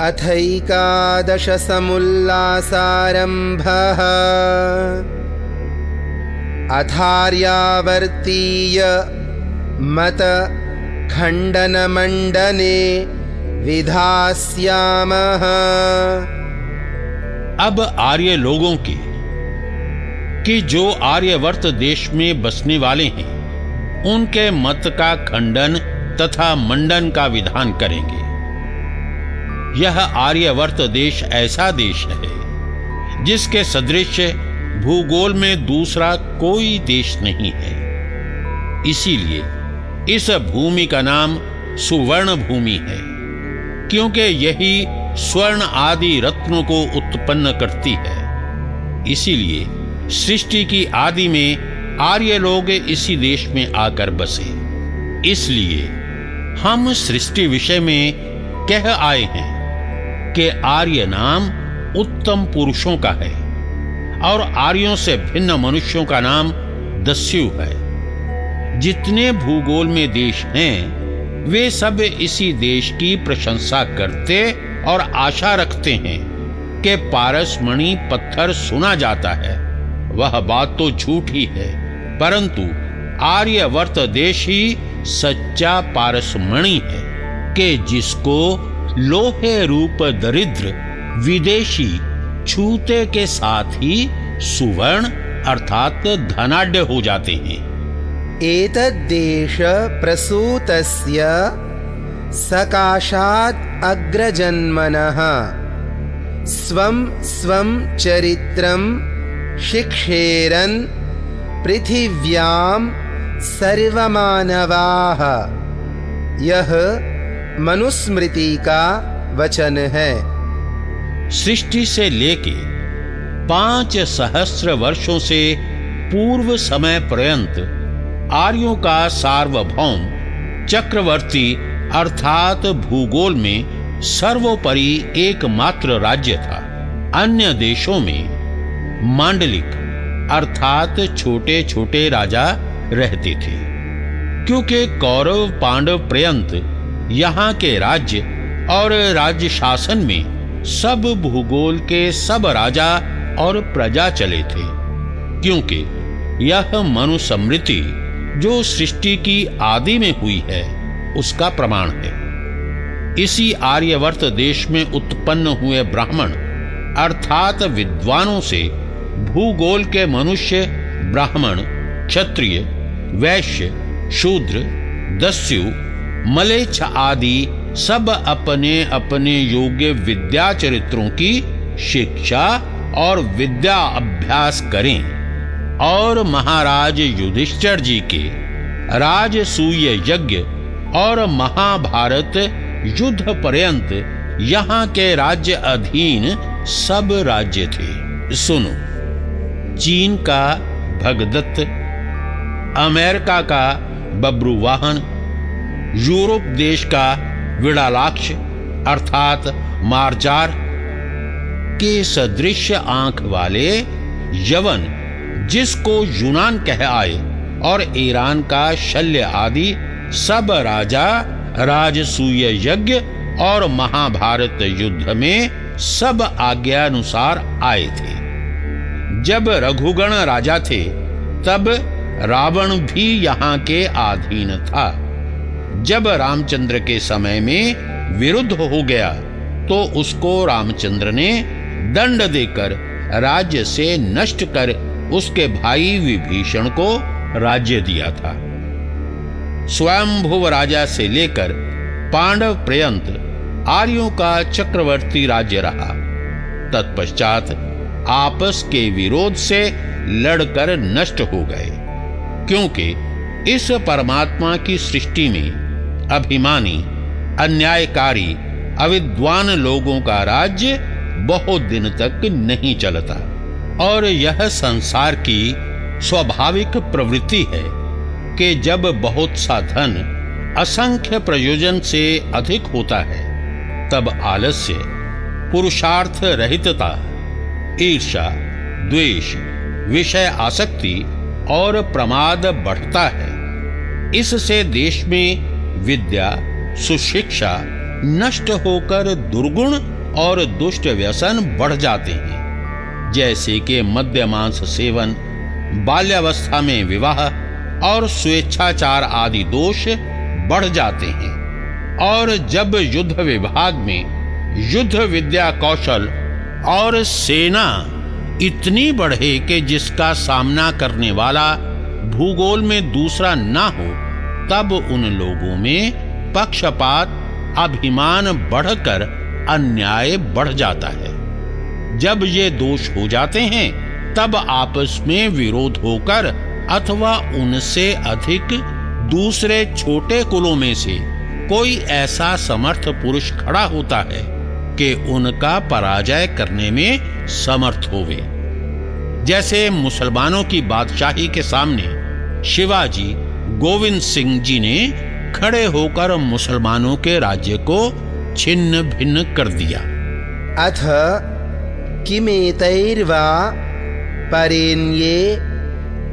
अथैकादशसमुल्लासारम्भः। अथार्यावर्तीय मतखण्डनमण्डने विधास्यामः। अब आर्य लोगों की, कि जो आर्यवर्त देश में बसने वाले हैं, उनके मत का खंडन तथा मंडन का विधान करेंगे। यह आर्यवर्त देश ऐसा देश है, जिसके सदृश भूगोल में दूसरा कोई देश नहीं है। इसीलिए इस भूमि का नाम सुवर्ण भूमि है, क्योंकि यही स्वर्ण आदि रत्नों को उत्पन्न करती है। इसीलिए सृष्टि की आदि में आर्य लोग इसी देश में आकर बसे। इसलिए हम सृष्टि विषय में कह आए हैं कि आर्य नाम उत्तम पुरुषों का है, और आर्यों से भिन्न मनुष्यों का नाम दस्यु है। जितने भूगोल में देश हैं, वे सब इसी देश की प्रशंसा करते और आशा रखते हैं कि पारसमणि पत्थर सुना जाता है। वह बात तो झूठी है परंतु आर्यवर्त देश ही सच्चा पारसमणि है, कि जिसको लोहे रूप दरिद्र, विदेशी, छूते के साथ ही सुवर्ण, अर्थात धनाढ़ हो जाते हैं। एतद्देश प्रसूतस्य सकाशात् अग्रजन्मनः। स्वं स्वं चरित्रं शिक्षेरन् पृथिव्यां सर्वमानवाः। यह मनुस्मृति का वचन है। सृष्टि से लेके पाँच सहस्र वर्षों से पूर्व समय पर्यंत आर्यों का सार्वभौम चक्रवर्ती अर्थात भूगोल में सर्वोपरि एकमात्र राज्य था। अन्य देशों में मांडलिक अर्थात छोटे छोटे राजा रहते थे। क्योंकि कौरव पांडव पर्यंत यहाँ के राज्य और राज्य शासन में सब भूगोल के सब राजा और प्रजा चले थे, क्योंकि यह मनुस्मृति जो सृष्टि की आदि में हुई है, उसका प्रमाण है। इसी आर्यवर्त देश में उत्पन्न हुए ब्राह्मण, अर्थात विद्वानों से भूगोल के मनुष्य, ब्राह्मण, क्षत्रिय, वैश्य, शूद्र, दस्यु मलेच्छ आदि सब अपने अपने योग्य विद्या चरित्रों की शिक्षा और विद्या अभ्यास करें। और महाराज युधिष्ठिर जी के राजसूय यज्ञ और महाभारत युद्ध पर्यंत यहाँ के राज्य अधीन सब राज्य थे। सुनो, चीन का भगदत्त, अमेरिका का बब्रुवाहन यूरोप देश का विड़ालाक्ष, अर्थात मार्जार, के सदृश आँख वाले यवन, जिसको यूनान कह आए, और ईरान का शल्य आदि सब राजा, राजसूय यज्ञ और महाभारत युद्ध में सब आज्ञा अनुसार आए थे। जब रघुगण राजा थे, तब रावण भी यहाँ के अधीन था। जब रामचंद्र के समय में विरुद्ध हो गया तो उसको रामचंद्र ने दंड देकर राज्य से नष्ट कर उसके भाई विभीषण को राज्य दिया था। स्वयंभुव राजा से लेकर पांडव पर्यंत आर्यों का चक्रवर्ती राज्य रहा। तत्पश्चात आपस के विरोध से लड़कर नष्ट हो गए, क्योंकि इस परमात्मा की सृष्टि में अभिमानी, अन्यायकारी, अविद्वान लोगों का राज्य बहुत दिन तक नहीं चलता। और यह संसार की स्वाभाविक प्रवृत्ति है कि जब बहुत सा धन असंख्य प्रयोजन से अधिक होता है, तब आलस्य, पुरुषार्थ रहितता ईर्षा द्वेष, विषय आसक्ति और प्रमाद बढ़ता है। इससे देश में विद्या, सुशिक्षा नष्ट होकर दुर्गुण और दुष्ट व्यसन बढ़ जाते हैं। जैसे कि मद्य मांस सेवन, बाल्यावस्था में विवाह और स्वेच्छाचार आदि दोष बढ़ जाते हैं। और जब युद्ध विभाग में युद्ध विद्या कौशल और सेना इतनी बढ़े कि जिसका सामना करने वाला भूगोल में दूसरा ना हो तब उन लोगों में पक्षपात, अभिमान बढ़कर अन्याय बढ़ जाता है। जब ये दोष हो जाते हैं, तब आपस में विरोध होकर अथवा उनसे अधिक दूसरे छोटे कुलों में से कोई ऐसा समर्थ पुरुष खड़ा होता है कि उनका पराजय करने में समर्थ होवे। जैसे मुसलमानों की बादशाही के सामने शिवाजी गोविंद सिंह जी ने खड़े होकर मुसलमानों के राज्य को छिन्न भिन्न कर दिया। अथ किमेतैर्वा परेण्ये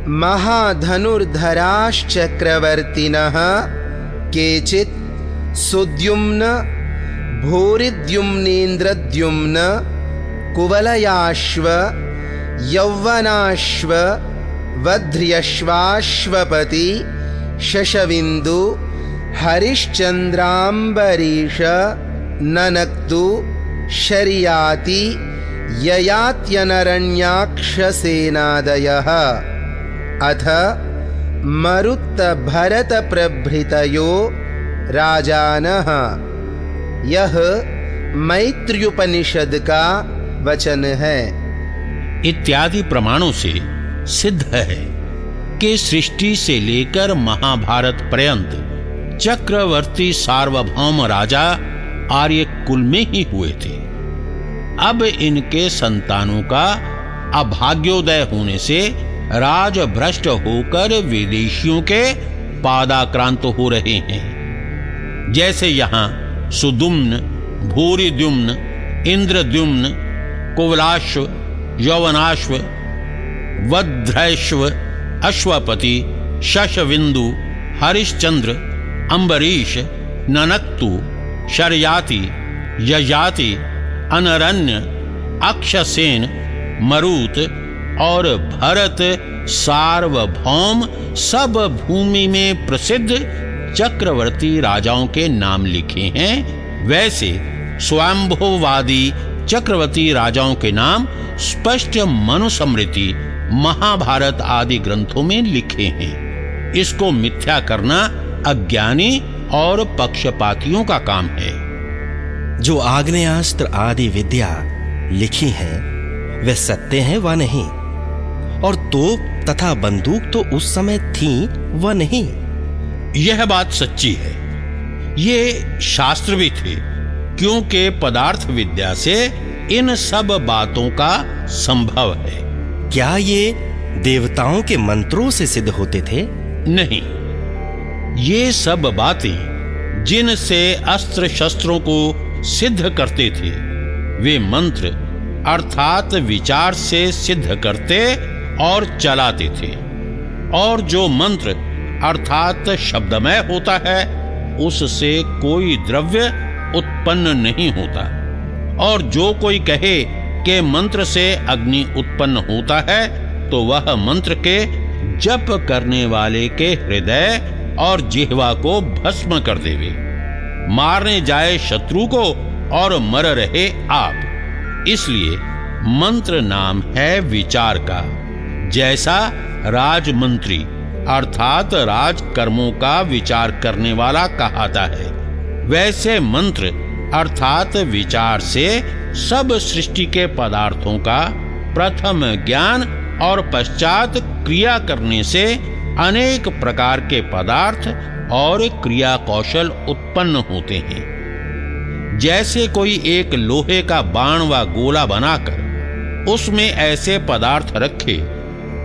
महाधनुर्धराश्चक्रवर्तिनः केचित् सुद्युम्न, भूरिद्युम्नेन्द्रद्युम्न, कुवलयाश्व, यौवनाश्व, वध्र्यश्वाश्वपति शशविन्दु, हरिश्चन्द्राम्बरीश, ननक्तु, शर्याति, ययात्यनरण्याक्षसेनादयः। अथ मरुत्तभरतप्रभृतयो राजानः। यह मैत्र्युपनिषद का वचन। है इत्यादि प्रमाणों से सिद्ध है। कि सृष्टि से लेकर महाभारत पर्यंत, चक्रवर्ती सार्वभौम राजा आर्य कुल में ही हुए थे। अब इनके संतानों का अभाग्योदय होने से राज भ्रष्ट होकर विदेशियों के पादाक्रांत हो रहे हैं। जैसे यहाँ सुदुम्न, भूरिद्युम्न, इंद्रद्युम्न, कुवलाश्व, यौवनाश्व, वध्रैश्व अश्वपति शशविंदु हरिश्चंद्र अम्बरीश ननक्तु शर्याति, यजाति, अनरण्य, अक्षसेन, मरुत और भरत, सार्वभौम सब भूमि में प्रसिद्ध चक्रवर्ती राजाओं के नाम लिखे हैं। वैसे स्वयंभुवादी चक्रवर्ती राजाओं के नाम स्पष्ट मनुस्मृति महाभारत आदि ग्रंथों में लिखे हैं। इसको मिथ्या करना अज्ञानी और पक्षपातियों का काम है। जो आग्नेयास्त्र आदि विद्या लिखी है वे सत्य हैं व नहीं? और तोप तथा बंदूक तो उस समय थी व नहीं? यह बात सच्ची है। ये शास्त्र भी थे क्योंकि पदार्थ विद्या से इन सब बातों का संभव है। क्या ये देवताओं के मंत्रों से सिद्ध होते थे? नहीं। ये सब बातें जिनसे अस्त्र शस्त्रों को सिद्ध करते थे, वे मंत्र अर्थात विचार से सिद्ध करते और चलाते थे। और जो मंत्र अर्थात शब्दमय होता है, उससे कोई द्रव्य उत्पन्न नहीं होता। और जो कोई कहे कि मंत्र से अग्नि उत्पन्न होता है तो वह मंत्र के जप करने वाले के हृदय और जिहवा को भस्म कर देवे। मारने जाए शत्रु को और मर रहे आप। इसलिए मंत्र नाम है विचार का। जैसा राजमंत्री अर्थात राज कर्मों का विचार करने वाला कहाता है, वैसे मंत्र अर्थात विचार से सब सृष्टि के पदार्थों का प्रथम ज्ञान और पश्चात क्रिया करने से अनेक प्रकार के पदार्थ और क्रिया कौशल उत्पन्न होते हैं। जैसे कोई एक लोहे का बाण व गोला बनाकर उसमें ऐसे पदार्थ रखे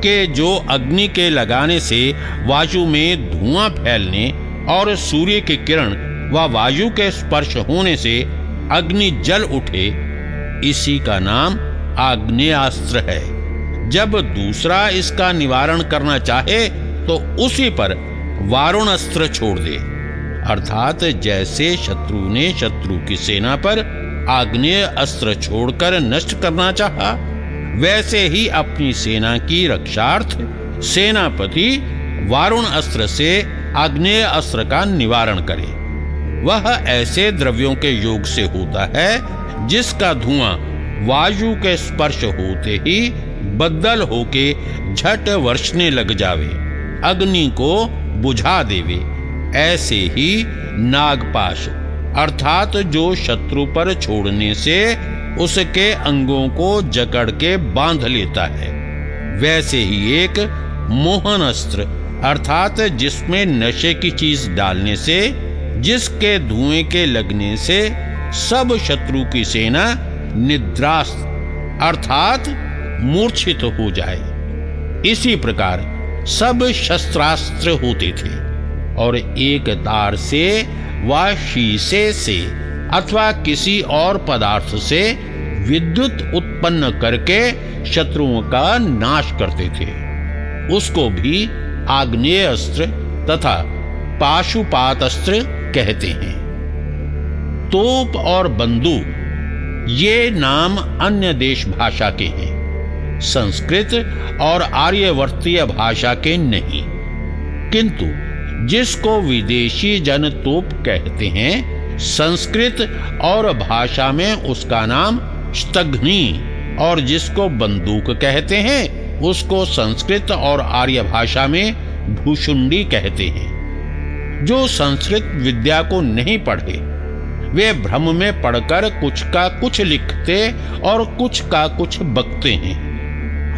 के जो अग्नि के लगाने से वायु में धुआँ फैलने और सूर्य की किरण व वायु के स्पर्श होने से अग्नि जल उठे। इसी का नाम आग्नेयास्त्र है। जब दूसरा इसका निवारण करना चाहे तो उसी पर वारुण अस्त्र छोड़ दे। अर्थात जैसे शत्रु ने शत्रु की सेना पर आग्नेय अस्त्र छोड़कर नष्ट करना चाहा, वैसे ही अपनी सेना की रक्षार्थ सेनापति वारुण अस्त्र से आग्नेय अस्त्र का निवारण करे। वह ऐसे द्रव्यों के योग से होता है, जिसका धुआँ वायु के स्पर्श होते ही बदल होके झट वर्षने लग जावे, अग्नि को बुझा देवे। ऐसे ही नागपाश, अर्थात जो शत्रु पर छोड़ने से उसके अंगों को जकड़ के बाँध लेता है, वैसे ही एक मोहन अस्त्र, अर्थात जिसमें नशे की चीज़ डालने से जिसके धुएँ के लगने से सब शत्रु की सेना निद्रास्त अर्थात मूर्छित हो जाए। इसी प्रकार सब शस्त्रास्त्र होते थे और एक तार से व शीशे से अथवा किसी और पदार्थ से विद्युत उत्पन्न करके शत्रुओं का नाश करते थे। उसको भी आग्नेय अस्त्र तथा पाशुपात अस्त्र कहते हैं। तोप और बंदूक, ये नाम अन्य देश भाषा के हैं। संस्कृत और आर्यवर्तीय भाषा के नहीं। किंतु जिसको विदेशी जन तोप कहते हैं, संस्कृत और भाषा में उसका नाम स्तग्नि, और जिसको बंदूक कहते हैं, उसको संस्कृत और आर्य भाषा में भूषुंडी कहते हैं। जो संस्कृत विद्या को नहीं पढ़े। वे भ्रम में पढ़कर कुछ का कुछ लिखते और कुछ का कुछ बकते हैं।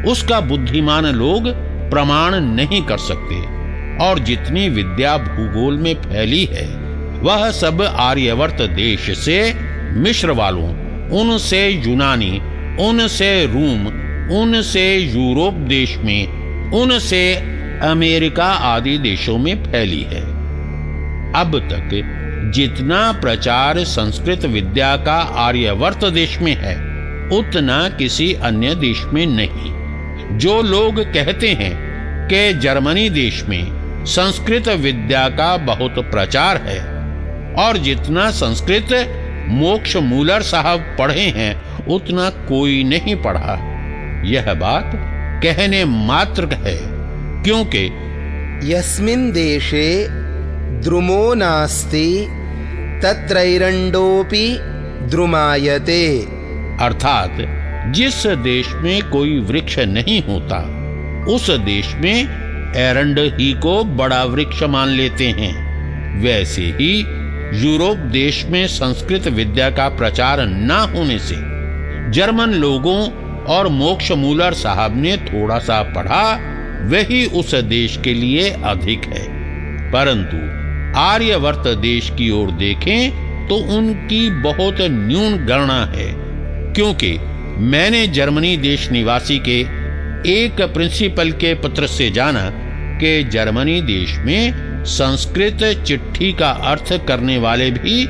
उसका बुद्धिमान लोग प्रमाण नहीं कर सकते। और जितनी विद्या भूगोल में फैली है, वह सब आर्यवर्त देश से मिश्र वालों, उनसे यूनानी, उनसे रूम, उनसे यूरोप देश में, उनसे अमेरिका आदि देशों में फैली है। अब तक जितना प्रचार संस्कृत विद्या का आर्यवर्त देश में है, उतना किसी अन्य देश में नहीं। जो लोग कहते हैं कि जर्मनी देश में संस्कृत विद्या का बहुत प्रचार है, और जितना संस्कृत मोक्ष मूलर साहब पढ़े हैं, उतना कोई नहीं पढ़ा। यह बात कहने मात्र है, क्योंकि यस्मिन् देशे द्रुमो नास्ति, तत्रैरण्डोऽपि द्रुमायते। अर्थात, जिस देश में कोई वृक्ष नहीं होता, उस देश में एरंड ही को बड़ा वृक्ष मान लेते हैं। वैसे ही, यूरोप देश में संस्कृत विद्या का प्रचार न होने से, जर्मन लोगों और मोक्ष मूलर साहब ने थोड़ा सा पढ़ा, वही उस देश के लिए अधिक है। परंतु आर्यवर्त देश की ओर देखें तो उनकी बहुत न्यून गणना है। क्योंकि मैंने जर्मनी देश निवासी के एक प्रिंसिपल के पत्र से जाना कि जर्मनी देश में संस्कृत चिट्ठी का अर्थ करने वाले भी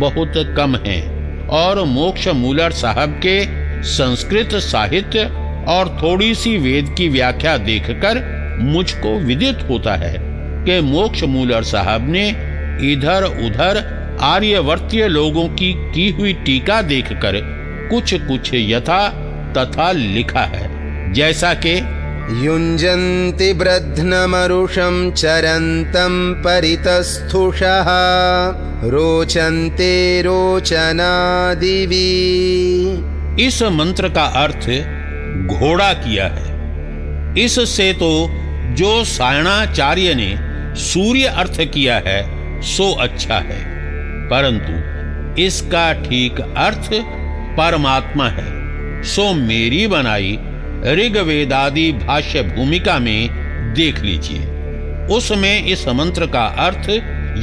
बहुत कम हैं, और मोक्ष मूलर साहब के संस्कृत साहित्य और थोड़ी सी वेद की व्याख्या देखकर मुझको विदित होता है। कि मोक्ष मूलर साहब ने इधर उधर आर्यवर्तीय लोगों की की हुई टीका देखकर कुछ कुछ यथा तथा लिखा है। जैसा कि युञ्जन्ति ब्रध्नमरुषं चरन्तं परितस्थुषः रोचन्ते रोचनादिवी। इस मंत्र का अर्थ घोड़ा किया है। इससे तो जो सायणाचार्य ने सूर्य अर्थ किया है, सो अच्छा है। परंतु इसका ठीक अर्थ परमात्मा है। सो मेरी बनाई ऋग्वेदादि भाष्य भूमिका में देख लीजिए। उसमें इस मंत्र का अर्थ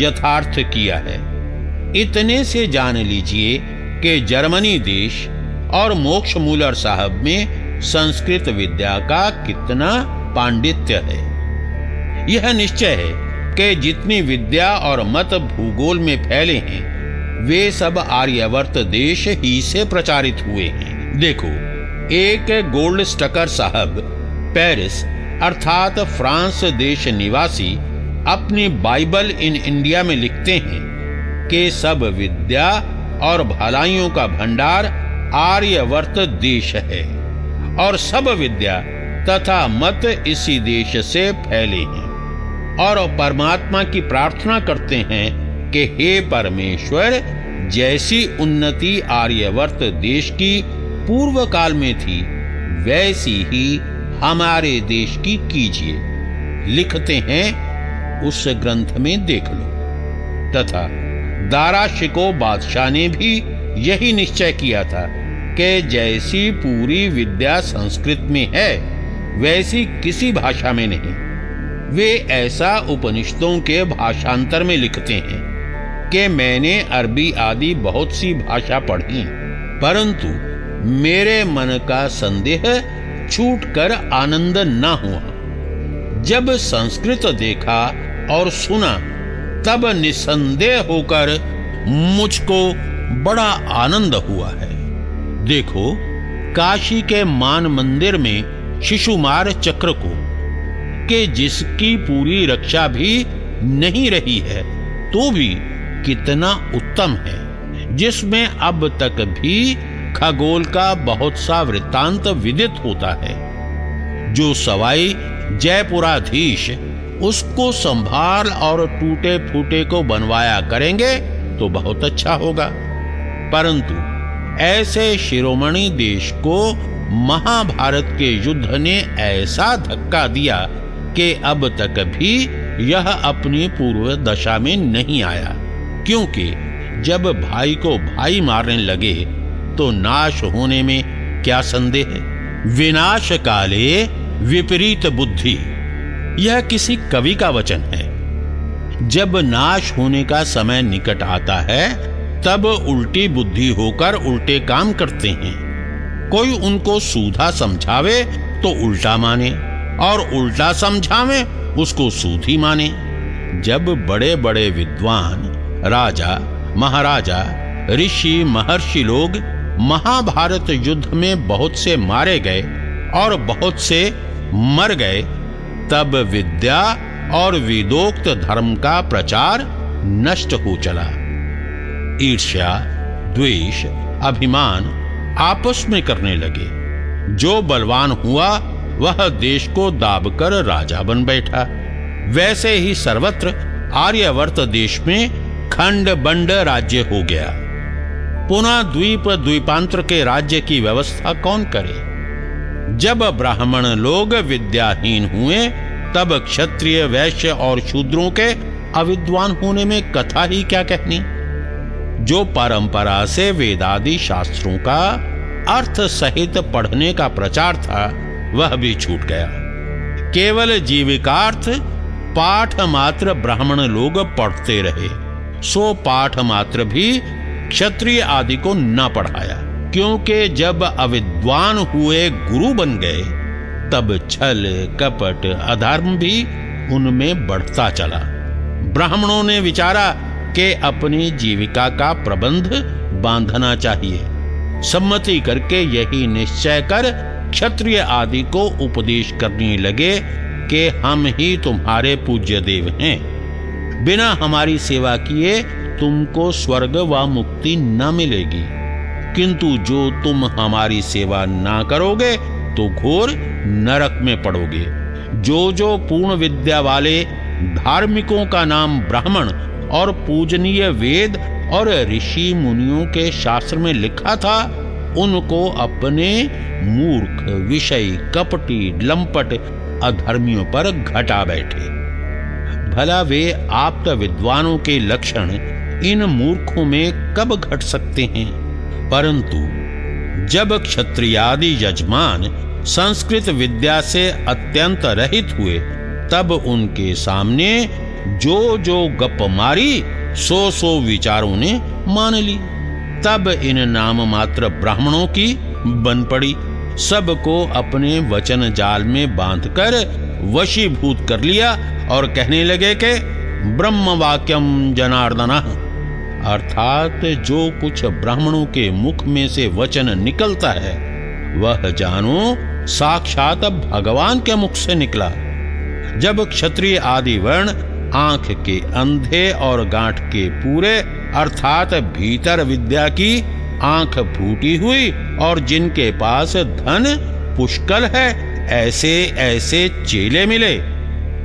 यथार्थ किया है। इतने से जान लीजिए कि जर्मनी देश और मोक्ष मूलर साहब में संस्कृत विद्या का कितना पांडित्य है। यह निश्चय है कि जितनी विद्या और मत भूगोल में फैले हैं, वे सब आर्यवर्त देश ही से प्रचारित हुए हैं। देखो, एक गोल्ड स्टकर साहब, पेरिस, अर्थात फ्रांस देश निवासी, अपनी बाइबल इन इंडिया में लिखते हैं कि सब विद्या और भलाइयों का भंडार आर्यवर्त देश है और सब विद्या तथा मत इसी देश से फैले हैं। और परमात्मा की प्रार्थना करते हैं कि हे परमेश्वर, जैसी उन्नति आर्यवर्त देश की पूर्व काल में थी, वैसी ही हमारे देश की कीजिए। लिखते हैं, उस ग्रंथ में देख लो। तथा दारा शिको बादशाह ने भी यही निश्चय किया था कि जैसी पूरी विद्या संस्कृत में है, वैसी किसी भाषा में नहीं। वे ऐसा उपनिषदों के भाषांतर में लिखते हैं कि मैंने अरबी आदि बहुत सी भाषा पढ़ी, परंतु मेरे मन का संदेह छूट कर आनंद न हुआ। जब संस्कृत देखा और सुना, तब निसंदेह होकर मुझको बड़ा आनंद हुआ है। देखो, काशी के मान मंदिर में शिशुमार चक्र को के जिसकी पूरी रक्षा भी नहीं रही है तो भी कितना उत्तम है, जिसमें अब तक भी खगोल का बहुत सा वृत्तांत विदित होता है। जो सवाई जयपुराधीश उसको संभाल और टूटे फूटे को बनवाया करेंगे तो बहुत अच्छा होगा। परंतु ऐसे शिरोमणि देश को महाभारत के युद्ध ने ऐसा धक्का दिया कि अब तक भी यह अपनी पूर्व दशा में नहीं आया। क्योंकि जब भाई को भाई मारने लगे तो नाश होने में क्या संदेह? है विनाश काले विपरीत बुद्धि। यह किसी कवि का वचन है। जब नाश होने का समय निकट आता है, तब उल्टी बुद्धि होकर उल्टे काम करते हैं। कोई उनको सूधा समझावे तो उल्टा माने। और उल्टा समझावे, उसको सूधी माने। जब बड़े बड़े विद्वान, राजा, महाराजा, ऋषि, महर्षि लोग महाभारत युद्ध में बहुत से मारे गए और बहुत से मर गए, तब विद्या और विदोक्त धर्म का प्रचार नष्ट हो चला। ईर्ष्या, द्वेष, अभिमान आपस में करने लगे। जो बलवान हुआ वह देश को दाबकर राजा बन बैठा। वैसे ही सर्वत्र आर्यवर्त देश में खंड बंड राज्य हो गया। पुनः द्वीप द्वीपांतर के राज्य की व्यवस्था कौन करे? जब ब्राह्मण लोग विद्याहीन हुए, तब क्षत्रिय, वैश्य और शूद्रों के अविद्वान होने में कथा ही क्या कहनी? जो परंपरा से वेदादि शास्त्रों का अर्थ सहित पढ़ने का प्रचार था वह भी छूट गया। केवल जीविकार्थ पाठ मात्र ब्राह्मण लोग पढ़ते रहे, सो पाठ मात्र भी क्षत्रिय आदि को न पढ़ाया, क्योंकि जब अविद्वान हुए गुरु बन गए, तब छल, कपट, अधर्म भी उनमें बढ़ता चला। ब्राह्मणों ने विचारा कि अपनी जीविका का प्रबंध बांधना चाहिए। सम्मति करके यही निश्चय कर क्षत्रिय आदि को उपदेश करने लगे कि हम ही तुम्हारे पूज्य देव हैं। बिना हमारी सेवा किए तुमको स्वर्ग व मुक्ति न मिलेगी। किंतु जो तुम हमारी सेवा ना करोगे तो घोर नरक में पड़ोगे। जो जो पूर्ण विद्या वाले धार्मिकों का नाम ब्राह्मण और पूजनीय वेद और ऋषि मुनियों के शास्त्र में लिखा था उनको अपने मूर्ख, विषय, कपटी, लंपट अधर्मियों पर घटा बैठे। भला वे आप्त विद्वानों के लक्षण इन मूर्खों में कब घट सकते हैं? परंतु जब क्षत्रियादि यजमान संस्कृत विद्या से अत्यंत रहित हुए, तब उनके सामने जो जो गप मारी सो सो विचारों ने मान ली तब इन नाम मात्र ब्राह्मणों की बन पड़ी। सबको अपने वचन जाल में बांधकर वशीभूत कर लिया और कहने लगे कि ब्रह्म वाक्यम जनार्दन। अर्थात जो कुछ ब्राह्मणों के मुख में से वचन निकलता है, वह जानो, साक्षात भगवान के मुख से निकला। जब क्षत्रिय आदि वर्ण आँख के अंधे और गांठ के पूरे अर्थात भीतर विद्या की आँख फूटी हुई और जिनके पास धन पुष्कल है, ऐसे ऐसे चेले मिले।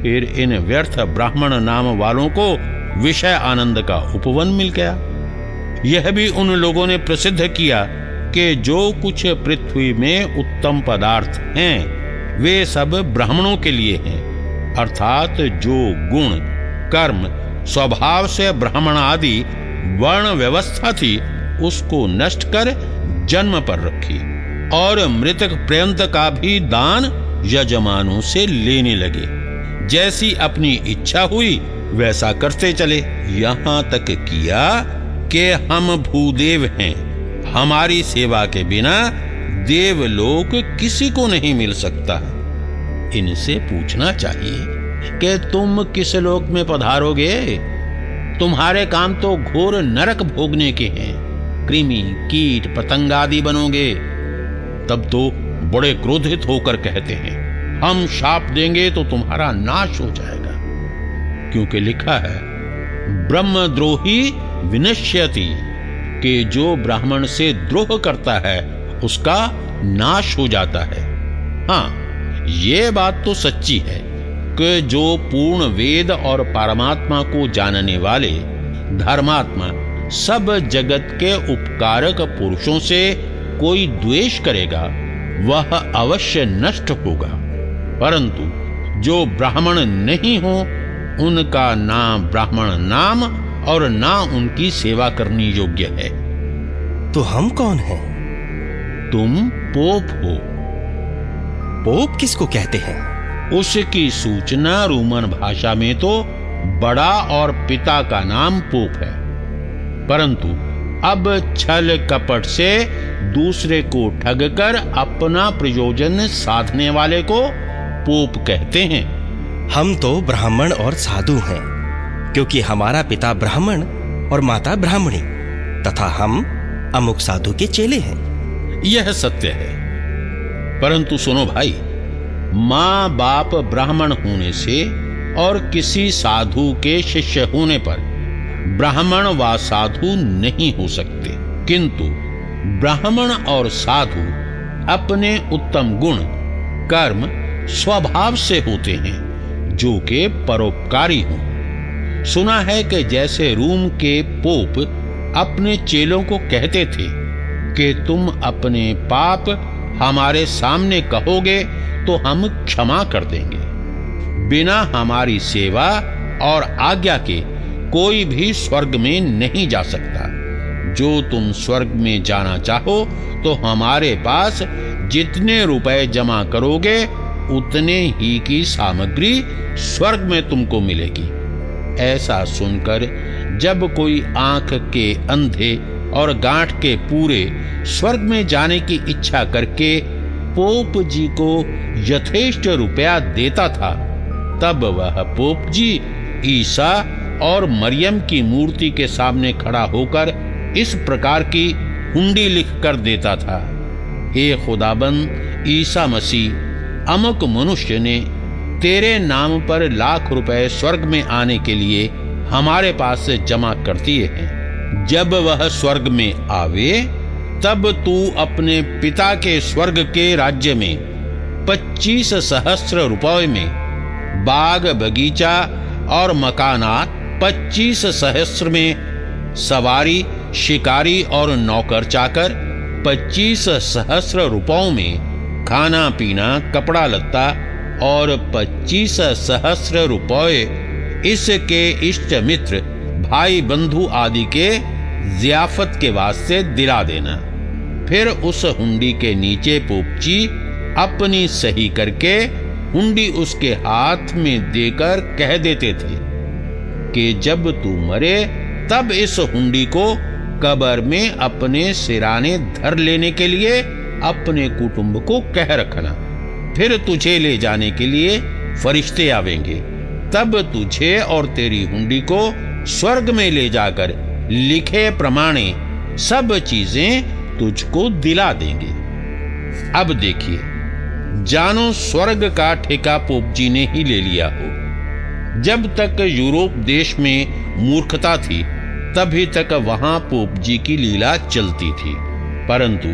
फिर इन व्यर्थ ब्राह्मण नाम वालों को विषय आनंद का उपवन मिल गया। यह भी उन लोगों ने प्रसिद्ध किया कि जो कुछ पृथ्वी में उत्तम पदार्थ हैं, वे सब ब्राह्मणों के लिए हैं। अर्थात जो गुण, कर्म, स्वभाव से ब्राह्मण आदि वर्ण व्यवस्था थी उसको नष्ट कर जन्म पर रखी और मृतक पर्यंत का भी दान यजमानों से लेने लगे। जैसी अपनी इच्छा हुई, वैसा करते चले। यहाँ तक किया कि हम भूदेव हैं। हमारी सेवा के बिना देवलोक किसी को नहीं मिल सकता। इनसे पूछना चाहिए कि तुम किस लोक में पधारोगे? तुम्हारे काम तो घोर नरक भोगने के हैं। कृमि, कीट, पतंग आदि बनोगे। तब तो बड़े क्रोधित होकर कहते हैं, हम शाप देंगे तो तुम्हारा नाश हो जाएगा। क्योंकि लिखा है, ब्रह्मद्रोही विनश्यति, कि जो ब्राह्मण से द्रोह करता है, उसका नाश हो जाता है। हाँ ये बात तो सच्ची है। कि जो पूर्ण वेद और परमात्मा को जानने वाले धर्मात्मा सब जगत के उपकारक पुरुषों से कोई द्वेष करेगा वह अवश्य नष्ट होगा। परंतु जो ब्राह्मण नहीं हो उनका ना ब्राह्मण नाम और ना उनकी सेवा करनी योग्य है। तो हम कौन हैं? तुम पोप हो। पोप किसको कहते हैं? उसकी सूचना रोमन भाषा में तो बड़ा और पिता का नाम पोप है। परंतु अब छल कपट से दूसरे को ठगकर अपना प्रयोजन साधने वाले को पोप कहते हैं। हम तो ब्राह्मण और साधु हैं क्योंकि हमारा पिता ब्राह्मण और माता ब्राह्मणी तथा हम अमुक साधु के चेले हैं। यह सत्य है। परंतु सुनो भाई माँ बाप ब्राह्मण होने से और किसी साधु के शिष्य होने पर ब्राह्मण व साधु नहीं हो सकते। किंतु ब्राह्मण और साधु अपने उत्तम गुण, कर्म, स्वभाव से होते हैं, जो के परोपकारी हों। सुना है कि जैसे रूम के पोप अपने चेलों को कहते थे कि तुम अपने पाप हमारे सामने कहोगे तो हम क्षमा कर देंगे। बिना हमारी सेवा और आज्ञा के कोई भी स्वर्ग में नहीं जा सकता। जो तुम स्वर्ग में जाना चाहो तो हमारे पास जितने रुपए जमा करोगे, उतने ही की सामग्री स्वर्ग में तुमको मिलेगी। ऐसा सुनकर जब कोई आँख के अंधे और गांठ के पूरे स्वर्ग में जाने की इच्छा करके पोप जी को यथेष्ट रुपया देता था। तब वह पोप जी, ईसा और मरियम की मूर्ति के सामने खड़ा होकर इस प्रकार की हुंडी लिख कर देता था। हे खुदाबंद, ईसा मसीह, अमुक मनुष्य ने तेरे नाम पर लाख रुपए स्वर्ग में आने के लिए हमारे पास से जमा कर दिए हैं। जब वह स्वर्ग में आवे, तब तू अपने पिता के स्वर्ग के राज्य में पच्चीस सहस्त्र रुपए में बाग बगीचा और मकानात पच्चीस सहस्र में सवारी, शिकारी और नौकर चाकर पच्चीस सहस्र रुपयों में खाना पीना, कपड़ा लत्ता और पच्चीस सहस्र रुपये इसके इष्ट मित्र भाई बंधु आदि के जियाफत के वास्ते दिला देना। फिर उस हुंडी के नीचे पोपची अपनी सही करके हुंडी उसके हाथ में देकर कह देते थे कि जब तू मरे, तब इस हुंडी को कबर में अपने सिराने धर लेने के लिए अपने कुटुंब को कह रखना। फिर तुझे ले जाने के लिए फरिश्ते आवेंगे। तब तुझे और तेरी हुंडी को स्वर्ग में ले जाकर लिखे प्रमाणे सब चीज़ें तुझको दिला देंगे। अब देखिए, जानो स्वर्ग का ठेका पोप जी ने ही ले लिया हो। जब तक यूरोप देश में मूर्खता थी, तभी तक वहाँ पोप जी की लीला चलती थी। परंतु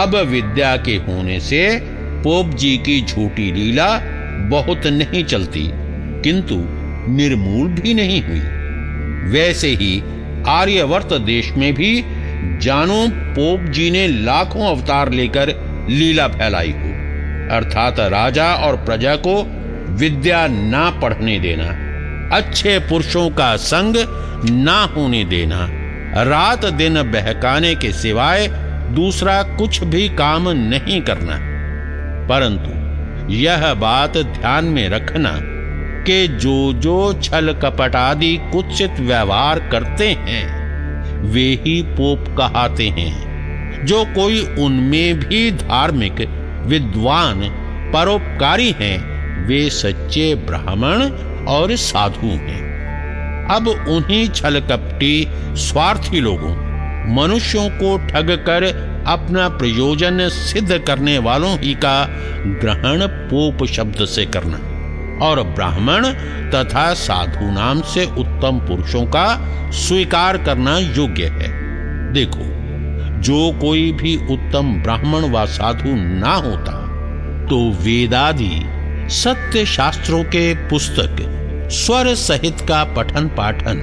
अब विद्या के होने से पोप जी की झूठी लीला बहुत नहीं चलती, किंतु निर्मूल भी नहीं हुई। वैसे ही आर्यवर्त देश में भी जानो पोप जी ने लाखों अवतार लेकर लीला फैलाई हो। अर्थात राजा और प्रजा को विद्या ना पढ़ने देना, अच्छे पुरुषों का संग ना होने देना, रात दिन बहकाने के सिवाय दूसरा कुछ भी काम नहीं करना। परंतु यह बात ध्यान में रखना कि जो जो छल कपट आदि कुत्सित व्यवहार करते हैं, वे ही पोप कहते हैं। जो कोई उनमें भी धार्मिक, विद्वान, परोपकारी हैं, वे सच्चे ब्राह्मण और साधु हैं। अब उन्हीं छल कपटी स्वार्थी लोगों, मनुष्यों को ठग कर अपना प्रयोजन सिद्ध करने वालों ही का ग्रहण पोप शब्द से करना। और ब्राह्मण तथा साधु नाम से उत्तम पुरुषों का स्वीकार करना योग्य है। देखो, जो कोई भी उत्तम ब्राह्मण व साधु ना होता तो वेदादि सत्य शास्त्रों के पुस्तक स्वर सहित का पठन पाठन,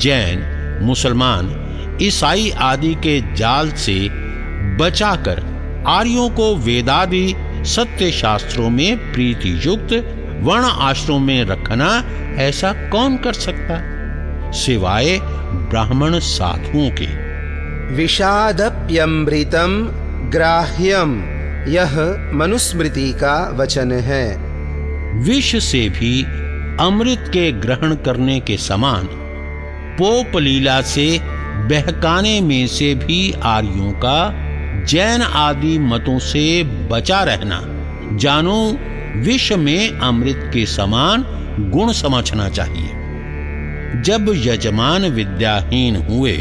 जैन, मुसलमान, ईसाई आदि के जाल से बचाकर आर्यों को वेदादि सत्य शास्त्रों में प्रीति युक्त वर्ण आश्रम में रखना ऐसा कौन कर सकता? सिवाय ब्राह्मण साधुओं के। विषादप्यमृतम ग्राह्यम। यह मनुस्मृति का वचन है। विष से भी अमृत के ग्रहण करने के समान पोप लीला से बहकाने में से भी आर्यों का जैन आदि मतों से बचा रहना। जानो विष में अमृत के समान गुण समझना चाहिए। जब यजमान विद्याहीन हुए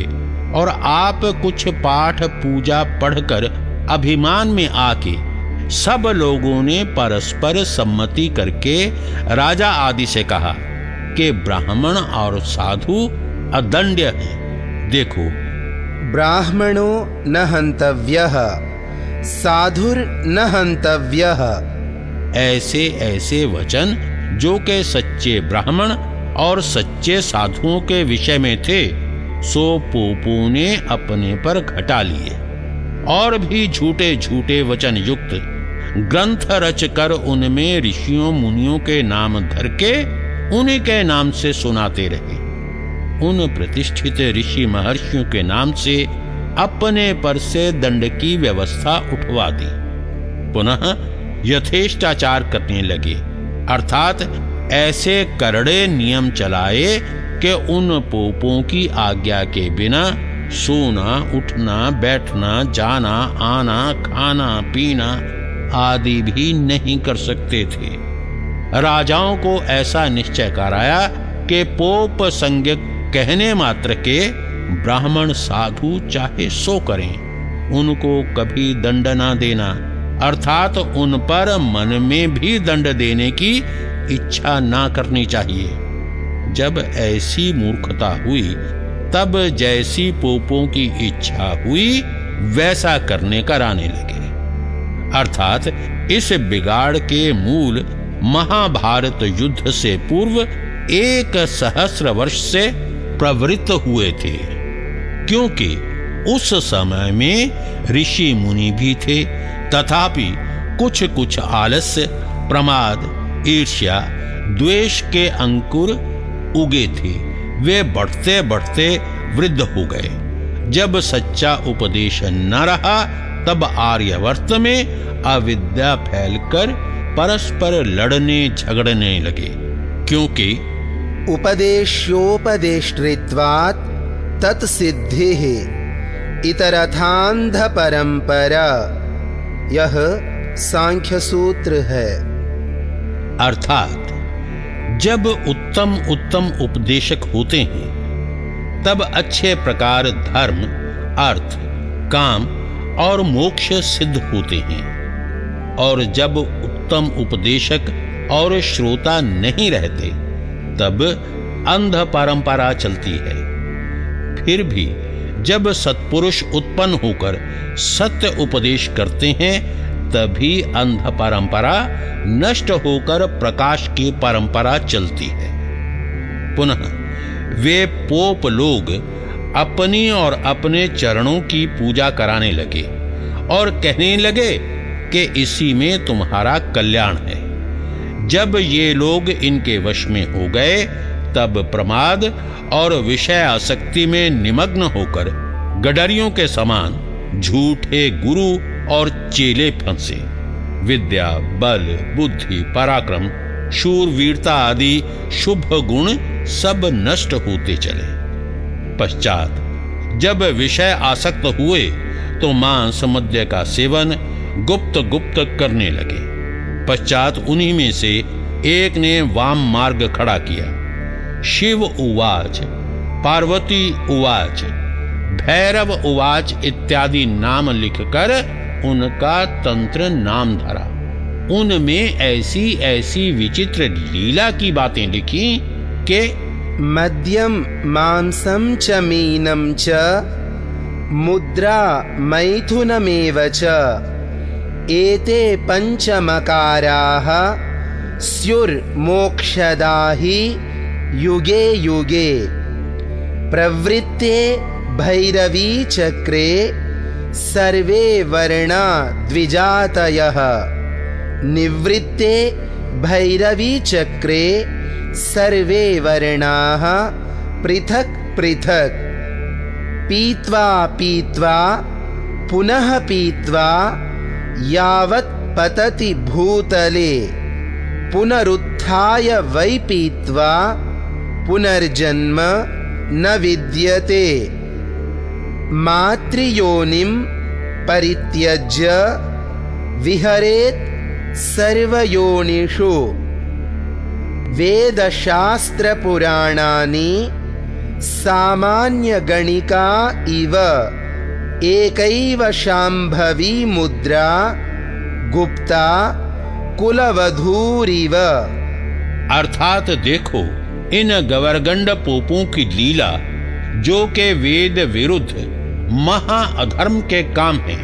और आप कुछ पाठ पूजा पढ़कर अभिमान में आके सब लोगों ने परस्पर सम्मति करके राजा आदि से कहा कि ब्राह्मण और साधु अदंड हैं। देखो। ब्राह्मणो न हंतव्य, साधुर न हंतव्यः। ऐसे ऐसे वचन जो के सच्चे ब्राह्मण और सच्चे साधुओं के विषय में थे, सो पोपो ने अपने पर घटा लिए। और भी झूठे झूठे वचन युक्त ग्रंथ रच कर उनमें ऋषियों मुनियों के नाम धर के उन्हीं के नाम से सुनाते रहे। उन प्रतिष्ठित ऋषि महर्षियों के नाम से अपने पर से दंड की व्यवस्था उठवा दी। पुनः यथेष्टाचार करने लगे। अर्थात ऐसे करड़े नियम चलाए कि उन पोपों की आज्ञा के बिना सोना, उठना, बैठना, जाना, आना, खाना, पीना आदि भी नहीं कर सकते थे। राजाओं को ऐसा निश्चय कराया कि पोप संज्ञ कहने मात्र के ब्राह्मण साधु चाहे सो करें, उनको कभी दंड ना देना। अर्थात उन पर मन में भी दंड देने की इच्छा ना करनी चाहिए। जब ऐसी मूर्खता हुई, तब जैसी पोपों की इच्छा हुई, वैसा करने कराने लगे। अर्थात इस बिगाड़ के मूल महाभारत युद्ध से पूर्व एक सहस्र वर्ष से प्रवृत्त हुए थे। क्योंकि उस समय में ऋषि मुनि भी थे। तथापि कुछ कुछ आलस्य, प्रमाद, ईर्ष्या, द्वेष के अंकुर उगे थे। वे बढ़ते बढ़ते वृद्ध हो गए। जब सच्चा उपदेश न रहा, तब आर्यवर्त में अविद्या फैलकर परस्पर लड़ने झगड़ने लगे। क्योंकि उपदेश्योपदेष्टृत्वात् तत्सिद्धिः इतरथांध परंपरा यह सांख्य सूत्र है। अर्थात, जब उत्तम उत्तम उपदेशक होते हैं, तब अच्छे प्रकार धर्म, अर्थ, काम और मोक्ष सिद्ध होते हैं। और जब उत्तम उपदेशक और श्रोता नहीं रहते, तब अंध परंपरा चलती है। फिर भी जब सत्पुरुष उत्पन्न होकर सत्य उपदेश करते हैं, तभी अंध परंपरा नष्ट होकर प्रकाश की परंपरा चलती है। पुनः वे पोप लोग अपनी और अपने चरणों की पूजा कराने लगे और कहने लगे कि इसी में तुम्हारा कल्याण है। जब ये लोग इनके वश में हो गए तब प्रमाद और विषय आसक्ति में निमग्न होकर गडरियों के समान झूठे गुरु और चेले फंसे। विद्या, बल, बुद्धि, पराक्रम शूरवीरता आदि शुभ गुण सब नष्ट होते चले। पश्चात जब विषय आसक्त हुए तो मांस मध्य का सेवन गुप्त गुप्त करने लगे। पश्चात उन्हीं में से एक ने वाम मार्ग खड़ा किया। शिव उवाच, पार्वती उवाच, भैरव उवाच इत्यादि नाम लिखकर उनका तंत्र नाम धरा। उनमें ऐसी ऐसी विचित्र लीला की बातें लिखी के मद्यम, मांसम च, मीनम च, मुद्रा, मैथुनमेव च, एते पंचमकाराः स्युर्मोक्षदा हि युगे युगे। प्रवृत्ते भैरवी चक्रे सर्वे वर्णा द्विजातयः। निवृत्ते भैरवी चक्रे सर्वे वर्णाः पृथक् पृथक्। पीत्वा पीत्वा पुनः पीत्वा यावत् पतति भूतले। पुनरुत्थाय वै पीत्वा पुनर्जन्म न विद्यते। मातृयोनिं परित्यज्य विहरेत् सर्वयोनिषु। वेदशास्त्रपुराणानि सामान्यगणिका इव। एकैव शाम्भवी मुद्रा गुप्ता कुलवधूरिव। अर्थात देखो इन गवर्गंड पोपों की लीला, जो के वेद विरुद्ध महा अधर्म के काम है,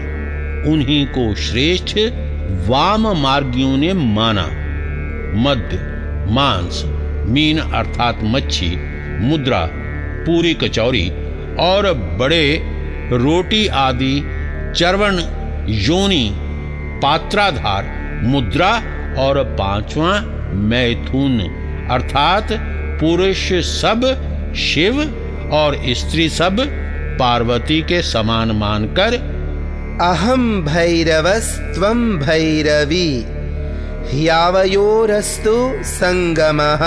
उन्हीं को श्रेष्ठ वाम मार्गियों ने माना। मध्य मांस, मीन अर्थात मच्छी, मुद्रा, पूरी कचौरी और बड़े, रोटी आदि, चरवण, योनि, पात्राधार, मुद्रा और पांचवा मैथुन अर्थात पुरुष सब शिव और स्त्री सब पार्वती के समान मानकर अहम भैरवस्त्वं भैरवी ह्यावयोरस्तु संगमः।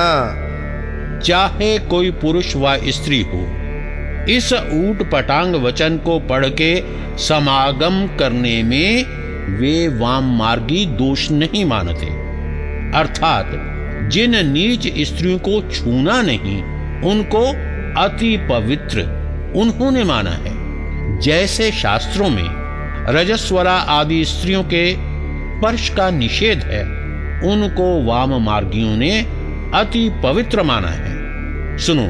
चाहे कोई पुरुष व स्त्री हो इस ऊट पटांग वचन को पढ़ के समागम करने में वे वाम मार्गी दोष नहीं मानते। अर्थात जिन नीच स्त्रियों को छूना नहीं, उनको अति पवित्र उन्होंने माना है। जैसे शास्त्रों में रजस्वला आदि स्त्रियों के स्पर्श का निषेध है, उनको वाम मार्गियों ने अति पवित्र माना है। सुनो,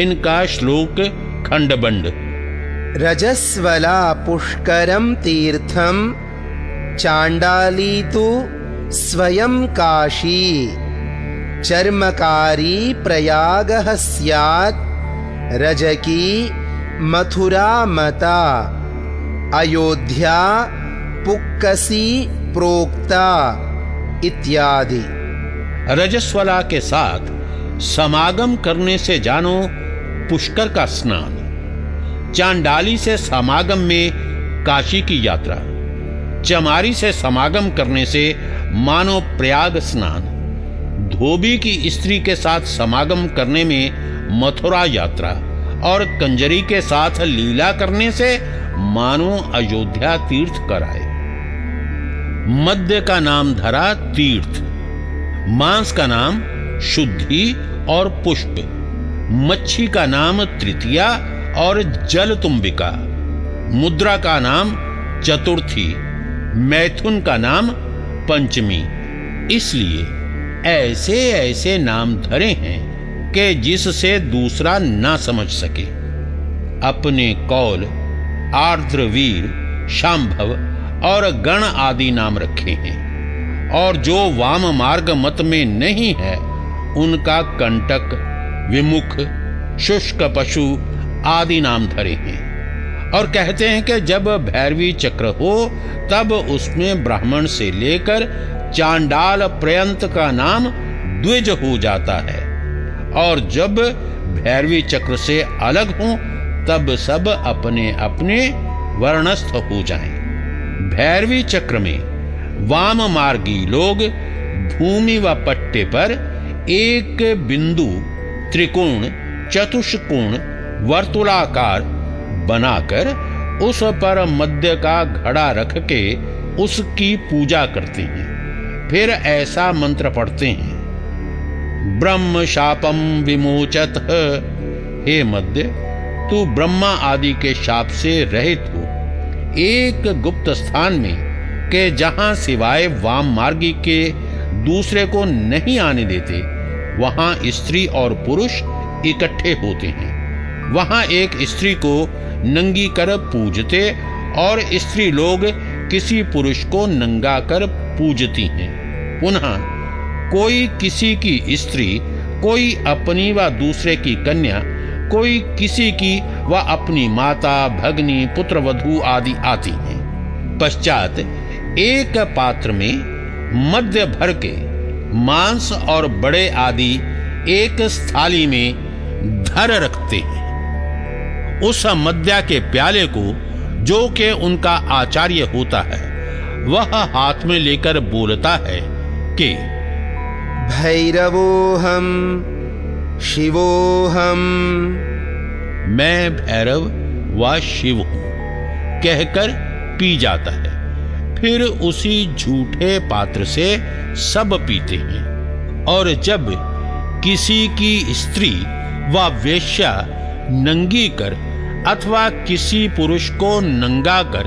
इनका श्लोक खंडबंड। रजस्वला पुष्करम तीर्थम चांडाली तु स्वयं काशी। चर्मकारी प्रयागः स्यात्। रजकी मथुरा मता अयोध्या पुक्कसी प्रोक्ता। इत्यादि। रजस्वला के साथ समागम करने से जानो पुष्कर का स्नान। चांडाली से समागम में काशी की यात्रा। चमारी से समागम करने से मानो प्रयाग स्नान। धोबी की स्त्री के साथ समागम करने में मथुरा यात्रा और कंजरी के साथ लीला करने से मानो अयोध्या तीर्थ कराए मध्य का नाम धरा तीर्थ, मांस का नाम शुद्धि और पुष्प, मच्छी का नाम तृतीया और जल तुम्बिका मुद्रा का नाम चतुर्थी, मैथुन का नाम पंचमी। इसलिए ऐसे ऐसे नाम धरे हैं कि जिससे दूसरा ना समझ सके। अपने कौल, आर्द्रवीर, शांभव और गण आदि नाम रखे हैं। और जो वाम मार्ग मत में नहीं है, उनका कंटक, विमुख, शुष्क पशु आदि नाम धरे हैं। और कहते हैं कि जब भैरवी चक्र हो, तब उसमें ब्राह्मण से लेकर चांडाल पर्यंत का नाम द्विज हो जाता है और जब भैरवी चक्र से अलग हो, तब सब अपने अपने वर्णस्थ हो जाएँ। भैरवी चक्र में वाम मार्गी लोग भूमि व पट्टे पर एक बिंदु, त्रिकोण, चतुष्कोण, वर्तुलाकार बनाकर उस पर मध्य का घड़ा रख के उसकी पूजा करते हैं फिर ऐसा मंत्र पढ़ते हैं। ब्रह्म शापम विमोचत, हे मध्य, तू ब्रह्मा आदि के शाप से रहित हो। एक गुप्त स्थान में, के जहाँ सिवाय वाम मार्गी के दूसरे को नहीं आने देते, वहाँ स्त्री और पुरुष इकट्ठे होते हैं। वहाँ एक स्त्री को नंगी कर पूजते और स्त्री लोग किसी पुरुष को नंगा कर पूजती हैं। पुनः कोई किसी की स्त्री, कोई अपनी व दूसरे की कन्या, कोई किसी की व अपनी माता, भगनी, पुत्र आदि आती हैं। पश्चात एक पात्र में मध्य भर के मांस और बड़े आदि एक थाली में धर रखते हैं। उस मद्या के प्याले को जो के उनका आचार्य होता है, वह हाथ में लेकर बोलता है कि। भैरवोहम शिवोहम मैं भैरव व शिव हूँ कहकर पी जाता है। फिर उसी झूठे पात्र से सब पीते हैं। और जब किसी की स्त्री व वेश्या नंगी कर अथवा किसी पुरुष को नंगा कर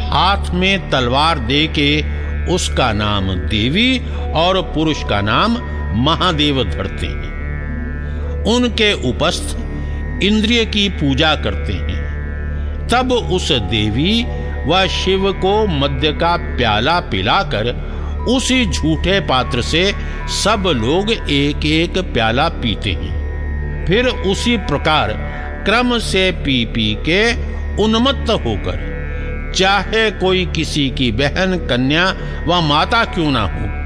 हाथ में तलवार दे के उसका नाम देवी और पुरुष का नाम महादेव धरते हैं। उनके उपस्थ इंद्रिय की पूजा करते हैं। तब उस देवी व शिव को मध्य का प्याला पिलाकर उसी झूठे पात्र से सब लोग एक एक प्याला पीते हैं। फिर उसी प्रकार क्रम से पी पी के उन्मत्त होकर चाहे कोई किसी की बहन, कन्या व माता क्यों ना हो।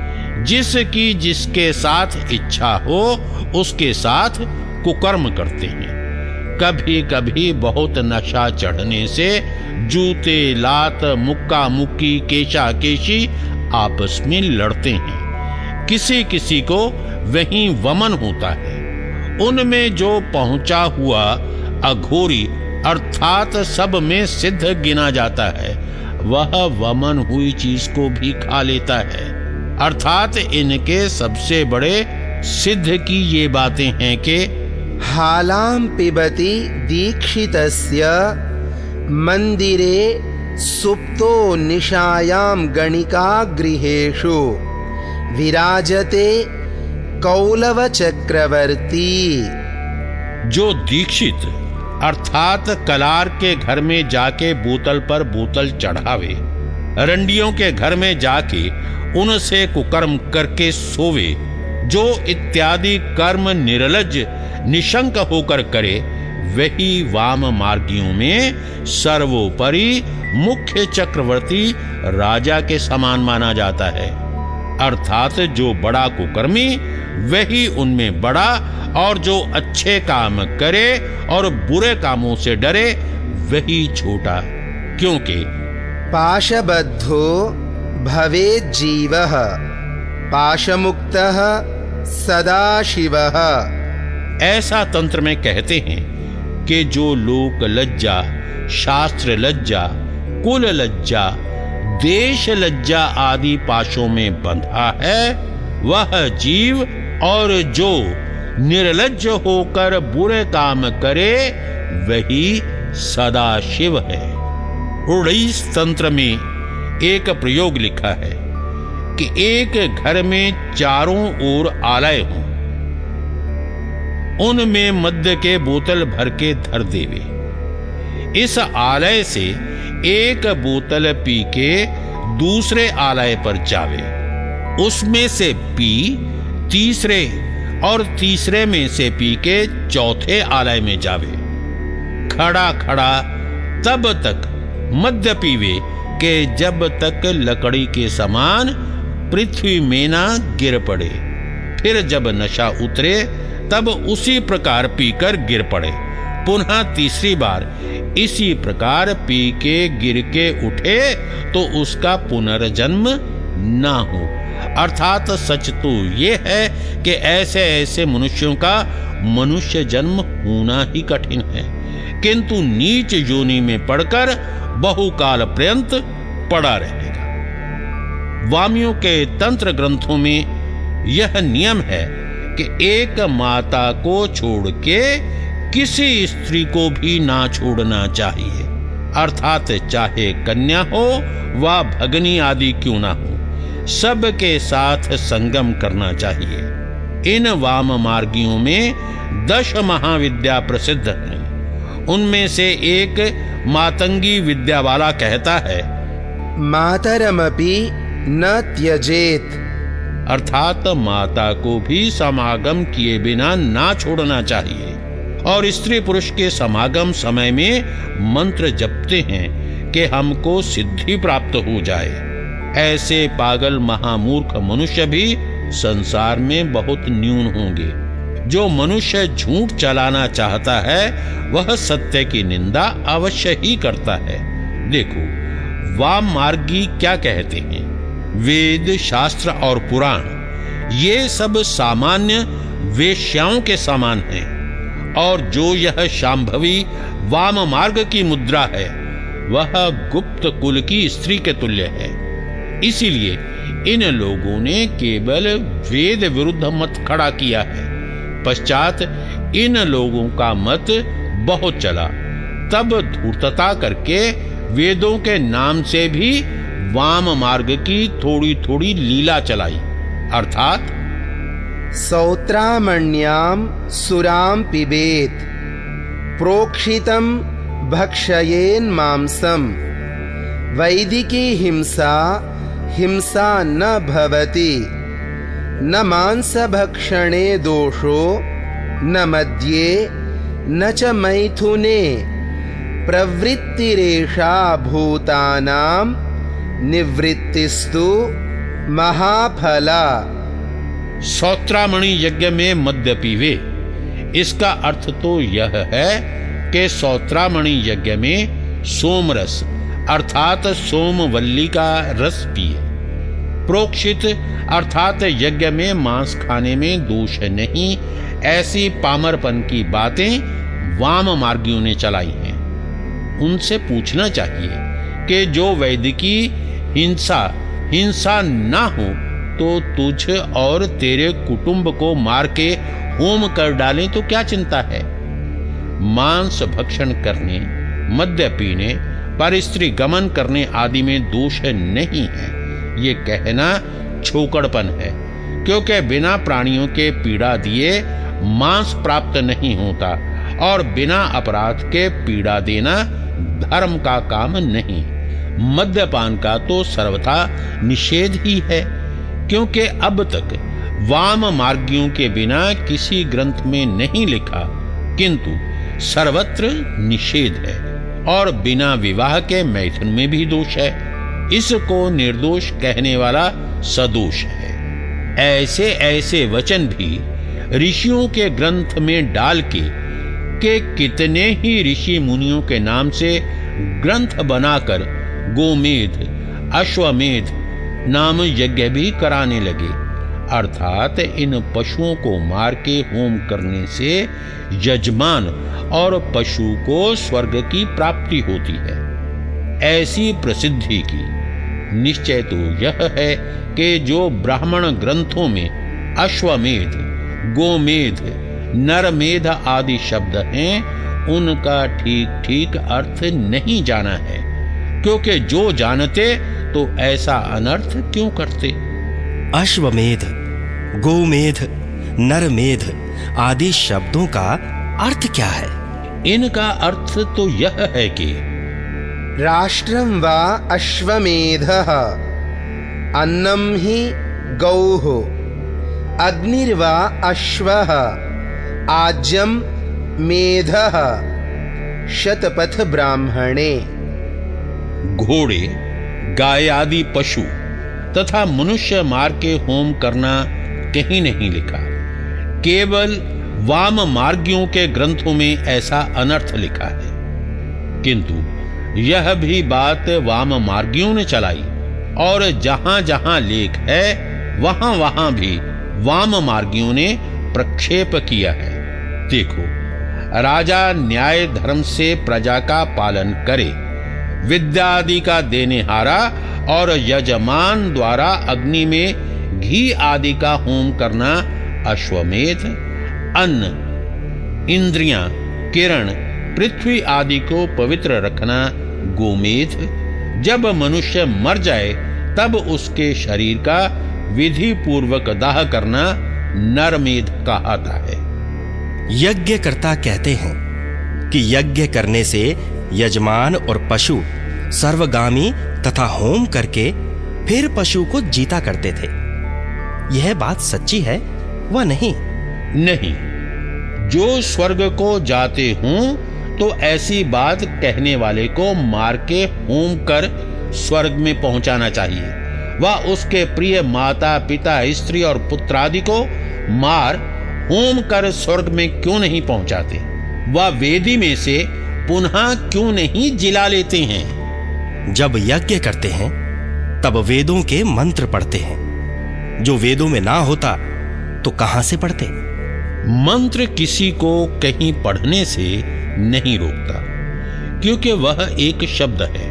जिसकी जिसके साथ इच्छा हो, उसके साथ कुकर्म करते हैं। कभी कभी बहुत नशा चढ़ने से जूते, लात मुक्का मुक्की केशा केशी आपस में लड़ते हैं। किसी किसी को वही वमन होता है। उनमें जो पहुँचा हुआ अघोरी अर्थात सब में सिद्ध गिना जाता है। वह वमन हुई चीज़ को भी खा लेता है। अर्थात इनके सबसे बड़े सिद्ध की ये बातें हैं कि हालाम पिबती दीक्षितस्य मंदिरे सुप्तो निशायाम गणिका गृहेशु विराजते कौलव चक्रवर्ती जो दीक्षित अर्थात कलार के घर में जाके बोतल पर बोतल चढ़ावे, रंडियों के घर में जाके उनसे कुकर्म करके सोवे, जो इत्यादि कर्म निरलज, निशंक होकर करे, वही वाम मार्गियों में सर्वोपरि मुख्य चक्रवर्ती राजा के समान माना जाता है। अर्थात जो बड़ा कुकर्मी वही उनमें बड़ा और जो अच्छे काम करे और बुरे कामों से डरे वही छोटा। क्योंकि पाशबद्धो भवे जीव पाशमुक्त सदा शिव। ऐसा तंत्र में कहते हैं कि जो लोक लज्जा शास्त्र लज्जा कुल लज्जा देश लज्जा आदि पाशों में बंधा है, वह जीव और जो निर्लज होकर बुरे काम करे, वही सदा शिव है। उड़ीस तंत्र में एक प्रयोग लिखा है कि एक घर में चारों ओर आलय हो। उनमें मध्य के बोतल भर के धर देवे। इस आलय से एक बोतल पी के दूसरे आलय पर जावे। उसमें से पी, तीसरे और तीसरे में से पी के चौथे आलय में जावे। खड़ा खड़ा तब तक मध्य पीवे के जब तक लकड़ी के समान पृथ्वी में ना गिर पड़े। फिर जब नशा उतरे, तब उसी प्रकार पीकर गिर पड़े। पुनः तीसरी बार इसी प्रकार पी के गिर के उठे तो उसका पुनर्जन्म ना हो। अर्थात सच तो ये है कि ऐसे ऐसे मनुष्यों का मनुष्य जन्म होना ही कठिन है। किंतु नीच योनि में पड़कर बहुकाल पर्यंत पड़ा रहेगा। वामियों के तंत्र ग्रंथों में यह नियम है कि एक माता को छोड़ के किसी स्त्री को भी ना छोड़ना चाहिए। अर्थात चाहे कन्या हो व भगनी आदि क्यों ना हो सबके साथ संगम करना चाहिए। इन वाम मार्गियों में दश महाविद्या प्रसिद्ध हैं। उनमें से एक मातंगी विद्या वाला कहता है मातरमपि न त्यजेत। अर्थात माता को भी समागम किए बिना ना छोड़ना चाहिए। और स्त्री पुरुष के समागम समय में मंत्र जपते हैं कि हमको सिद्धि प्राप्त हो जाए। ऐसे पागल महामूर्ख मनुष्य भी संसार में बहुत न्यून होंगे। जो मनुष्य झूठ चलाना चाहता है, वह सत्य की निंदा अवश्य ही करता है। देखो, वाम मार्गी क्या कहते हैं? वेद, शास्त्र और पुराण, ये सब सामान्य वेश्याओं के समान हैं। और जो यह शांभवी वाम मार्ग की मुद्रा है, वह गुप्त कुल की स्त्री के तुल्य है। इसीलिए इन लोगों ने केवल वेद विरुद्ध मत खड़ा किया है। पश्चात इन लोगों का मत बहुत चला। तब धूर्तता करके वेदों के नाम से भी वाम मार्ग की थोड़ी थोड़ी लीला चलाई। अर्थात सौत्रामण्याम सुराम पिबेत। प्रोक्षितम भक्षयेन मांसम वैदिकी हिंसा हिंसा न भवति। न मांस भक्षणे दोषो न मध्ये न च मैथुने। प्रवृत्तिरेषा भूतानां निवृत्तिस्तु महाफला सौत्रामणि यज्ञ में मध्य पीवे। इसका अर्थ तो यह है कि सौत्रामणि यज्ञ में सोमरस अर्थात सोमवल्ली का रस पिए। प्रोक्षित, अर्थात यज्ञ में मांस खाने में दोष नहीं, ऐसी पामरपन की बातें वाम मार्गियों ने चलाई हैं। उनसे पूछना चाहिए कि जो वैदिकी हिंसा हिंसा ना हो तो तुझ और तेरे कुटुंब को मार के होम कर डालें तो क्या चिंता है? मांस भक्षण करने, मद्य पीने पर स्त्री गमन करने आदि में दोष नहीं है। ये कहना छोकड़पन है, क्योंकि बिना प्राणियों के पीड़ा दिए मांस प्राप्त नहीं होता और बिना अपराध के पीड़ा देना धर्म का काम नहीं। मद्यपान का तो सर्वथा निषेध ही है। क्योंकि अब तक वाम मार्गियों के बिना किसी ग्रंथ में नहीं लिखा, किंतु सर्वत्र निषेध है और बिना विवाह के मैथुन में भी दोष है। इसको निर्दोष कहने वाला सदोष है। ऐसे ऐसे वचन भी ऋषियों के ग्रंथ में डाल के के कितने ही ऋषि मुनियों के नाम से ग्रंथ बनाकर गोमेध, अश्वमेध नाम यज्ञ भी कराने लगे। अर्थात इन पशुओं को मार के होम करने से यजमान और पशु को स्वर्ग की प्राप्ति होती है। ऐसी प्रसिद्धि की। निश्चय तो यह है कि जो ब्राह्मण ग्रंथों में अश्वमेध, गोमेध, नरमेध आदि शब्द हैं, उनका ठीक ठीक अर्थ नहीं जाना है। क्योंकि जो जानते तो ऐसा अनर्थ क्यों करते? अश्वमेध गोमेध नरमेध आदि शब्दों का अर्थ क्या है? इनका अर्थ तो यह है कि राष्ट्रम वा अश्वमेधः अन्नम ही गौः अग्निर्वा अश्व आज्यम मेधः शतपथ ब्राह्मणे। घोड़े, गाय आदि पशु तथा मनुष्य मार के होम करना कहीं नहीं लिखा। केवल वाम मार्गियों के ग्रंथों में ऐसा अनर्थ लिखा है। किंतु यह भी बात वाम मार्गियों ने चलाई, और जहाँ जहाँ लेख है वहाँ वहाँ भी वाम मार्गियों ने प्रक्षेप किया है। देखो, राजा न्याय धर्म से प्रजा का पालन करे विद्या आदि का देने हारा और यजमान द्वारा अग्नि में घी आदि का होम करना अश्वमेध, अन्न, इंद्रियाँ, किरण, पृथ्वी आदि को पवित्र रखना गोमेध। जब मनुष्य मर जाए, तब उसके शरीर का विधि पूर्वक दाह करना नरमेध कहाता है। यज्ञकर्ता कहते हैं कि यज्ञ करने से यजमान और पशु सर्वगामी तथा होम करके फिर पशु को जीता करते थे। यह बात सच्ची है व नहीं? नहीं। जो स्वर्ग को जाते हों तो ऐसी बात कहने वाले को मार के होम कर स्वर्ग में पहुंचाना चाहिए। वह उसके प्रिय माता, पिता, स्त्री और पुत्र आदि को मार होम कर स्वर्ग में क्यों नहीं पहुंचाते? वह वेदी में से पुनः क्यों नहीं जिला लेते हैं? जब यज्ञ करते हैं, तब वेदों के मंत्र पढ़ते हैं। जो वेदों में ना होता तो कहाँ से पढ़ते? मंत्र किसी को कहीं पढ़ने से नहीं रोकता, क्योंकि वह एक शब्द है।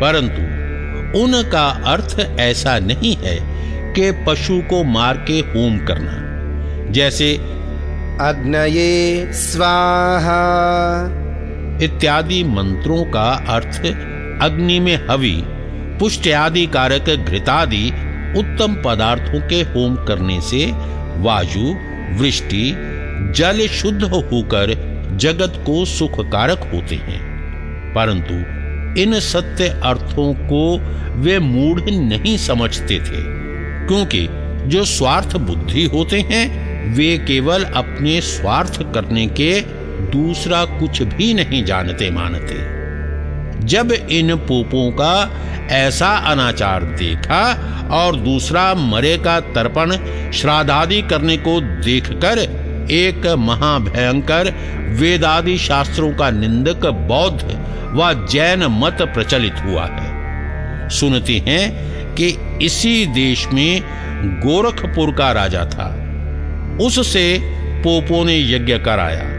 परंतु उनका अर्थ ऐसा नहीं है कि पशु को मार के होम करना। जैसे, अग्नये, स्वाहा। इत्यादि मंत्रों का अर्थ अग्नि में हवि, पुष्ट आदि कारक घृतादि उत्तम पदार्थों के होम करने से वायु, वृष्टि, जल शुद्ध होकर जगत को सुख कारक होते हैं। परंतु इन सत्य अर्थों को वे मूढ़ नहीं समझते थे, क्योंकि जो स्वार्थ बुद्धि होते हैं, वे केवल अपने स्वार्थ करने के दूसरा कुछ भी नहीं जानते मानते। जब इन पोपों का ऐसा अनाचार देखा और दूसरा मरे का तर्पण श्राद्धादि करने को देखकर एक महाभयंकर वेदादि शास्त्रों का निंदक बौद्ध व जैन मत प्रचलित हुआ है। सुनते हैं कि इसी देश में गोरखपुर का राजा था। उससे पोपो ने यज्ञ कराया।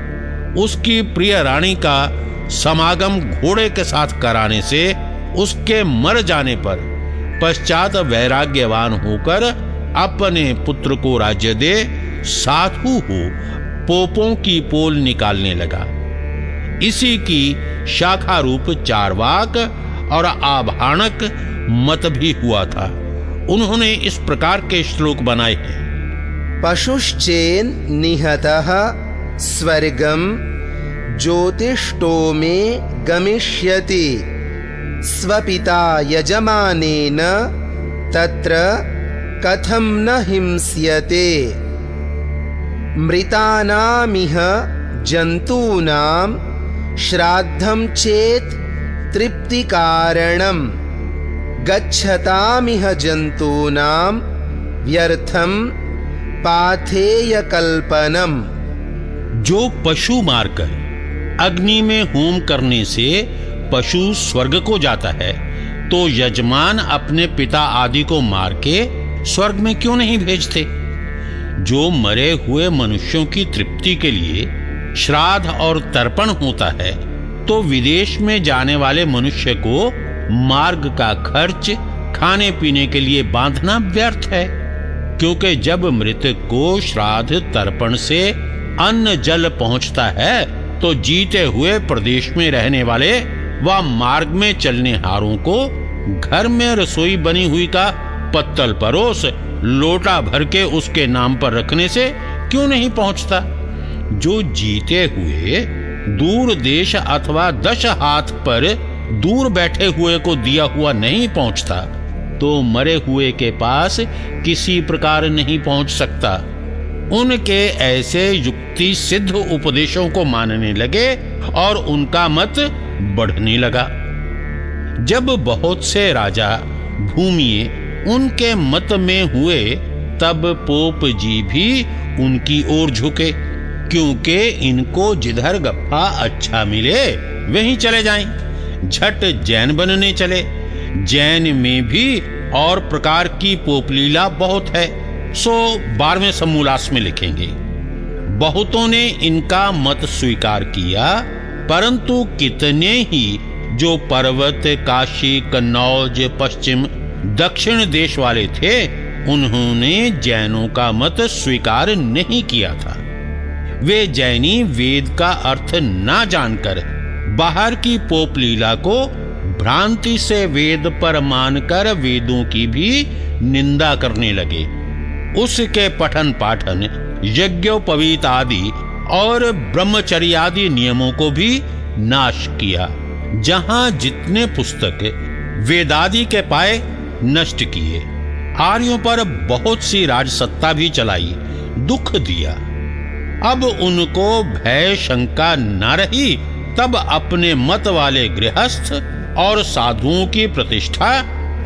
उसकी प्रिय रानी का समागम घोड़े के साथ कराने से उसके मर जाने पर पश्चात वैराग्यवान होकर अपने पुत्र को राज्य दे, साधु हो, पोपों की पोल निकालने लगा। इसी की शाखा रूप चारवाक और आभाणक मत भी हुआ था। उन्होंने इस प्रकार के श्लोक बनाए हैं। पशुश्चेन निहतः स्वर्गम ज्योतिष्टो में गमिष्यति। स्वपिता यजमानेन तत्र कथम न हिंस्यते। मृतानामिह जंतूनां श्राद्धं चेत तृप्तिकारणं गच्छतामिह जंतूनां व्यर्थम पाथेय कल्पनम जो पशु मारकर अग्नि में होम करने से पशु स्वर्ग को जाता है तो यजमान अपने पिता आदि को मार के स्वर्ग में क्यों नहीं भेजते? जो मरे हुए मनुष्यों की तृप्ति के लिए श्राद्ध और तर्पण होता है तो विदेश में जाने वाले मनुष्य को मार्ग का खर्च खाने पीने के लिए बांधना व्यर्थ है, क्योंकि जब मृतक को श्राद्ध तर्पण से अन्न जल पहुँचता है तो जीते हुए प्रदेश में रहने वाले व मार्ग में चलने हारों को घर में रसोई बनी हुई का पत्तल परोस, लोटा भर के उसके नाम पर रखने से क्यों नहीं पहुँचता? जो जीते हुए दूर देश अथवा दश हाथ पर दूर बैठे हुए को दिया हुआ नहीं पहुँचता तो मरे हुए के पास किसी प्रकार नहीं पहुँच सकता। उनके ऐसे युक्ति सिद्ध उपदेशों को मानने लगे और उनका मत बढ़ने लगा। जब बहुत से राजा भूमिये उनके मत में हुए, तब पोप जी भी उनकी ओर झुके, क्योंकि इनको जिधर गप्पा अच्छा मिले, वहीं चले जाएँ। झट जैन बनने चले। जैन में भी और प्रकार की पोपलीला बहुत है। सो बारहवें समूलास में लिखेंगे, बहुतों ने इनका मत स्वीकार किया, परंतु कितने ही, जो पर्वत, काशी, कन्नौज, पश्चिम, दक्षिण देश वाले थे, उन्होंने जैनों का मत स्वीकार नहीं किया था। वे जैनी वेद का अर्थ ना जानकर, बाहर की पोप लीला को भ्रांति से वेद पर मानकर वेदों की भी निंदा करने लगे। उसके पठन पाठन यज्ञोपवीत आदि और ब्रह्मचर्यादि नियमों को भी नाश किया, जहाँ जितने पुस्तक वेदादि के पाए नष्ट किए। आर्यों पर बहुत सी राजसत्ता भी चलाई, दुख दिया। अब उनको भय, शंका न रही, तब अपने मत वाले गृहस्थ और साधुओं की प्रतिष्ठा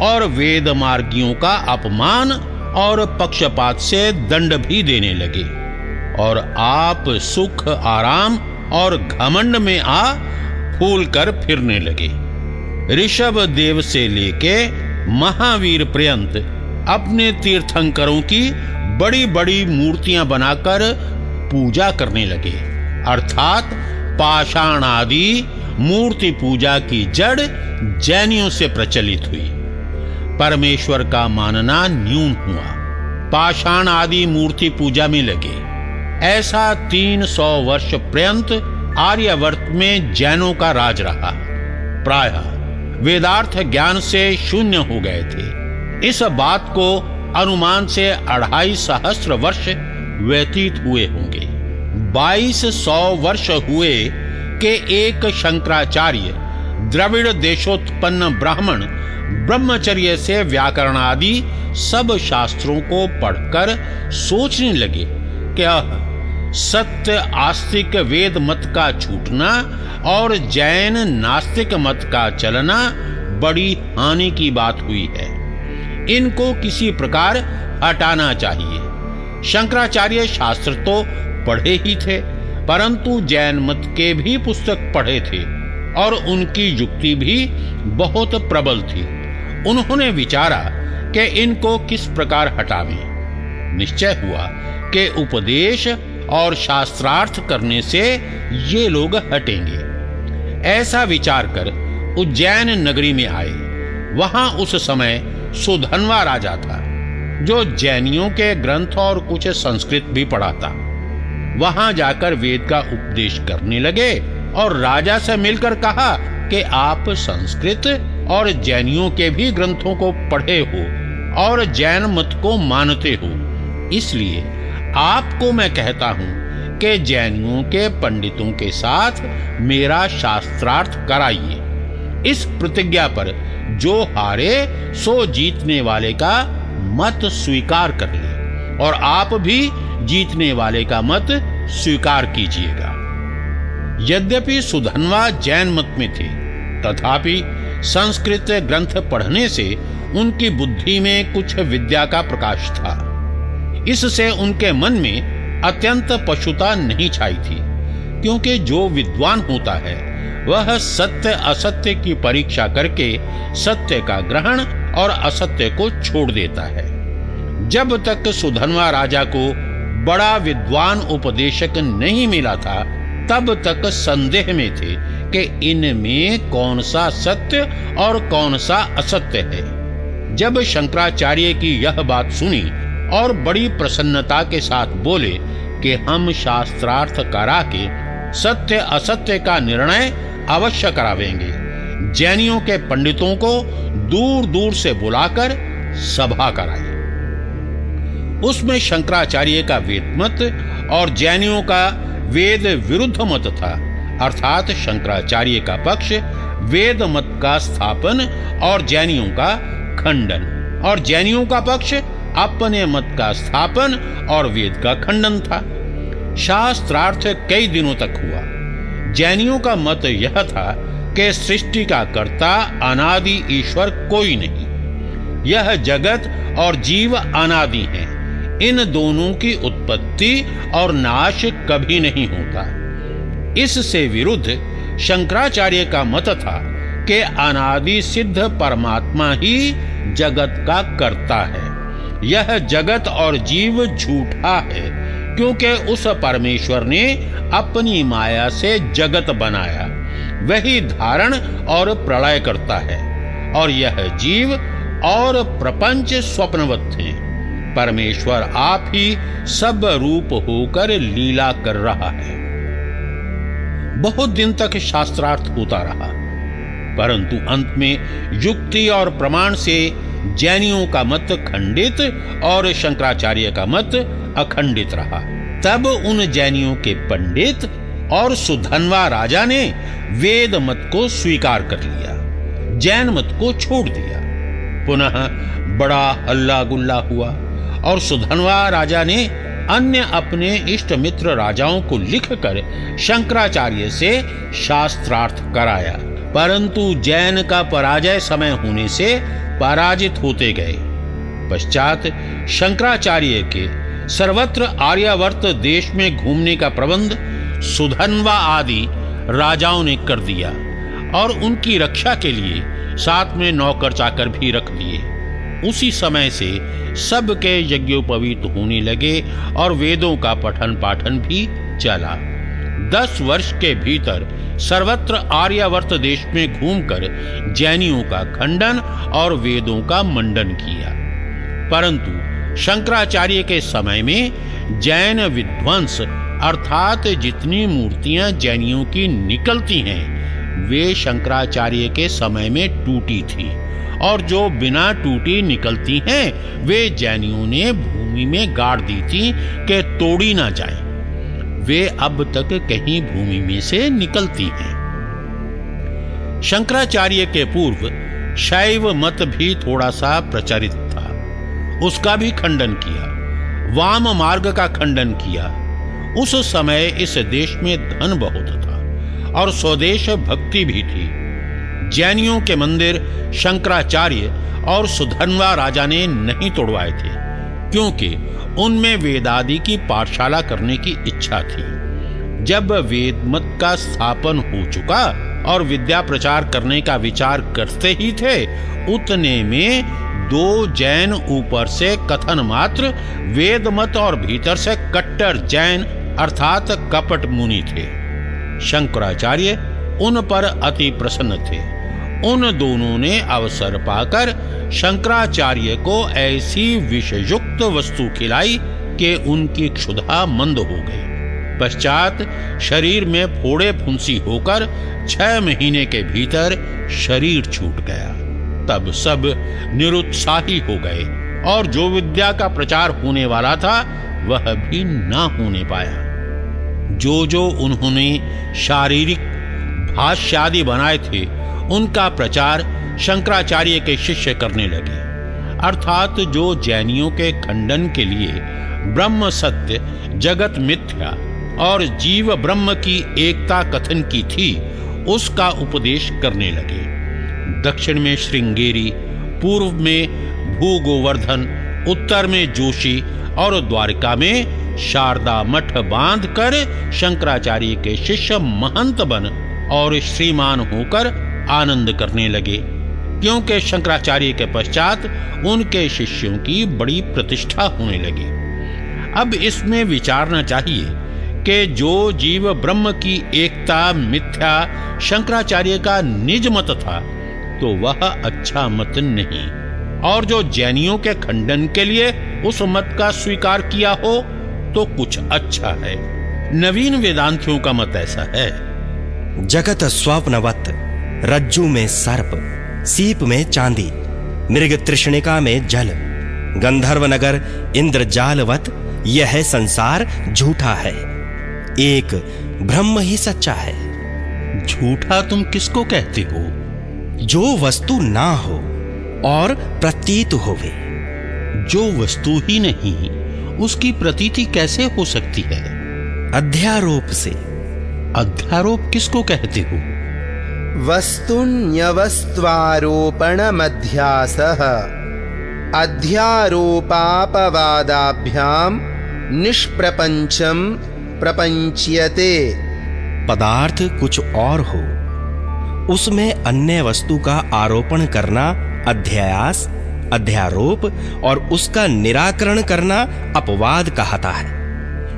और वेद मार्गियों का अपमान और पक्षपात से दंड भी देने लगे। और आप सुख, आराम और घमंड में आ फूल कर फिरने लगे। ऋषभ देव से लेके महावीर पर्यंत अपने तीर्थंकरों की बड़ी बड़ी मूर्तियाँ बनाकर पूजा करने लगे। अर्थात पाषाण आदि मूर्ति पूजा की जड़ जैनियों से प्रचलित हुई। परमेश्वर का मानना न्यून हुआ। पाषाण आदि मूर्ति पूजा में लगे। ऐसा तीन सौ वर्ष पर्यंत आर्यवर्त में जैनों का राज रहा। प्राय वेदार्थ ज्ञान से शून्य हो गए थे। इस बात को अनुमान से अढ़ाई सहस्त्र वर्ष व्यतीत हुए होंगे। बाईस सौ वर्ष हुए के एक शंकराचार्य द्रविड़ देशोत्पन्न ब्राह्मण ब्रह्मचर्य से व्याकरण आदि सब शास्त्रों को पढ़कर सोचने लगे क्या सत्य आस्तिक वेद मत का छूटना और जैन नास्तिक मत का चलना बड़ी हानि की बात हुई है। इनको किसी प्रकार हटाना चाहिए। शंकराचार्य शास्त्र तो पढ़े ही थे, परंतु जैन मत के भी पुस्तक पढ़े थे और उनकी युक्ति भी बहुत प्रबल थी। उन्होंने विचारा कि इनको किस प्रकार हटावें। निश्चय हुआ कि उपदेश और शास्त्रार्थ करने से ये लोग हटेंगे। ऐसा विचार कर उज्जैन नगरी में आए। वहाँ उस समय सुधनवा राजा था, जो जैनियों के ग्रंथ और कुछ संस्कृत भी पढ़ाता वहाँ जाकर वेद का उपदेश करने लगे और राजा से मिलकर कहा कि आप संस्कृत और जैनियों के भी ग्रंथों को पढ़े हो और जैन मत को मानते हो। इसलिए आपको मैं कहता हूँ कि जैनियों के पंडितों के साथ मेरा शास्त्रार्थ कराइए। इस प्रतिज्ञा पर जो हारे, सो जीतने वाले का मत स्वीकार कर ले और आप भी जीतने वाले का मत स्वीकार कीजिएगा। यद्यपि सुधनवा जैन मत में थे, तथापि संस्कृत ग्रंथ पढ़ने से उनकी बुद्धि में कुछ विद्या का प्रकाश था। इससे उनके मन में अत्यंत पशुता नहीं छाई थी, क्योंकि जो विद्वान होता है, वह सत्य असत्य की परीक्षा करके सत्य का ग्रहण और असत्य को छोड़ देता है। जब तक सुधनवा राजा को बड़ा विद्वान उपदेशक नहीं मिला था तब तक संदेह में थे कि इनमें कौन सा सत्य और कौन सा असत्य है। जब शंकराचार्य की यह बात सुनी और बड़ी प्रसन्नता के साथ बोले कि हम शास्त्रार्थ करा के सत्य असत्य का निर्णय अवश्य करावेंगे, जैनियों के पंडितों को दूर दूर से बुलाकर सभा कराई। उसमें शंकराचार्य का वेदमत और जैनियों का वेद विरुद्ध मत था, अर्थात शंकराचार्य का पक्ष वेद मत का स्थापन और जैनियों का खंडन। और जैनियों का पक्ष अपने मत का स्थापन और वेद का खंडन था। शास्त्रार्थ कई दिनों तक हुआ। जैनियों का मत यह था कि सृष्टि का कर्ता अनादि ईश्वर कोई नहीं। यह जगत और जीव अनादि हैं। इन दोनों की उत्पत्ति और नाश कभी नहीं होता। इससे विरुद्ध शंकराचार्य का मत था कि अनादि सिद्ध परमात्मा ही जगत का कर्ता है। यह जगत और जीव झूठा है, क्योंकि उस परमेश्वर ने अपनी माया से जगत बनाया। वही धारण और प्रलय करता है, और यह जीव और प्रपंच स्वप्नवत थे। परमेश्वर आप ही सब रूप होकर लीला कर रहा है। बहुत दिन तक शास्त्रार्थ होता रहा, परंतु अंत में युक्ति और प्रमाण से जैनियों का मत खंडित और शंकराचार्य का मत अखंडित रहा। तब उन जैनियों के पंडित और सुधनवा राजा ने वेद मत को स्वीकार कर लिया, जैन मत को छोड़ दिया। पुनः बड़ा हल्ला गुल्ला हुआ। और सुधनवा राजा ने अन्य अपने इष्ट मित्र राजाओं को लिखकर शंकराचार्य से शास्त्रार्थ कराया। परंतु जैन का पराजय समय होने से पराजित होते गए। पश्चात शंकराचार्य के सर्वत्र आर्यावर्त देश में घूमने का प्रबंध सुधनवा आदि राजाओं ने कर दिया और उनकी रक्षा के लिए साथ में नौकर चाकर भी रख दिए। उसी समय से सबके यज्ञोपवीत होने लगे और वेदों का पठन पाठन भी चला। दस वर्ष के भीतर सर्वत्र आर्यावर्त देश में घूमकर जैनियों का खंडन और वेदों का मंडन किया। परंतु शंकराचार्य के समय में जैन विध्वंस अर्थात जितनी मूर्तियाँ जैनियों की निकलती हैं वे शंकराचार्य के समय में टूटी थी और जो बिना टूटी निकलती हैं, वे जैनियों ने भूमि में गाड़ दी थी कि तोड़ी ना जाए। वे अब तक कहीं भूमि में से निकलती हैं। शंकराचार्य के पूर्व शैव मत भी थोड़ा सा प्रचलित था। उसका भी खंडन किया, वाम मार्ग का खंडन किया। उस समय इस देश में धन बहुत और स्वदेश भक्ति भी थी। जैनियों के मंदिर शंकराचार्य और सुधनवा राजा ने नहीं तोड़वाए थे, क्योंकि उनमें वेदादि की पाठशाला करने की इच्छा थी। जब वेद मत का स्थापन हो चुका और विद्या प्रचार करने का विचार करते ही थे, उतने में दो जैन ऊपर से कथन मात्र, वेद मत और भीतर से कट्टर जैन, अर्थात कपट मुनि थे। शंकराचार्य उन पर अति प्रसन्न थे। उन दोनों ने अवसर पाकर शंकराचार्य को ऐसी विषयुक्त वस्तु खिलाई कि उनकी क्षुधा मंद हो गई। पश्चात शरीर में फोड़े फुंसी होकर छह महीने के भीतर शरीर छूट गया। तब सब निरुत्साही हो गए और जो विद्या का प्रचार होने वाला था, वह भी ना होने पाया। जो जो उन्होंने शारीरिक भाष्यादि बनाए थे, उनका प्रचार शंकराचार्य के शिष्य करने लगे। अर्थात जो जैनियों के खंडन के लिए ब्रह्म सत्य, जगत मिथ्या और जीव ब्रह्म की एकता कथन की थी, उसका उपदेश करने लगे। दक्षिण में श्रृंगेरी, पूर्व में भूगोवर्धन, उत्तर में जोशी और द्वारका में शारदा मठ बाँध कर शंकराचार्य के शिष्य महंत बन और श्रीमान होकर आनंद करने लगे, क्योंकि शंकराचार्य के पश्चात उनके शिष्यों की बड़ी प्रतिष्ठा होने लगी। अब इसमें विचारना चाहिए कि जो जीव ब्रह्म की एकता, मिथ्या, शंकराचार्य का निज मत था तो वह अच्छा मत नहीं। और जो जैनियों के खंडन के लिए उस मत का स्वीकार किया हो तो कुछ अच्छा है। नवीन वेदांतियों का मत ऐसा है। जगत स्वप्नवत रज्जू में सर्प सीप में चांदी मृग तृष्णिका में जल गंधर्व नगर इंद्र इंद्रजालवत यह संसार झूठा है। एक ब्रह्म ही सच्चा है। झूठा तुम किसको कहते हो? जो वस्तु ना हो और प्रतीत होवे। जो वस्तु ही नहीं उसकी प्रतीति कैसे हो सकती है? अध्यारोप से। अध्यारोप किसको कहते हो? वस्तुन्यवस्त्वारोपणमध्यासः। अध्यारोपापवादाभ्याम निष्प्रपंचम प्रपंच्यते पदार्थ कुछ और हो। उसमें अन्य वस्तु का आरोपण करना अध्यायास अध्यारोप और उसका निराकरण करना अपवाद कहता है।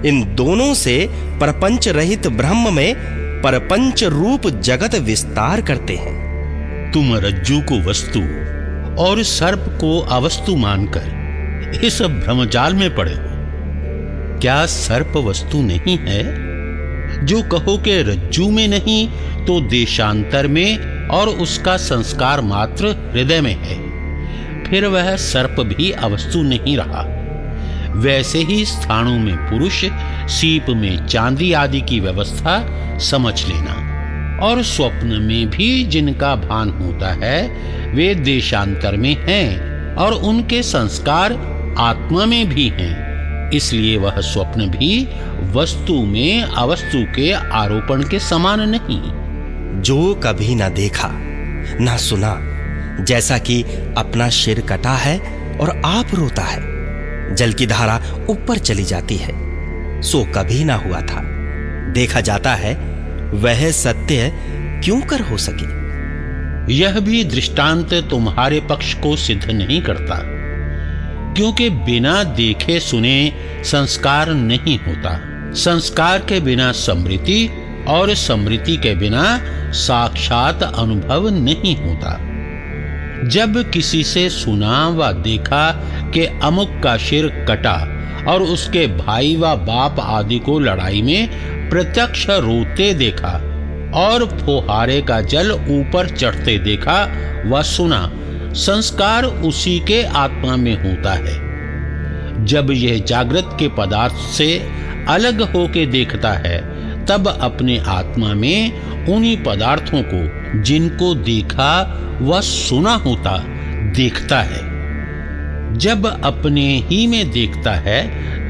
इन दोनों से परपंच रहित ब्रह्म में परपंच रूप जगत विस्तार करते हैं। तुम रज्जू को वस्तु और सर्प को अवस्तु मानकर इस भ्रमजाल में पड़े हो। क्या सर्प वस्तु नहीं है? जो कहो के रज्जू में नहीं तो देशांतर में और उसका संस्कार मात्र हृदय में है। फिर वह सर्प भी अवस्तु नहीं रहा। वैसे ही स्थानों में पुरुष, सीप में चांदी आदि की व्यवस्था समझ लेना। और स्वप्न में भी जिनका भान होता है, वे देशांतर में हैं और उनके संस्कार आत्मा में भी हैं। इसलिए वह स्वप्न भी वस्तु में अवस्तु के आरोपण के समान नहीं। जो कभी ना देखा, न सुना जैसा कि अपना सिर कटा है और आप रोता है। जल की धारा ऊपर चली जाती है। सो कभी ना हुआ था। देखा जाता है, वह सत्य क्यों कर हो सके? यह भी दृष्टांत तुम्हारे पक्ष को सिद्ध नहीं करता, क्योंकि बिना देखे सुने संस्कार नहीं होता। संस्कार के बिना समृद्धि और समृद्धि के बिना साक्षात अनुभव नहीं होता। जब किसी से सुना व देखा कि अमुक का सिर कटा और उसके भाई व बाप आदि को लड़ाई में प्रत्यक्ष रोते देखा और फोहारे का जल ऊपर चढ़ते देखा व सुना, संस्कार उसी के आत्मा में होता है। जब यह जागृत के पदार्थ से अलग होके देखता है, तब अपने आत्मा में उन्हीं पदार्थों को जिनको देखा व सुना होता, देखता है। जब अपने ही में देखता है,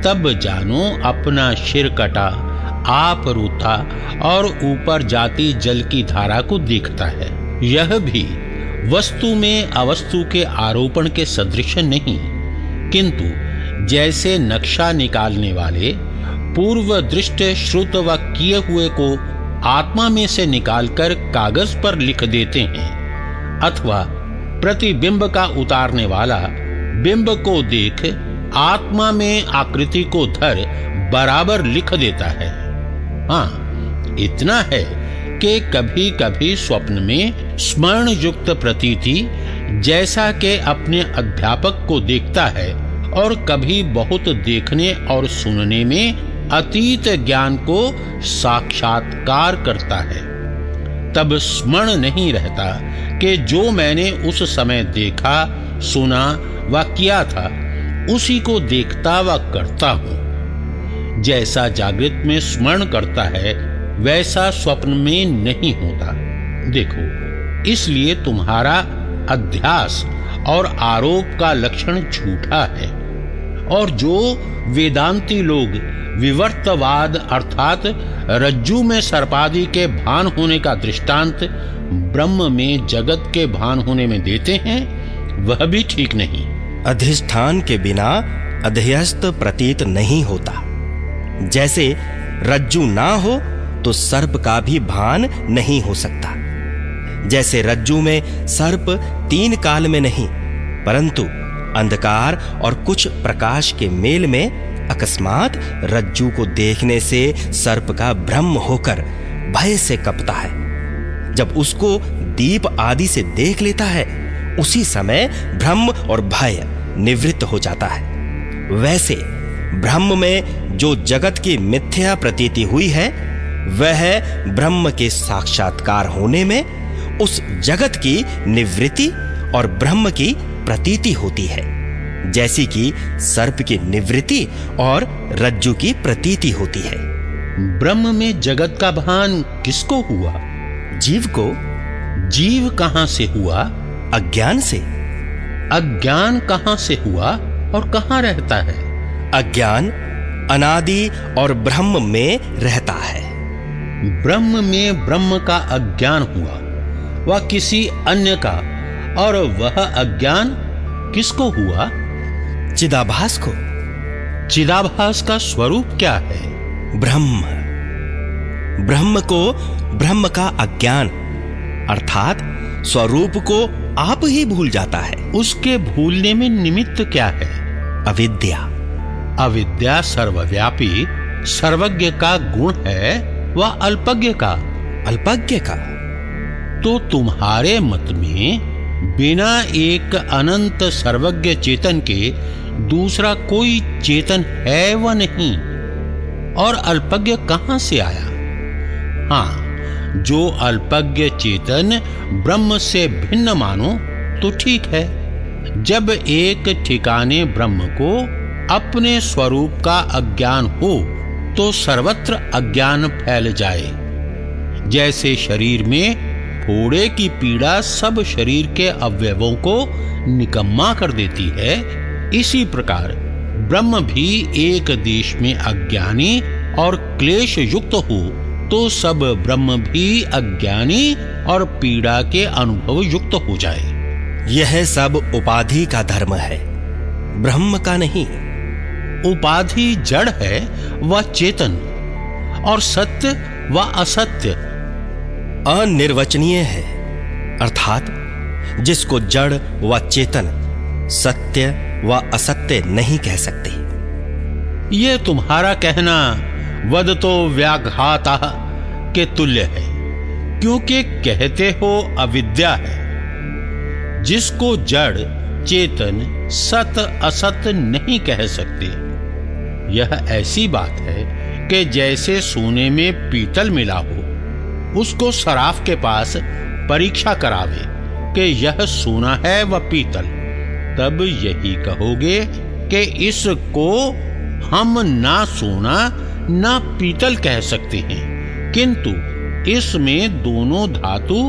तब जानो अपना सिर कटा, आप रोता और ऊपर जाती जल की धारा को देखता है। यह भी वस्तु में अवस्तु के आरोपण के सदृश नहीं, किंतु जैसे नक्शा निकालने वाले पूर्व दृष्ट श्रुत व किए हुए को आत्मा में से निकालकर कागज़ पर लिख देते हैं, अथवा प्रतिबिंब का उतारने वाला बिंब को देख आत्मा में आकृति को धर बराबर लिख देता है। हाँ इतना है कि कभी कभी स्वप्न में स्मरण युक्त प्रतीति जैसा के अपने अध्यापक को देखता है और कभी बहुत देखने और सुनने में अतीत ज्ञान को साक्षात्कार करता है। तब स्मरण नहीं रहता कि जो मैंने उस समय देखा, सुना व किया था, उसी को देखता व करता हूँ। जैसा जागृत में स्मरण करता है, वैसा स्वप्न में नहीं होता। देखो, इसलिए तुम्हारा अध्यास और आरोप का लक्षण झूठा है। और जो वेदांती लोग विवर्तवाद अर्थात रज्जू में सर्पादि के भान होने का दृष्टांत ब्रह्म में जगत के भान होने में देते हैं, वह भी ठीक नहीं। अधिष्ठान के बिना अध्यस्त प्रतीत नहीं होता। जैसे रज्जू ना हो तो सर्प का भी भान नहीं हो सकता। जैसे रज्जू में सर्प तीन काल में नहीं, परंतु अंधकार और कुछ प्रकाश के मेल में अकस्मात रज्जू को देखने से सर्प का भ्रम होकर भय से कपता है। जब उसको दीप आदि से देख लेता है, उसी समय भ्रम और भय निवृत्त हो जाता है। वैसे ब्रह्म में जो जगत की मिथ्या प्रतीति हुई है, वह ब्रह्म के साक्षात्कार होने में उस जगत की निवृत्ति और ब्रह्म की प्रतीति होती है जैसी कि सर्प की निवृत्ति और रज्जु की प्रतीति होती है। ब्रह्म में जगत का भान किसको हुआ? जीव को? जीव कहाँ से हुआ? अज्ञान से। अज्ञान कहाँ से हुआ और कहाँ रहता है? अज्ञान अनादि और ब्रह्म में रहता है। ब्रह्म में ब्रह्म का अज्ञान हुआ वह किसी अन्य का और वह अज्ञान किसको हुआ? चिदाभास को। चिदाभास का स्वरूप क्या है? ब्रह्म। ब्रह्म को ब्रह्म का अज्ञान अर्थात स्वरूप को आप ही भूल जाता है। उसके भूलने में निमित्त क्या है? अविद्या। अविद्या सर्वव्यापी सर्वज्ञ का गुण है वह अल्पज्ञ का। अल्पज्ञ का। तो तुम्हारे मत में बिना एक अनंत सर्वज्ञ चेतन के दूसरा कोई चेतन है व नहीं। और अल्पज्ञ कहाँ से आया? हाँ, जो अल्पज्ञ चेतन ब्रह्म से भिन्न मानो तो ठीक है। जब एक ठिकाने ब्रह्म को अपने स्वरूप का अज्ञान हो तो सर्वत्र अज्ञान फैल जाए। जैसे शरीर में फोड़े की पीड़ा सब शरीर के अवयवों को निकम्मा कर देती है। इसी प्रकार ब्रह्म भी एक देश में अज्ञानी और क्लेश युक्त हो तो सब ब्रह्म भी अज्ञानी और पीड़ा के अनुभव युक्त हो जाए। यह सब उपाधि का धर्म है ब्रह्म का नहीं। उपाधि जड़ है वह चेतन और सत्य व असत्य अनिर्वचनीय है, अर्थात जिसको जड़ व चेतन सत्य व असत्य नहीं कह सकते। ये तुम्हारा कहना वद तो व्याघाता के तुल्य है, क्योंकि कहते हो अविद्या है। जिसको जड़, चेतन, सत, असत नहीं कह सकते, यह ऐसी बात है कि जैसे सोने में पीतल मिला हो उसको सराफ के पास परीक्षा करावे कि यह सोना है व पीतल। तब यही कहोगे कि इसको हम ना सोना, ना पीतल कह सकते हैं, किंतु इसमें दोनों धातु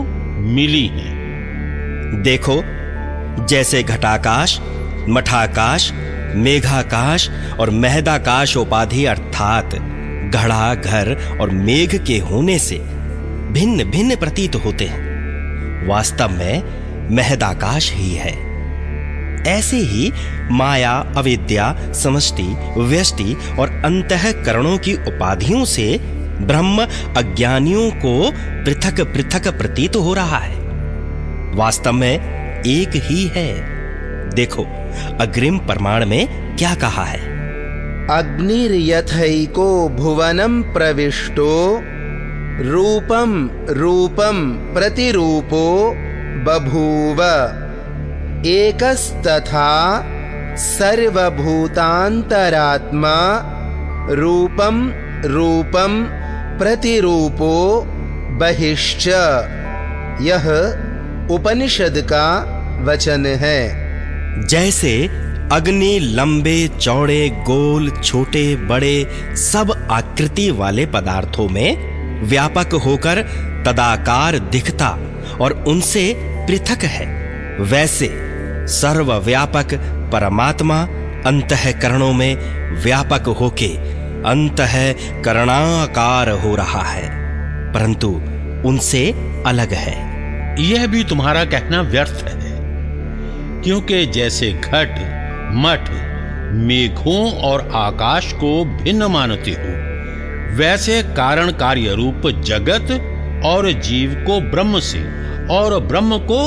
मिली हैं। देखो, जैसे घटाकाश, मठाकाश, मेघाकाश और महदाकाश उपाधि अर्थात घड़ा, घर और मेघ के होने से भिन्न भिन्न प्रतीत होते हैं। वास्तव में महदाकाश ही है। ऐसे ही माया, अविद्या, समष्टि, व्यष्टि और अंतकरणों की उपाधियों से ब्रह्म अज्ञानियों को पृथक पृथक प्रतीत हो रहा है। वास्तव में एक ही है। देखो, अग्रिम प्रमाण में क्या कहा है? अग्निर्यथैको भुवनम प्रविष्टो। रूपम रूपम प्रतिरूपो बभूव। एकस्तथा सर्वभूतांतरात्मा रूपम रूपम प्रतिरूपो बहिश्च। यह उपनिषद का वचन है। जैसे अग्नि लंबे, चौड़े, गोल, छोटे, बड़े सब आकृति वाले पदार्थों में व्यापक होकर तदाकार दिखता और उनसे पृथक है। वैसे सर्वव्यापक परमात्मा अंतकरणों में व्यापक होके अंत करणाकार हो रहा है, परंतु उनसे अलग है। यह भी तुम्हारा कहना व्यर्थ है, क्योंकि जैसे घट, मठ, मेघों और आकाश को भिन्न मानते हो वैसे कारण कार्य रूप जगत और जीव को ब्रह्म से और ब्रह्म को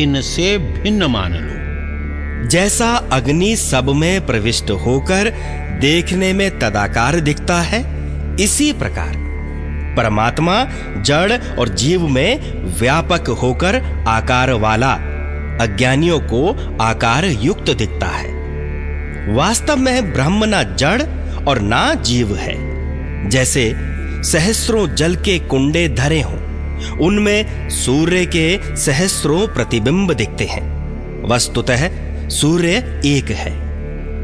इनसे भिन्न मान लो। जैसा अग्नि सब में प्रविष्ट होकर देखने में तदाकार दिखता है, इसी प्रकार परमात्मा जड़ और जीव में व्यापक होकर आकार वाला अज्ञानियों को आकार युक्त दिखता है। वास्तव में ब्रह्म ना जड़ और ना जीव है। जैसे सहस्रों जल के कुंडे धरे हों, उनमें सूर्य के सहस्रों प्रतिबिंब दिखते हैं। वस्तुतः सूर्य एक है।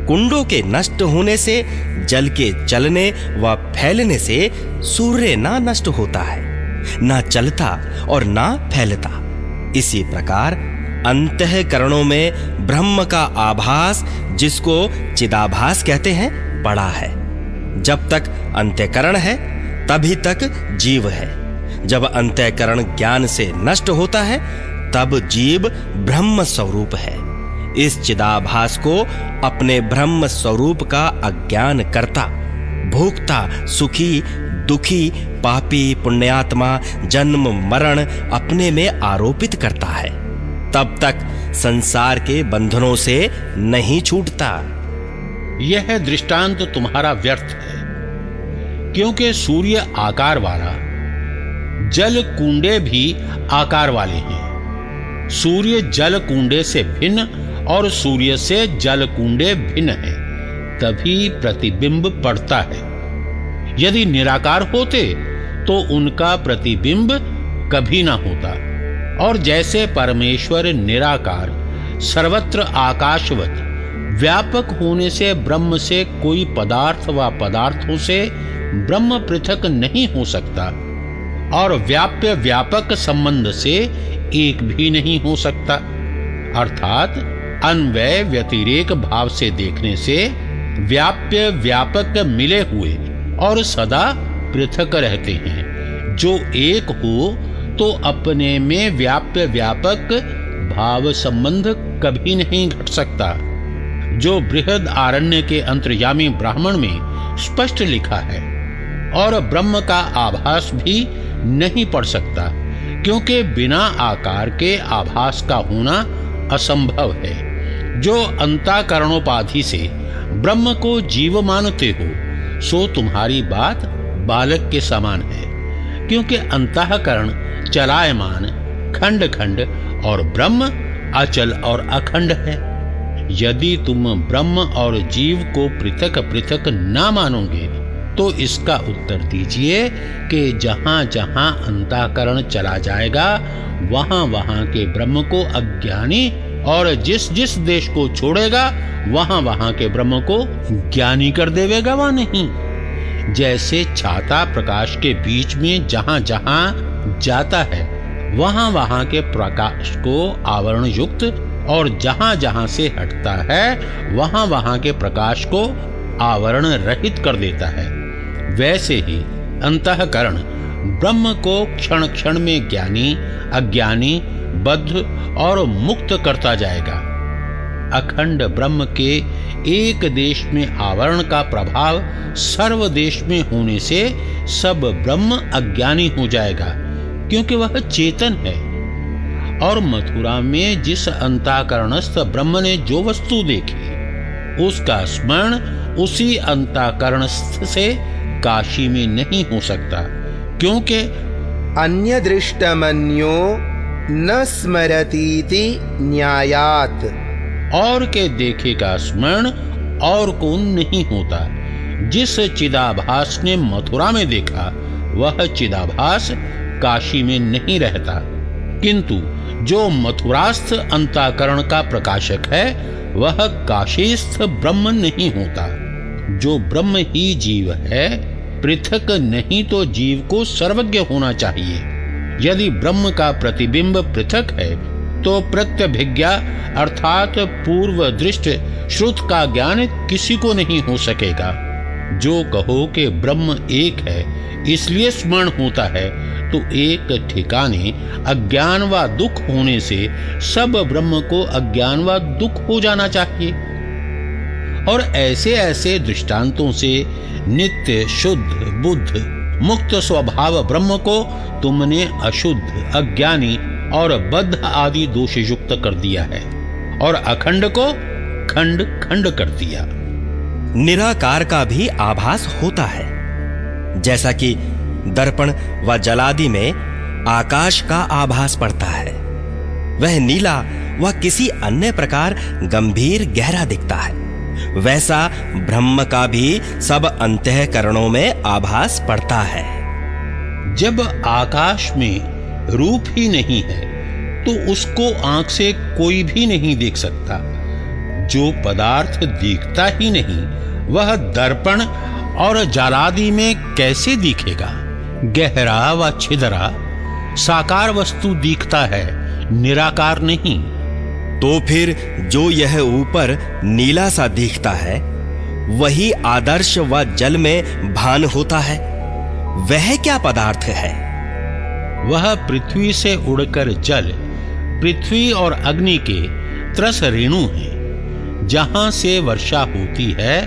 कुंडों के नष्ट होने से, जल के चलने व फैलने से सूर्य ना नष्ट होता है, ना चलता और ना फैलता। इसी प्रकार अंतकरणों में ब्रह्म का आभास, जिसको चिदाभास कहते हैं, पड़ा है। जब तक अंत्यकरण है, तभी तक जीव है। जब अंत्यकरण ज्ञान से नष्ट होता है, तब जीव ब्रह्म स्वरूप है। इस चिदाभास को अपने ब्रह्म स्वरूप का अज्ञान करता, भोक्ता, सुखी, दुखी, पापी, पुण्यात्मा, जन्म, मरण अपने में आरोपित करता है। तब तक संसार के बंधनों से नहीं छूटता। यह दृष्टांत तुम्हारा व्यर्थ है, क्योंकि सूर्य आकार वाला, जल कुंडे भी आकार वाले हैं। सूर्य जल कुंडे से भिन्न और सूर्य से जल कुंडे भिन्न है, तभी प्रतिबिंब पड़ता है। यदि निराकार होते तो उनका प्रतिबिंब कभी ना होता। और जैसे परमेश्वर निराकार, सर्वत्र आकाशवत व्यापक होने से, ब्रह्म से कोई पदार्थ व पदार्थों से ब्रह्म पृथक नहीं हो सकता और व्याप्य व्यापक संबंध से एक भी नहीं हो सकता। अर्थात, अन्वय व्यतिरेक भाव से देखने से व्याप्य व्यापक मिले हुए और सदा पृथक रहते हैं। जो एक हो तो अपने में व्याप्य व्यापक भाव संबंध कभी नहीं घट सकता। जो बृहद आरण्य के अंतर्यामी ब्राह्मण में स्पष्ट लिखा है। और ब्रह्म का आभास भी नहीं पड़ सकता, क्योंकि बिना आकार के आभास का होना असंभव है। जो अंताकरणोपाधि से ब्रह्म को जीव मानते हो, सो तुम्हारी बात बालक के समान है, क्योंकि अंतकरण चलायमान खंड खंड और ब्रह्म अचल और अखंड है। यदि तुम ब्रह्म और जीव को पृथक पृथक ना मानोगे तो इसका उत्तर दीजिए कि जहाँ जहाँ अंताकरण चला जाएगा, वहाँ वहाँ के ब्रह्म को अज्ञानी और जिस जिस देश को छोड़ेगा, वहाँ वहाँ के ब्रह्म को ज्ञानी कर देवेगा वह नहीं। जैसे छाता प्रकाश के बीच में जहाँ जहाँ जाता है, वहाँ वहाँ के प्रकाश को आवरण युक्त और जहाँ जहाँ से हटता है, वहाँ वहाँ के प्रकाश को आवरण रहित कर देता है। वैसे ही अंतकरण ब्रह्म को क्षण क्षण में ज्ञानी, अज्ञानी, बद्ध और मुक्त करता जाएगा। अखंड ब्रह्म के एक देश में आवरण का प्रभाव सर्व देश में होने से सब ब्रह्म अज्ञानी हो जाएगा, क्योंकि वह चेतन है। और मथुरा में जिस अंताकरणस्थ ब्रह्म ने जो वस्तु देखी उसका स्मरण उसी अंताकरणस्थ से काशी में नहीं हो सकता क्योंकि अन्य दृष्टमन्यो न स्मरती न्यायात। और के देखे का स्मरण और को नहीं होता जिस चिदाभास ने मथुरा में देखा वह चिदाभास काशी में नहीं रहता। किंतु जो मथुरास्थ अंताकरण का प्रकाशक है, वह काशीस्थ ब्रह्म नहीं होता। जो ब्रह्म ही जीव है, पृथक नहीं तो जीव को सर्वज्ञ होना चाहिए। यदि ब्रह्म का प्रतिबिंब पृथक है तो प्रत्यभिज्ञा अर्थात पूर्व दृष्ट श्रुत का ज्ञान किसी को नहीं हो सकेगा। जो कहो कि ब्रह्म एक है, इसलिए स्मरण होता है तो एक ठिकाने अज्ञान व दुख होने से सब ब्रह्म को अज्ञान व दुख हो जाना चाहिए। और ऐसे ऐसे दृष्टांतों से नित्य शुद्ध, बुद्ध, मुक्त स्वभाव ब्रह्म को तुमने अशुद्ध, अज्ञानी और बद्ध आदि दोष युक्त कर दिया है। और अखंड को खंड खंड कर दिया। निराकार का भी आभास होता है। जैसा कि दर्पण व जलादि में आकाश का आभास पड़ता है, वह नीला व किसी अन्य प्रकार गंभीर गहरा दिखता है। वैसा ब्रह्म का भी सब अंतकरणों में आभास पड़ता है। जब आकाश में रूप ही नहीं है तो उसको आँख से कोई भी नहीं देख सकता। जो पदार्थ दिखता ही नहीं वह दर्पण और जलादि में कैसे दिखेगा? गहरा व छिदरा साकार वस्तु दिखता है निराकार नहीं। तो फिर जो यह ऊपर नीला सा दिखता है वही आदर्श व जल में भान होता है। वह क्या पदार्थ है? वह पृथ्वी से उड़कर जल पृथ्वी और अग्नि के त्रस रेणु हैं। जहाँ से वर्षा होती है,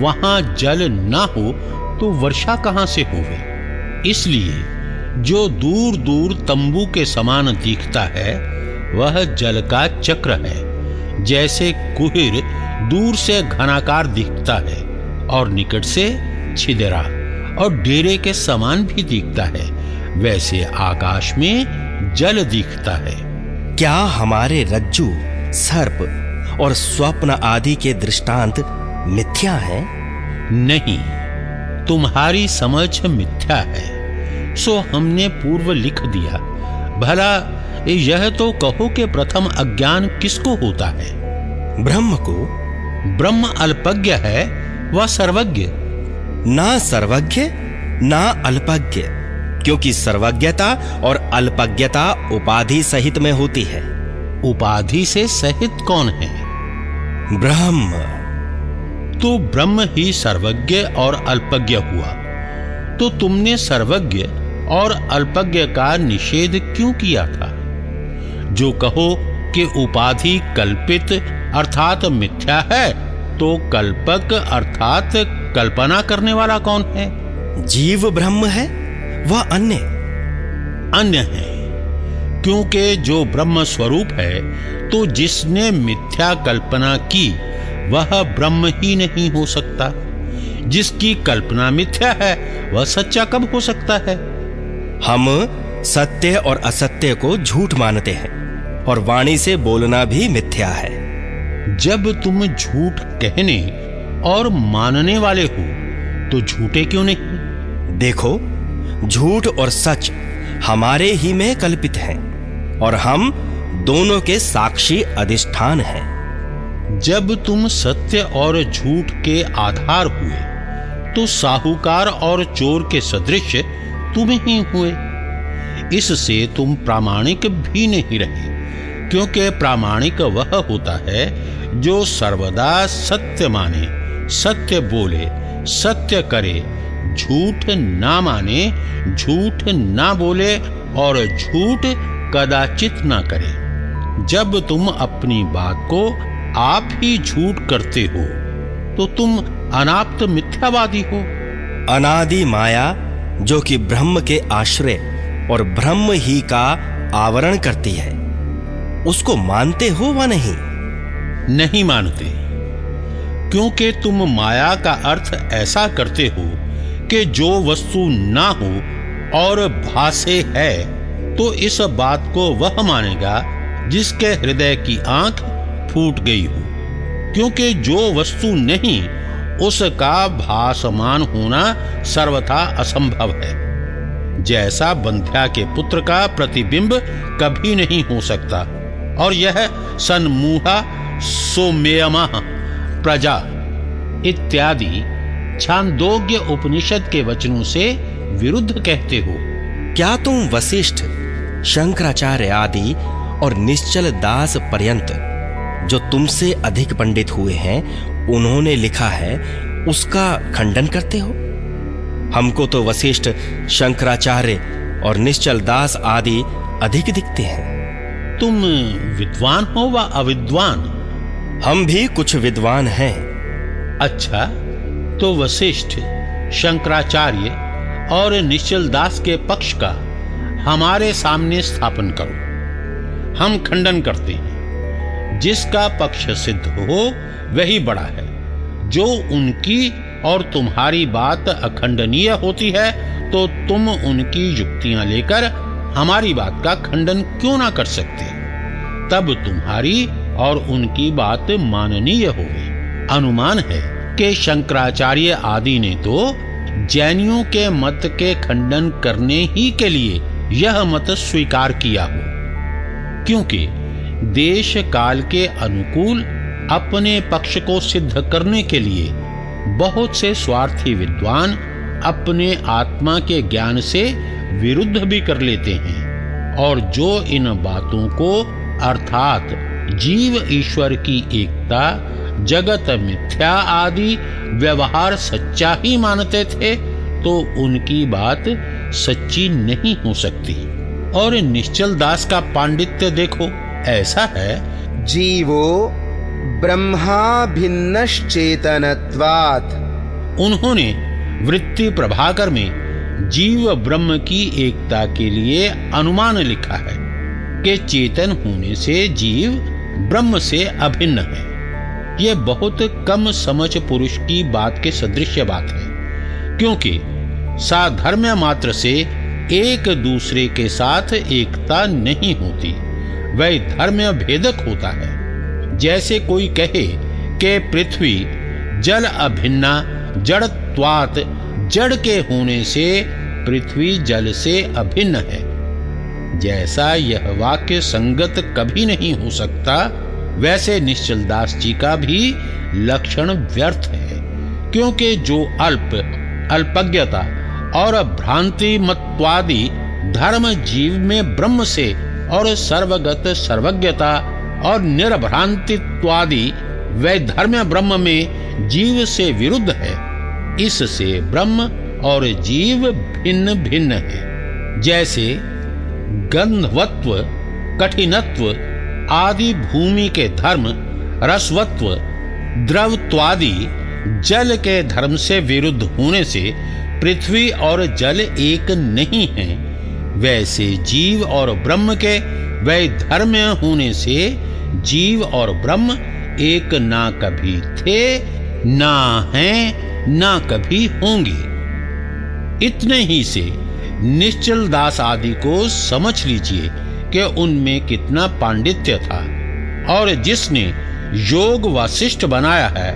वहाँ जल ना हो तो वर्षा कहाँ से होवे? इसलिए जो दूर दूर तंबू के समान दिखता है, वह जल का चक्र है। जैसे कुहिर दूर से घनाकार दिखता है और निकट से छिदरा और डेरे के समान भी दिखता है, वैसे आकाश में जल दिखता है। क्या हमारे रज्जु सर्प और स्वप्न आदि के दृष्टांत मिथ्या है? नहीं तुम्हारी समझ मिथ्या है। सो हमने पूर्व लिख दिया भला यह तो कहो कि प्रथम अज्ञान किसको होता है? ब्रह्म को। ब्रह्म अल्पज्ञ है वह सर्वज्ञ? ना सर्वज्ञ ना अल्पज्ञ क्योंकि सर्वज्ञता और अल्पज्ञता उपाधि सहित में होती है। उपाधि से सहित कौन है? ब्रह्म। तो ब्रह्म ही सर्वज्ञ और अल्पज्ञ हुआ। तो तुमने सर्वज्ञ और अल्पज्ञ का निषेध क्यों किया था? जो कहो कि उपाधि कल्पित अर्थात मिथ्या है तो कल्पक अर्थात कल्पना करने वाला कौन है? जीव ब्रह्म है वह अन्य। अन्य है। क्योंकि जो ब्रह्म स्वरूप है तो जिसने मिथ्या कल्पना की वह ब्रह्म ही नहीं हो सकता। जिसकी कल्पना मिथ्या है वह सच्चा कब हो सकता है? हम सत्य और असत्य को झूठ मानते हैं और वाणी से बोलना भी मिथ्या है। जब तुम झूठ कहने और मानने वाले हो तो झूठे क्यों नहीं? देखो झूठ और सच हमारे ही में कल्पित हैं। और हम दोनों के साक्षी अधिष्ठान हैं। जब तुम सत्य और झूठ के आधार हुए तो साहूकार और चोर के सदृश तुम ही हुए। इससे तुम प्रामाणिक भी नहीं रहे, क्योंकि प्रामाणिक वह होता है जो सर्वदा सत्य माने, सत्य बोले, सत्य करे, झूठ ना माने, झूठ ना बोले और झूठ कदाचित ना करे। जब तुम अपनी बात को आप ही झूठ करते हो तो तुम अनाप्त मिथ्यावादी हो। अनादि माया जो कि ब्रह्म के आश्रय और ब्रह्म ही का आवरण करती है उसको मानते हो व नहीं? नहीं मानते। क्योंकि तुम माया का अर्थ ऐसा करते हो कि जो वस्तु ना हो और भासे है तो इस बात को वह मानेगा, जिसके हृदय की आँख फूट गई हो। क्योंकि जो वस्तु नहीं, उसका भासमान होना सर्वथा असंभव है। जैसा बंध्या के पुत्र का प्रतिबिंब कभी नहीं हो सकता, और यह सन्मूहा सोमेयमा प्रजा इत्यादि छांदोग्य उपनिषद के वचनों से विरुद्ध कहते हो। क्या तुम वशिष्ठ शंकराचार्य आदि और निश्चल दास पर्यंत जो तुमसे अधिक पंडित हुए हैं उन्होंने लिखा है उसका खंडन करते हो? हमको तो वशिष्ठ शंकराचार्य और निश्चल दास आदि अधिक दिखते हैं। तुम विद्वान हो व अविद्वान? हम भी कुछ विद्वान हैं। अच्छा तो वशिष्ठ शंकराचार्य और निश्चल दास के पक्ष का हमारे सामने स्थापन करो। हम खंडन करते हैं। जिसका पक्ष सिद्ध हो, वही बड़ा है। जो उनकी और तुम्हारी बात अखंडनीय होती है तो तुम उनकी युक्तियाँ लेकर हमारी बात का खंडन क्यों ना कर सकते? तब तुम्हारी और उनकी बात माननीय होगी। अनुमान है कि शंकराचार्य आदि ने तो जैनियों के मत के खंडन करने ही के लिए यह मत स्वीकार किया हो, क्योंकि देश काल के अनुकूल अपने पक्ष को सिद्ध करने के लिए बहुत से स्वार्थी विद्वान अपने आत्मा के ज्ञान से विरुद्ध भी कर लेते हैं, और जो इन बातों को अर्थात जीव ईश्वर की एकता, जगत मिथ्या आदि व्यवहार सच्चा ही मानते थे तो उनकी बात सच्ची नहीं हो सकती। और निश्चल दास का पांडित्य देखो ऐसा है? जीवो ब्रह्मा भिन्नश्चेतनत्वात्। उन्होंने वृत्ति प्रभाकर में जीव ब्रह्म की एकता के लिए अनुमान लिखा है कि चेतन होने से जीव ब्रह्म से अभिन्न है। यह बहुत कम समझ पुरुष की बात के सदृश बात है क्योंकि साधर्म्य मात्र से एक दूसरे के साथ एकता नहीं होती। वह धर्म भेदक होता है। जैसे कोई कहे कि पृथ्वी जल अभिन्ना जड़त्वात जड़ के होने से पृथ्वी जल से अभिन्न है। जैसा यह वाक्य संगत कभी नहीं हो सकता, वैसे निश्चल दास जी का भी लक्षण व्यर्थ है, क्योंकि जो अल्प, अल्पज्ञता और भ्रांति मत्वादि धर्म जीव में ब्रह्म से और सर्वगत सर्वज्ञता और निर्भ्रांतित्वादि वैधर्म्य ब्रह्म में जीव से विरुद्ध है। इससे ब्रह्म और जीव भिन्न भिन्न है। जैसे गंधवत्व, कठिनत्व आदि भूमि के धर्म, रसवत्व, द्रवत्वादि जल के धर्म से विरुद्ध होने से पृथ्वी और जल एक नहीं है। वैसे जीव और ब्रह्म के धर्म होने से जीव और ब्रह्म एक ना कभी थे, ना हैं, ना कभी होंगे। इतने ही से निश्चल दास आदि को समझ लीजिए कि उनमें कितना पांडित्य था। और जिसने योग वशिष्ठ बनाया है,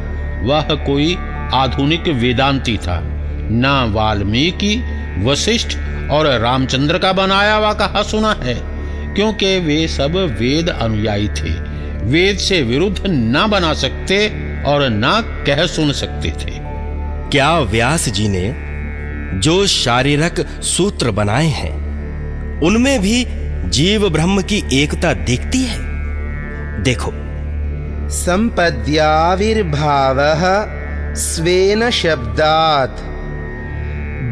वह कोई आधुनिक वेदांती था। ना वाल्मीकि वशिष्ठ और रामचंद्र का बनाया हुआ कहा सुना है क्योंकि वे सब वेद अनुयायी थे। वेद से विरुद्ध ना बना सकते और ना कह सुन सकते थे। क्या व्यास जी ने जो शारीरक सूत्र बनाए हैं उनमें भी जीव ब्रह्म की एकता दिखती है? देखो। संपद्याविर्भाव स्वेन शब्दात्।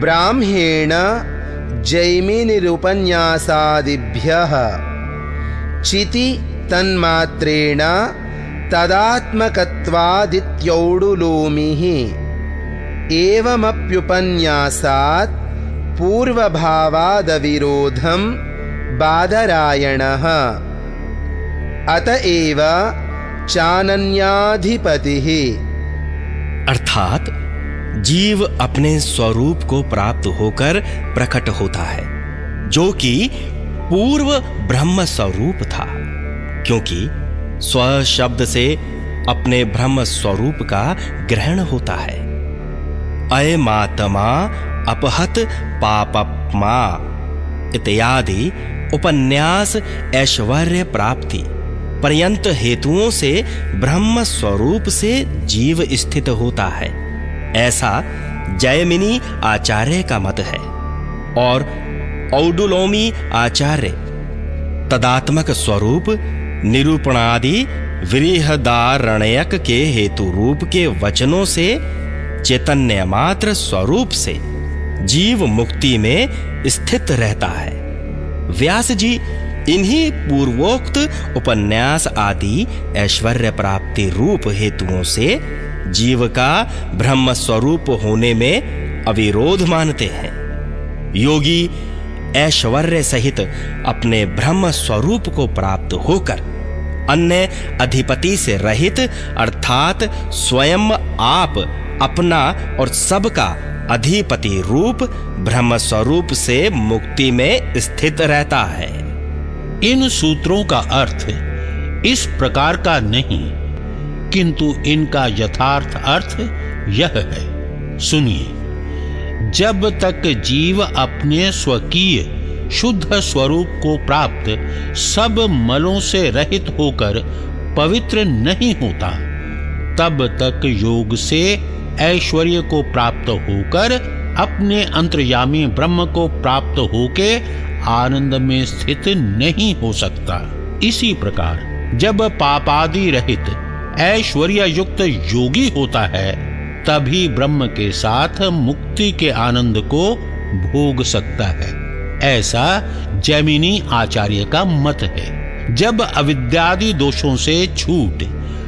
ब्राह्मेण जैमिनिरुपन्यासादिभ्यः। चिति तन्मात्रेण तदात्मकत्वादित्यौडुलोमिः। एवमप्युपन्यासात् पूर्वभावादविरोधं बादरायणः। अत एव चानन्याधिपतिः। अर्थात जीव अपने स्वरूप को प्राप्त होकर प्रकट होता है, जो कि पूर्व ब्रह्म स्वरूप था, क्योंकि स्व शब्द से अपने ब्रह्म स्वरूप का ग्रहण होता है। अयमात्मा, अपहत पापमा इत्यादि उपन्यास ऐश्वर्य प्राप्ति पर्यंत हेतुओं से ब्रह्म स्वरूप से जीव स्थित होता है। ऐसा जयमिनी आचार्य का मत है और औडुलोमी आचार्य तदात्मक स्वरूप निरूपणादि वृहदारण्यक के हेतु रूप के वचनों से चैतन्य मात्र स्वरूप से जीव मुक्ति में स्थित रहता है। व्यास जी इन्हीं पूर्वोक्त उपन्यास आदि ऐश्वर्य प्राप्ति रूप हेतुओं से जीव का ब्रह्म स्वरूप होने में अविरोध मानते हैं। योगी ऐश्वर्य सहित अपने ब्रह्म स्वरूप को प्राप्त होकर अन्य अधिपति से रहित, अर्थात स्वयं आप अपना और सबका अधिपति रूप ब्रह्म स्वरूप से मुक्ति में स्थित रहता है। इन सूत्रों का अर्थ इस प्रकार का नहीं किंतु इनका यथार्थ अर्थ यह है। सुनिए, जब तक जीव अपने स्वकीय, शुद्ध स्वरूप को प्राप्त सब मलों से रहित होकर पवित्र नहीं होता, तब तक योग से ऐश्वर्य को प्राप्त होकर अपने अंतर्यामी ब्रह्म को प्राप्त होके आनंद में स्थित नहीं हो सकता। इसी प्रकार जब पापादि रहित ऐश्वर्य युक्त योगी होता है, तभी ब्रह्म के साथ मुक्ति के आनंद को भोग सकता है। ऐसा जैमिनी आचार्य का मत है। जब अविद्यादि दोषों से छूट,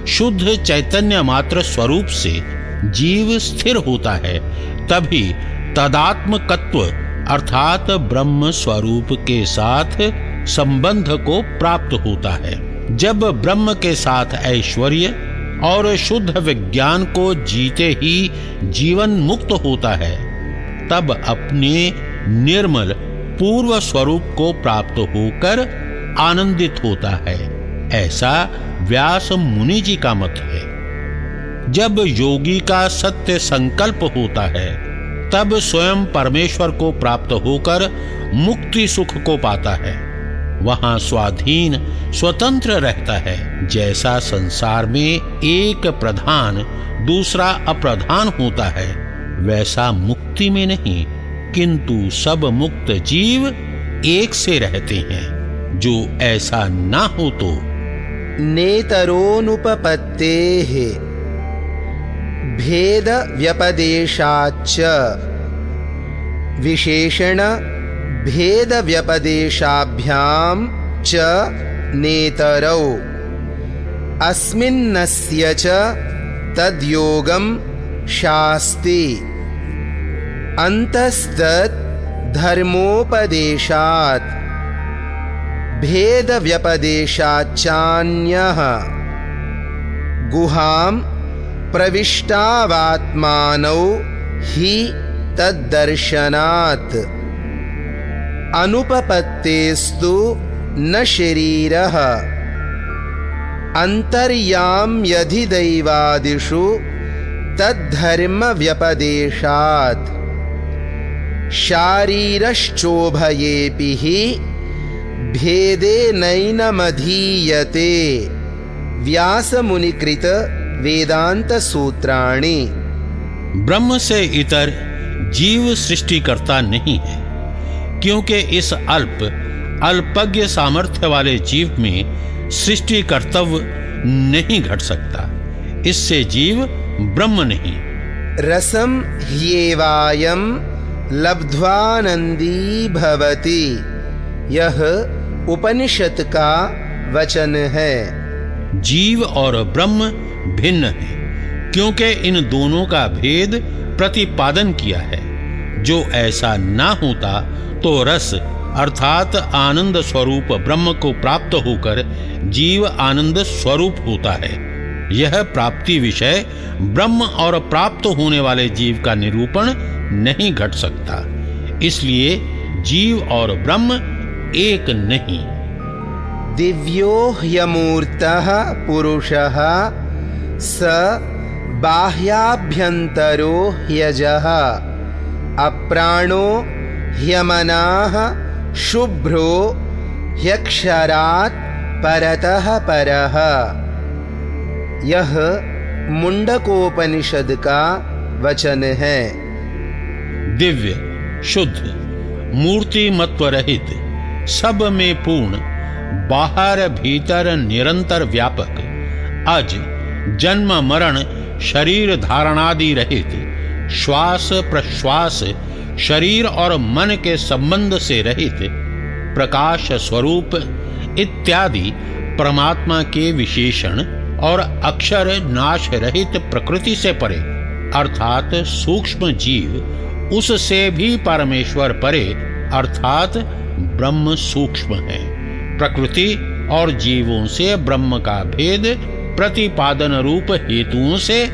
शुद्ध चैतन्य मात्र स्वरूप से जीव स्थिर होता है, तभी तदात्मकत्व अर्थात ब्रह्म स्वरूप के साथ संबंध को प्राप्त होता है। जब ब्रह्म के साथ ऐश्वर्य और शुद्ध विज्ञान को जीते ही जीवन मुक्त होता है, तब अपने निर्मल पूर्व स्वरूप को प्राप्त होकर आनंदित होता है। ऐसा व्यास मुनि जी का मत है। जब योगी का सत्य संकल्प होता है, तब स्वयं परमेश्वर को प्राप्त होकर मुक्ति सुख को पाता है। वहाँ स्वाधीन स्वतंत्र रहता है। जैसा संसार में एक प्रधान दूसरा अप्रधान होता है, वैसा मुक्ति में नहीं, किंतु सब मुक्त जीव एक से रहते हैं। जो ऐसा ना हो तो। नेतरोनुपपत्ते भेद व्यपदेशाच विशेषण भेद व्यपदेशाभ्याम च नेतरौ। अस्मिन्नस्य च तद्योगम शास्ति। अंतस्तत् धर्मोपदेशात्। भेद व्यपदेशाचान्यः गुहां प्रविष्टावात्मानौ हि तद्दर्शनात् अनुपपत्तेस्तु न शरीरः। अन्तर्याम्यधिदैवादिषु तद्धर्मव्यपदेशात्। शारीरश्चोभयेऽपि हि भेदेनैनमधीयते व्यासमुनिकृत वेदांत सूत्राणि ब्रह्म से इतर जीव सृष्टि करता नहीं है। क्योंकि इस अल्प अल्पज्ञ सामर्थ्य वाले जीव में सृष्टि कर्तव्य नहीं घट सकता। इससे जीव ब्रह्म नहीं। रसम ह्येवायम लब्ध्वानंदी भवति। यह उपनिषद का वचन है। जीव और ब्रह्म भिन्न है क्योंकि इन दोनों का भेद प्रतिपादन किया है। जो ऐसा ना होता तो रस अर्थात आनंद स्वरूप ब्रह्म को प्राप्त होकर जीव आनंद स्वरूप होता है। यह प्राप्ति विषय ब्रह्म और प्राप्त होने वाले जीव का निरूपण नहीं घट सकता। इसलिए जीव और ब्रह्म एक नहीं। दिव्यो ह्यमूर्तः पुरुष स बाह्याभ्यन्तरो ह्यजः। अप्राणो ह्यमनाः शुभ्रो ह्यक्षरात् परतः परः। यह मुंडकोपनिषद का वचन। है दिव्य, शुद्ध मूर्ति मत्व रहित सब में पूर्ण, बाहर भीतर निरंतर व्यापक। अज जन्म मरण शरीर धारणादि रहित। श्वास प्रश्वास शरीर और मन के संबंध से रहित प्रकाश स्वरूप इत्यादि परमात्मा के विशेषण और अक्षर नाश रहित प्रकृति से परे, अर्थात सूक्ष्म जीव, उससे भी परमेश्वर परे, अर्थात ब्रह्म सूक्ष्म है। प्रकृति और जीवों से ब्रह्म का भेद प्रतिपादन रूप हेतुओं से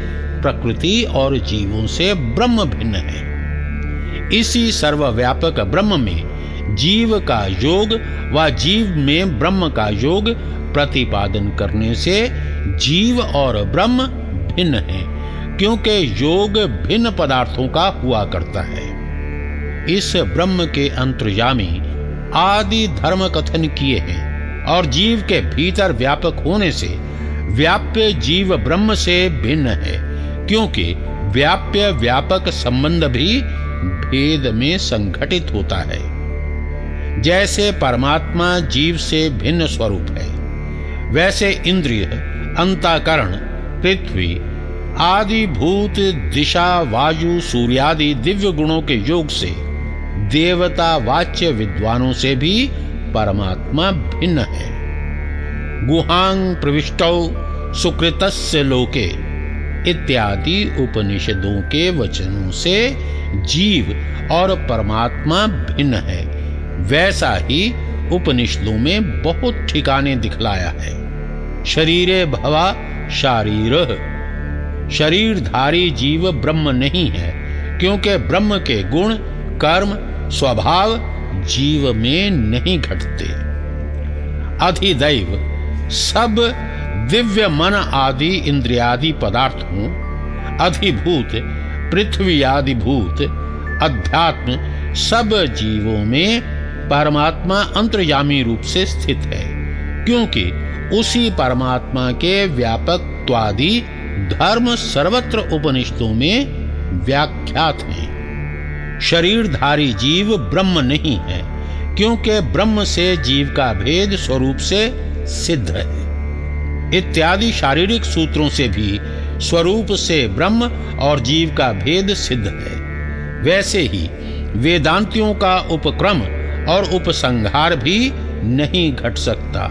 प्रकृति और जीवों से ब्रह्म भिन्न है। इसी सर्वव्यापक ब्रह्म में जीव का योग व जीव में ब्रह्म का योग प्रतिपादन करने से जीव और ब्रह्म भिन्न है, क्योंकि योग भिन्न पदार्थों का हुआ करता है। इस ब्रह्म के अंतर्यामी आदि धर्म कथन किए हैं और जीव के भीतर व्यापक होने से व्याप्य जीव ब्रह्म से भिन्न है। क्योंकि व्याप्य व्यापक संबंध भी भेद में संघटित होता है। जैसे परमात्मा जीव से भिन्न स्वरूप है, वैसे इंद्रिय, अंताकरण, पृथ्वी, आदि भूत, दिशा, वायु, सूर्यादि दिव्य गुणों के योग से, देवता, वाच्य विद्वानों से भी परमात्मा भिन्न है। गुहांग प्रविष्टौ सुकृतस्य लोके। इत्यादि उपनिषदों के वचनों से जीव और परमात्मा भिन्न है। वैसा ही उपनिषदों में बहुत ठिकाने दिखलाया है। शरीरे भवा शारीर। शरीरधारी जीव ब्रह्म नहीं है, क्योंकि ब्रह्म के गुण, कर्म, स्वभाव जीव में नहीं घटते। अधिदैव सब दिव्य मन आदि इंद्रियादि पदार्थों अधिभूत, पृथ्वी आदि भूत, अध्यात्म, सब जीवों में परमात्मा अंतर्यामी रूप से स्थित है, क्योंकि उसी परमात्मा के व्यापकत्वादि धर्म सर्वत्र उपनिषदों में व्याख्यात हैं। शरीरधारी जीव ब्रह्म नहीं है, क्योंकि ब्रह्म से जीव का भेद स्वरूप से सिद्ध है। इत्यादि शारीरिक सूत्रों से भी स्वरूप से ब्रह्म और जीव का भेद सिद्ध है। वैसे ही वेदांतियों का उपक्रम और उपसंहार भी नहीं घट सकता,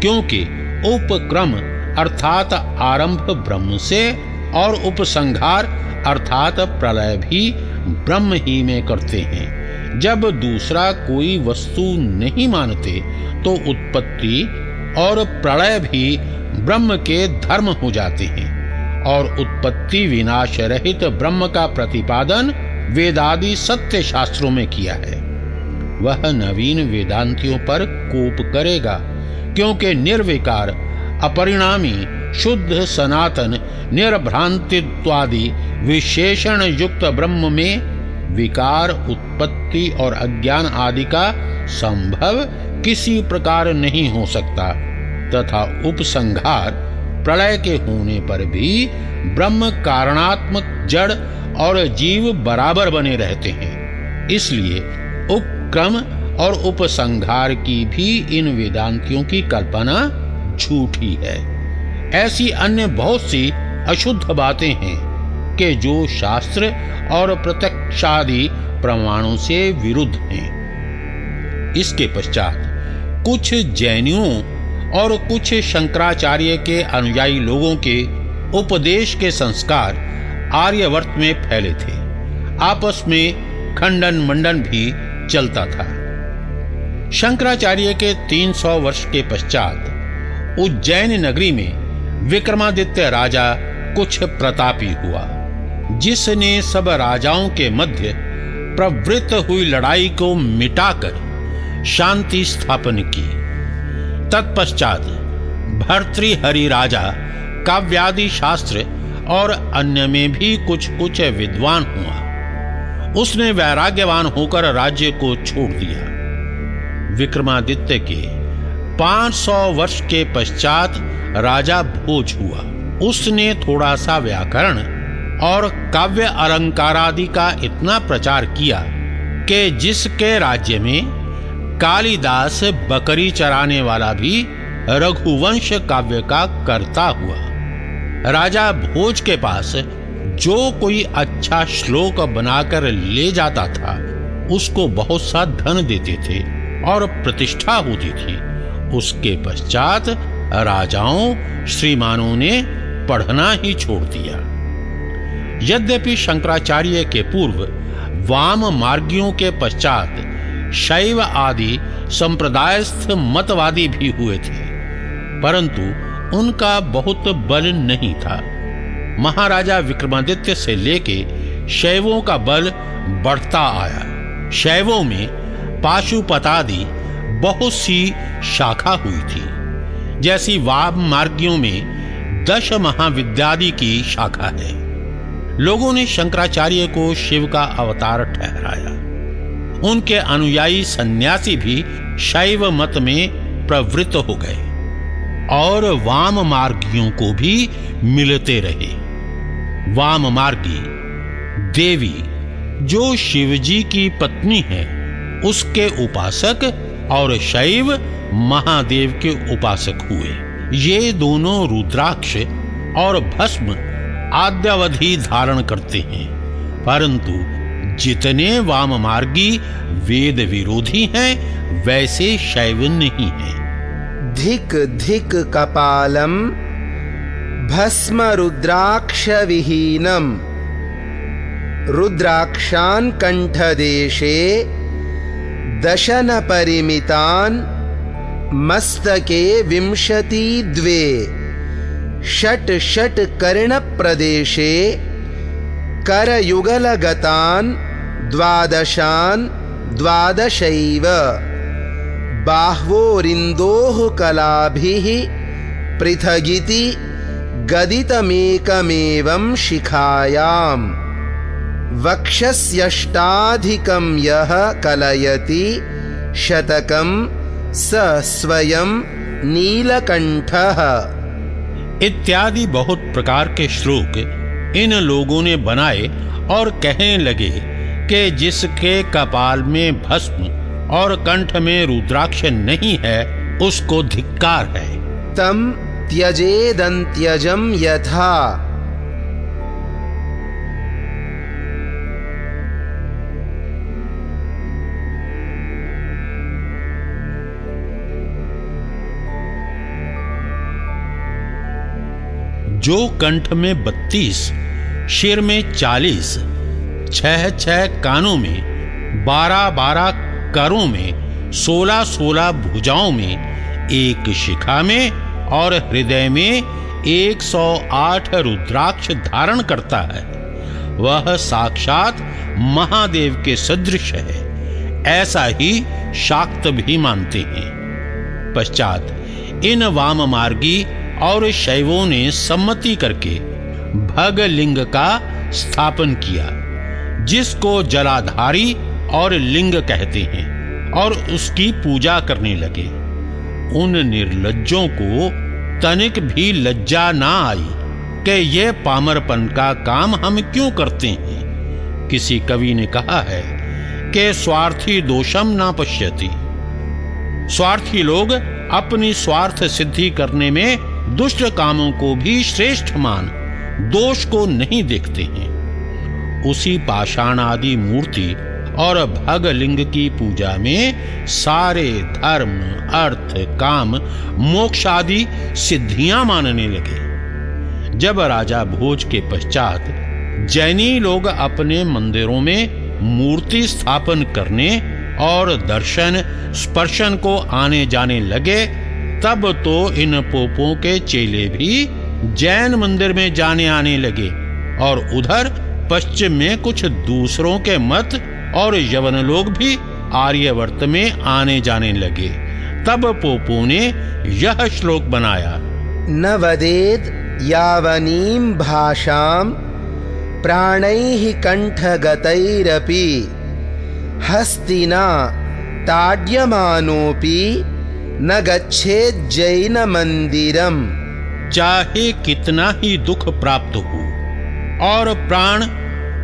क्योंकि उपक्रम अर्थात आरंभ ब्रह्म से और उपसंहार अर्थात प्रलय भी ब्रह्म ही में करते हैं। जब दूसरा कोई वस्तु नहीं मानते तो उत्पत्ति और प्रलय भी ब्रह्म के धर्म हो जाते हैं और उत्पत्ति विनाश रहित ब्रह्म का प्रतिपादन वेदादि सत्य शास्त्रों में किया है। वह नवीन वेदांतियों पर कोप करेगा, क्योंकि निर्विकार, अपरिणामी, शुद्ध, सनातन, निर्भ्रांतित्वादि विशेषण युक्त ब्रह्म में विकार, उत्पत्ति और अज्ञान आदि का संभव किसी प्रकार नहीं हो सकता, तथा उपसंहार प्रलय के होने पर भी ब्रह्म कारणात्मक जड़ और जीव बराबर बने रहते हैं। इसलिए उपक्रम और उपसंहार की भी इन वेदांतियों की कल्पना झूठी है। ऐसी अन्य बहुत सी अशुद्ध बातें हैं कि जो शास्त्र और प्रत्यक्षादि प्रमाणों से विरुद्ध हैं। इसके पश्चात कुछ जैनियों और कुछ शंकराचार्य के अनुयायी लोगों के उपदेश के संस्कार आर्यवर्त में फैले थे। आपस में खंडन मंडन भी चलता था। शंकराचार्य के 300 वर्ष के पश्चात उज्जैन नगरी में विक्रमादित्य राजा कुछ प्रतापी हुआ, जिसने सब राजाओं के मध्य प्रवृत्त हुई लड़ाई को मिटाकर शांति स्थापन की। तत्पश्चात भर्तृहरि राजा, काव्यादि शास्त्र और अन्य में भी कुछ कुछ विद्वान हुआ। उसने वैराग्यवान होकर राज्य को छोड़ दिया। विक्रमादित्य के 500 वर्ष के पश्चात राजा भोज हुआ। उसने थोड़ा सा व्याकरण और काव्य अलंकार आदि का इतना प्रचार किया कि जिसके राज्य में कालिदास बकरी चराने वाला भी रघुवंश काव्य का करता हुआ। राजा भोज के पास जो कोई अच्छा श्लोक बनाकर ले जाता था, उसको बहुत सा धन देते थे और प्रतिष्ठा होती थी। उसके पश्चात राजाओं, श्रीमानों ने पढ़ना ही छोड़ दिया। यद्यपि शंकराचार्य के पूर्व वाम मार्गियों के पश्चात शैव आदि संप्रदायस्थ मतवादी भी हुए थे, परंतु उनका बहुत बल नहीं था। महाराजा विक्रमादित्य से लेके शैवों का बल बढ़ता आया। शैवों में पाशुपतादि बहुत सी शाखा हुई थी, जैसी वाम मार्गियों में दश महाविद्यादि की शाखा है। लोगों ने शंकराचार्य को शिव का अवतार ठहराया। उनके अनुयायी सन्यासी भी शैव मत में प्रवृत्त हो गए और वाम मार्गियों को भी मिलते रहे। वाम मार्गी, देवी, जो शिवजी की पत्नी है, उसके उपासक और शैव महादेव के उपासक हुए। ये दोनों रुद्राक्ष और भस्म आद्यावधि धारण करते हैं, परंतु जितने वाम मार्गी वेद विरोधी हैं, वैसे शैव नहीं है। धिक धिक कपालम भस्म रुद्राक्ष विहीनम रुद्राक्षान् कंठदेशे दशन परिमितान् मस्तके विंशति द्वे षट् षट् कर्णप्रदेशे करयुगलगतान् द्वादशान् द्वादशैव। बाह्वोरिन्दोः कलाभिः पृथगिति गदितमेकमेवं शिखायाम् वक्षस्यष्टाधिकं यः कलयति शतकं स स्वयं नीलकंठः इत्यादि बहुत प्रकार के श्लोक इन लोगों ने बनाए और कहने लगे। कि जिसके कपाल में भस्म और कंठ में रुद्राक्ष नहीं है उसको धिक्कार है। तम त्यजेदंत्यजम यथा। जो कंठ में बत्तीस शिर में चालीस छह छह कानों में बारह बारह करों में सोलह सोलह भुजाओं में, एक शिखा में और हृदय में एक सौ आठ रुद्राक्ष धारण करता है। वह साक्षात महादेव के सदृश है। ऐसा ही शाक्त भी मानते हैं। पश्चात इन वाम मार्गी और शैवों ने सम्मति करके भगलिंग का स्थापन किया। जिसको जलाधारी और लिंग कहते हैं और उसकी पूजा करने लगे। उन निर्लज्जों को तनिक भी लज्जा ना आई कि यह पामरपन का काम हम क्यों करते हैं। किसी कवि ने कहा है कि स्वार्थी दोषम ना पश्यति। स्वार्थी लोग अपनी स्वार्थ सिद्धि करने में दुष्ट कामों को भी श्रेष्ठ मान, दोष को नहीं देखते हैं। उसी पाषाण आदि मूर्ति और भगलिंग की पूजा में सारे धर्म, अर्थ, काम मोक्ष आदि सिद्धियाँ मानने लगे। जब राजा भोज के पश्चात जैनी लोग अपने मंदिरों में मूर्ति स्थापन करने और दर्शन, स्पर्शन को आने जाने लगे, तब तो इन पोपों के चेले भी जैन मंदिर में जाने आने लगे और उधर पश्चिम में कुछ दूसरों के मत और यवन लोग भी आर्यवर्त में आने जाने लगे। तब पोपों ने यह श्लोक बनाया। न वदेद यावनीम भाषाम प्राणैः कंठगतैरपि हस्तिना ताड्यमानोपि न गच्छेद जैन मंदिरम चाहे कितना ही दुख प्राप्त हो। और प्राण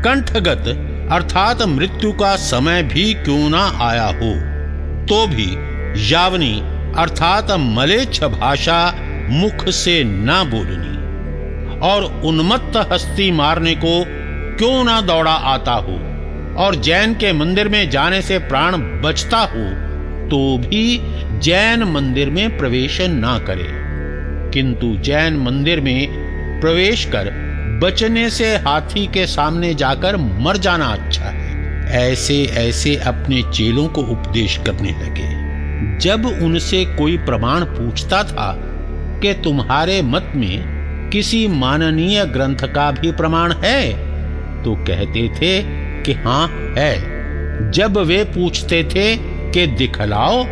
कंठगत, अर्थात मृत्यु का समय भी क्यों ना आया हो? तो भी यावनी, अर्थात मलेच्छ भाषा मुख से ना बोलनी। और उन्मत्त हस्ती मारने को क्यों ना दौड़ा आता हो? और जैन के मंदिर में जाने से प्राण बचता हो तो भी जैन मंदिर में प्रवेश ना करे। किंतु जैन मंदिर में प्रवेश कर बचने से हाथी के सामने जाकर मर जाना अच्छा है। ऐसे ऐसे अपने चेलों को उपदेश करने लगे। जब उनसे कोई प्रमाण पूछता था कि तुम्हारे मत में किसी माननीय ग्रंथ का भी प्रमाण है तो कहते थे कि हाँ है। जब वे पूछते थे कि दिखलाओ,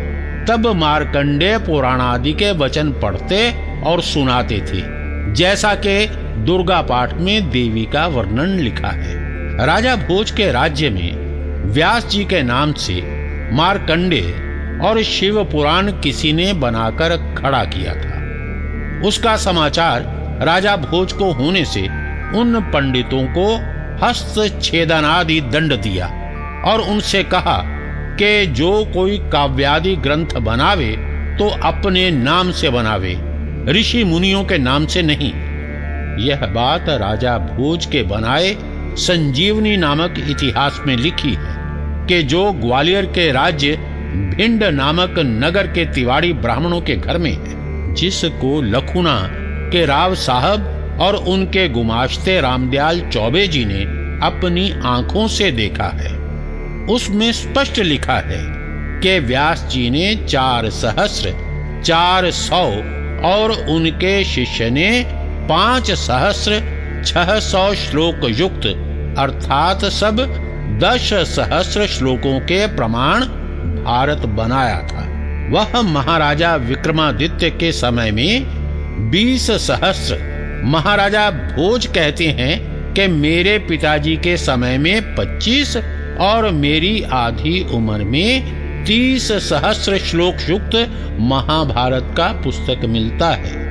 तब मारकंडे पुराण आदि के वचन पढ़ते और सुनाते थे। जैसा कि दुर्गा पाठ में देवी का वर्णन लिखा है। राजा भोज के राज्य में व्यास जी के नाम से मारकंडे और शिव पुराण किसी ने बनाकर खड़ा किया था। उसका समाचार राजा भोज को होने से उन पंडितों को हस्त छेदनादि दंड दिया और उनसे कहा कि जो कोई काव्यादि ग्रंथ बनावे तो अपने नाम से बनावे, ऋषि मुनियों के नाम से नहीं। यह बात राजा भोज के बनाए संजीवनी नामक इतिहास में लिखी है कि जो ग्वालियर के राज्य भिंड नामक नगर के तिवाड़ी ब्राह्मणों के घर में है, जिसको लखुना के राव साहब और उनके गुमाश्ते रामदयाल चौबे जी ने अपनी आँखों से देखा है। उसमें स्पष्ट लिखा है कि व्यास जी ने चार सहस्र, चार सौ और उनके शिष्य ने पाँच सहस्र छह सौ श्लोक युक्त, अर्थात सब दस सहस्र श्लोकों के प्रमाण भारत बनाया था। वह महाराजा विक्रमादित्य के समय में बीस सहस्र, महाराजा भोज कहते हैं कि मेरे पिताजी के समय में पच्चीस और मेरी आधी उम्र में तीस सहस्र श्लोक युक्त महाभारत का पुस्तक मिलता है।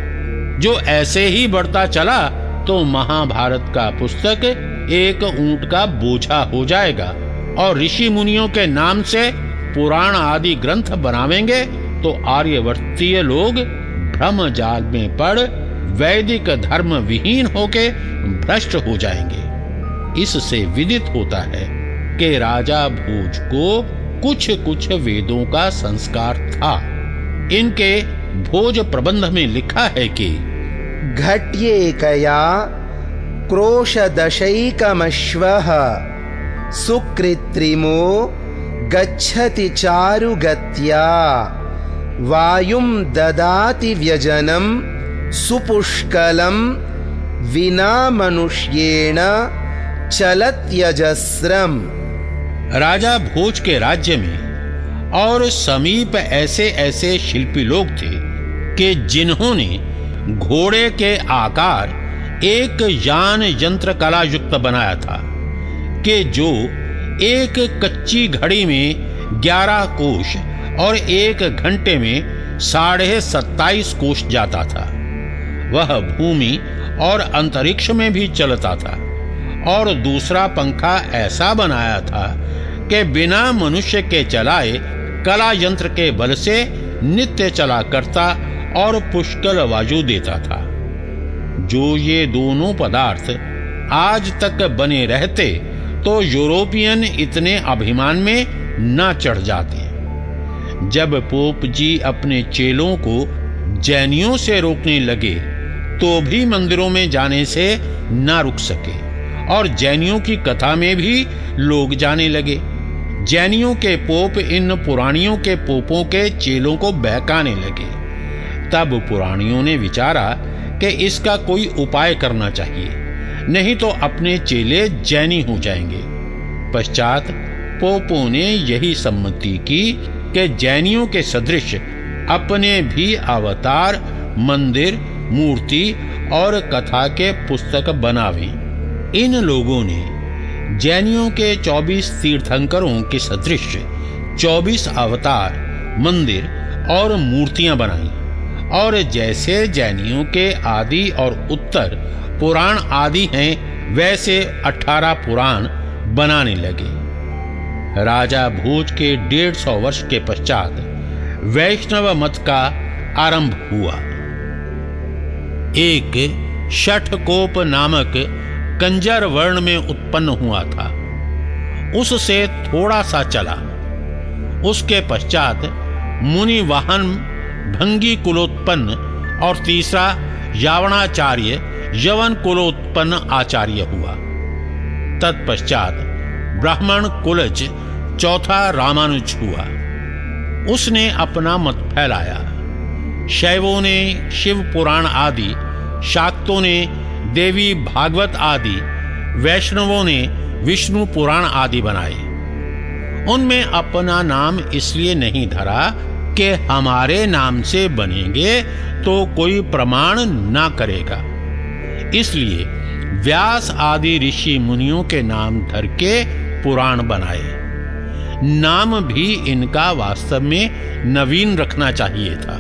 जो ऐसे ही बढ़ता चला तो महाभारत का पुस्तक एक ऊँट का बोझा हो जाएगा, और ऋषि मुनियों के नाम से पुराण आदि ग्रंथ बनावेंगे तो आर्यवर्तीय लोग भ्रम जाल में पड़ वैदिक धर्म विहीन होके भ्रष्ट हो जाएँगे। इससे विदित होता है कि राजा भोज को कुछ कुछ वेदों का संस्कार था। इनके भोज प्रबंध में लिखा है कि घट्येकया क्रोशदशैकमश्वः। सुकृत्रिमो गच्छति चारुगत्या। वायुं ददाति व्यजनं, सुपुष्कलं विना मनुष्येण चलत्यजस्रम। राजा भोज के राज्य में और समीप ऐसे ऐसे शिल्पी लोग थे कि जिन्होंने घोड़े के आकार एक यान यंत्र कला युक्त बनाया था, कि जो एक कच्ची घड़ी में ग्यारह कोश और एक घंटे में साढ़े सत्ताईस कोश जाता था। वह भूमि और अंतरिक्ष में भी चलता था और दूसरा पंखा ऐसा बनाया था कि बिना मनुष्य के चलाए कला यंत्र के बल से नित्य चला करता और पुष्कल वायु देता था। जो ये दोनों पदार्थ आज तक बने रहते तो यूरोपियन इतने अभिमान में ना चढ़ जाते। जब पोप जी अपने चेलों को जैनियों से रोकने लगे तो भी मंदिरों में जाने से ना रुक सके, और जैनियों की कथा में भी लोग जाने लगे। जैनियों के पोप इन पुराणियों के पोपों के चेलों को बहकाने लगे। तब पुराणियों ने विचारा कि इसका कोई उपाय करना चाहिए, नहीं तो अपने चेले जैनी हो जाएँगे। पश्चात पोपो ने यही सम्मति की कि जैनियों के सदृश अपने भी अवतार, मंदिर, मूर्ति और कथा के पुस्तक बनावे। इन लोगों ने जैनियों के 24 तीर्थंकरों के सदृश 24 अवतार, मंदिर और मूर्तियाँ बनाई। और जैसे जैनियों के आदि और उत्तर पुराण आदि हैं, वैसे अठारह पुराण बनाने लगे। राजा भोज के डेढ़ सौ वर्ष के पश्चात वैष्णव मत का आरंभ हुआ। एक शठकोप नामक कंजर वर्ण में उत्पन्न हुआ था। उससे थोड़ा सा चला। उसके पश्चात मुनि वाहन भंगी कुलोत्पन्न और तीसरा यावणाचार्य यवन कुलोत्पन्न आचार्य हुआ। तत्पश्चात ब्राह्मण कुलज चौथा रामानुज हुआ। उसने अपना मत फैलाया। शैवों ने शिव पुराण आदि, शाक्तों ने देवी भागवत आदि, वैष्णवों ने विष्णु पुराण आदि बनाए। उनमें अपना नाम इसलिए नहीं धरा कि हमारे नाम से बनेंगे तो कोई प्रमाण ना करेगा। इसलिए व्यास आदि ऋषि मुनियों के नाम धर के पुराण बनाए। नाम भी इनका वास्तव में नवीन रखना चाहिए था।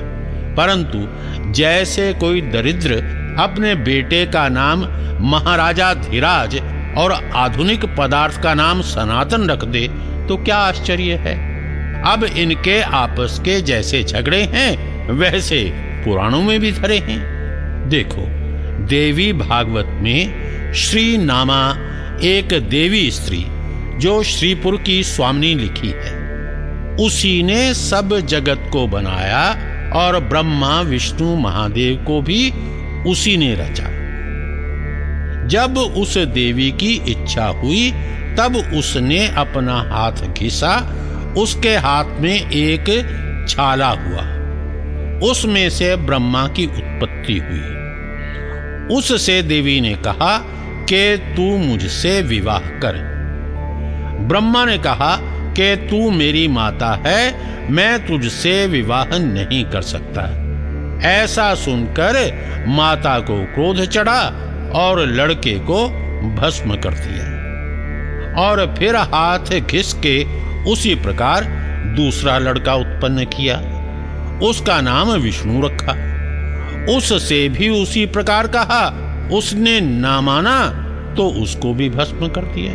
परंतु जैसे कोई दरिद्र अपने बेटे का नाम महाराजा धीराज और आधुनिक पदार्थ का नाम सनातन रख दे तो क्या आश्चर्य है? अब इनके आपस के जैसे झगड़े हैं, वैसे पुराणों में भी धरे हैं। देखो, देवी भागवत में श्री नामा एक देवी स्त्री, जो श्रीपुर की स्वामिनी लिखी है। उसी ने सब जगत को बनाया और ब्रह्मा, विष्णु, महादेव को भी उसी ने रचा। जब उस देवी की इच्छा हुई, तब उसने अपना हाथ घिसा उसके हाथ में एक छाला हुआ। उसमें से ब्रह्मा की उत्पत्ति हुई। उससे देवी ने कहा कि तू मुझसे विवाह कर। ब्रह्मा ने कहा कि तू मेरी माता है, मैं तुझसे विवाह नहीं कर सकता। ऐसा सुनकर माता को क्रोध चढ़ा और लड़के को भस्म कर दिया। और फिर हाथ घिस के उसी प्रकार दूसरा लड़का उत्पन्न किया। उसका नाम विष्णु रखा। उससे भी उसी प्रकार कहा, उसने ना माना तो उसको भी भस्म कर दिया।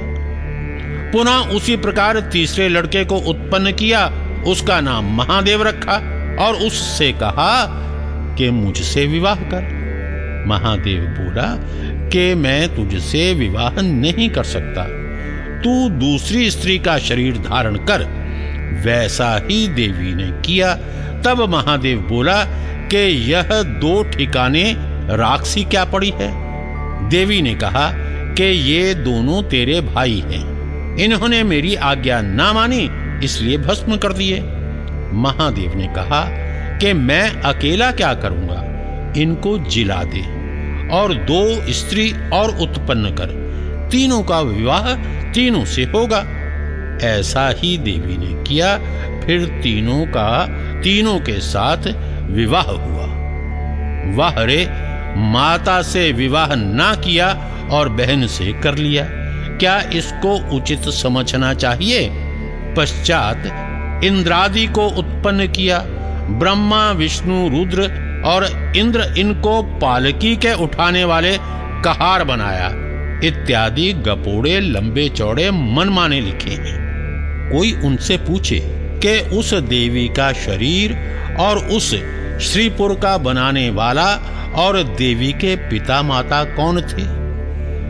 पुनः उसी प्रकार तीसरे लड़के को उत्पन्न किया। उसका नाम महादेव रखा और उससे कहा कि मुझसे विवाह कर। महादेव बोला कि मैं तुझसे विवाह नहीं कर सकता। तू दूसरी स्त्री का शरीर धारण कर। वैसा ही देवी ने किया। तब महादेव बोला कि यह दो ठिकाने राक्षसी क्या पड़ी है? देवी ने कहा कि ये दोनों तेरे भाई हैं। इन्होंने मेरी आज्ञा ना मानी, इसलिए भस्म कर दिए। महादेव ने कहा कि मैं अकेला क्या करूँगा? इनको जिला दे और दो स्त्री और उत्पन्न कर। तीनों का विवाह तीनों से होगा। ऐसा ही देवी ने किया, फिर तीनों का, तीनों के साथ विवाह हुआ। वाह रे, माता से विवाह ना किया और बहन से कर लिया। क्या इसको उचित समझना चाहिए? पश्चात इंद्रादि को उत्पन्न किया। ब्रह्मा, विष्णु, रुद्र और इंद्र इनको पालकी के उठाने वाले कहार बनाया। इत्यादि गपोड़े, लंबे चौड़े मनमाने लिखे हैं। कोई उनसे पूछे कि उस देवी का शरीर और उस श्रीपुर का बनाने वाला और देवी के पिता माता कौन थे?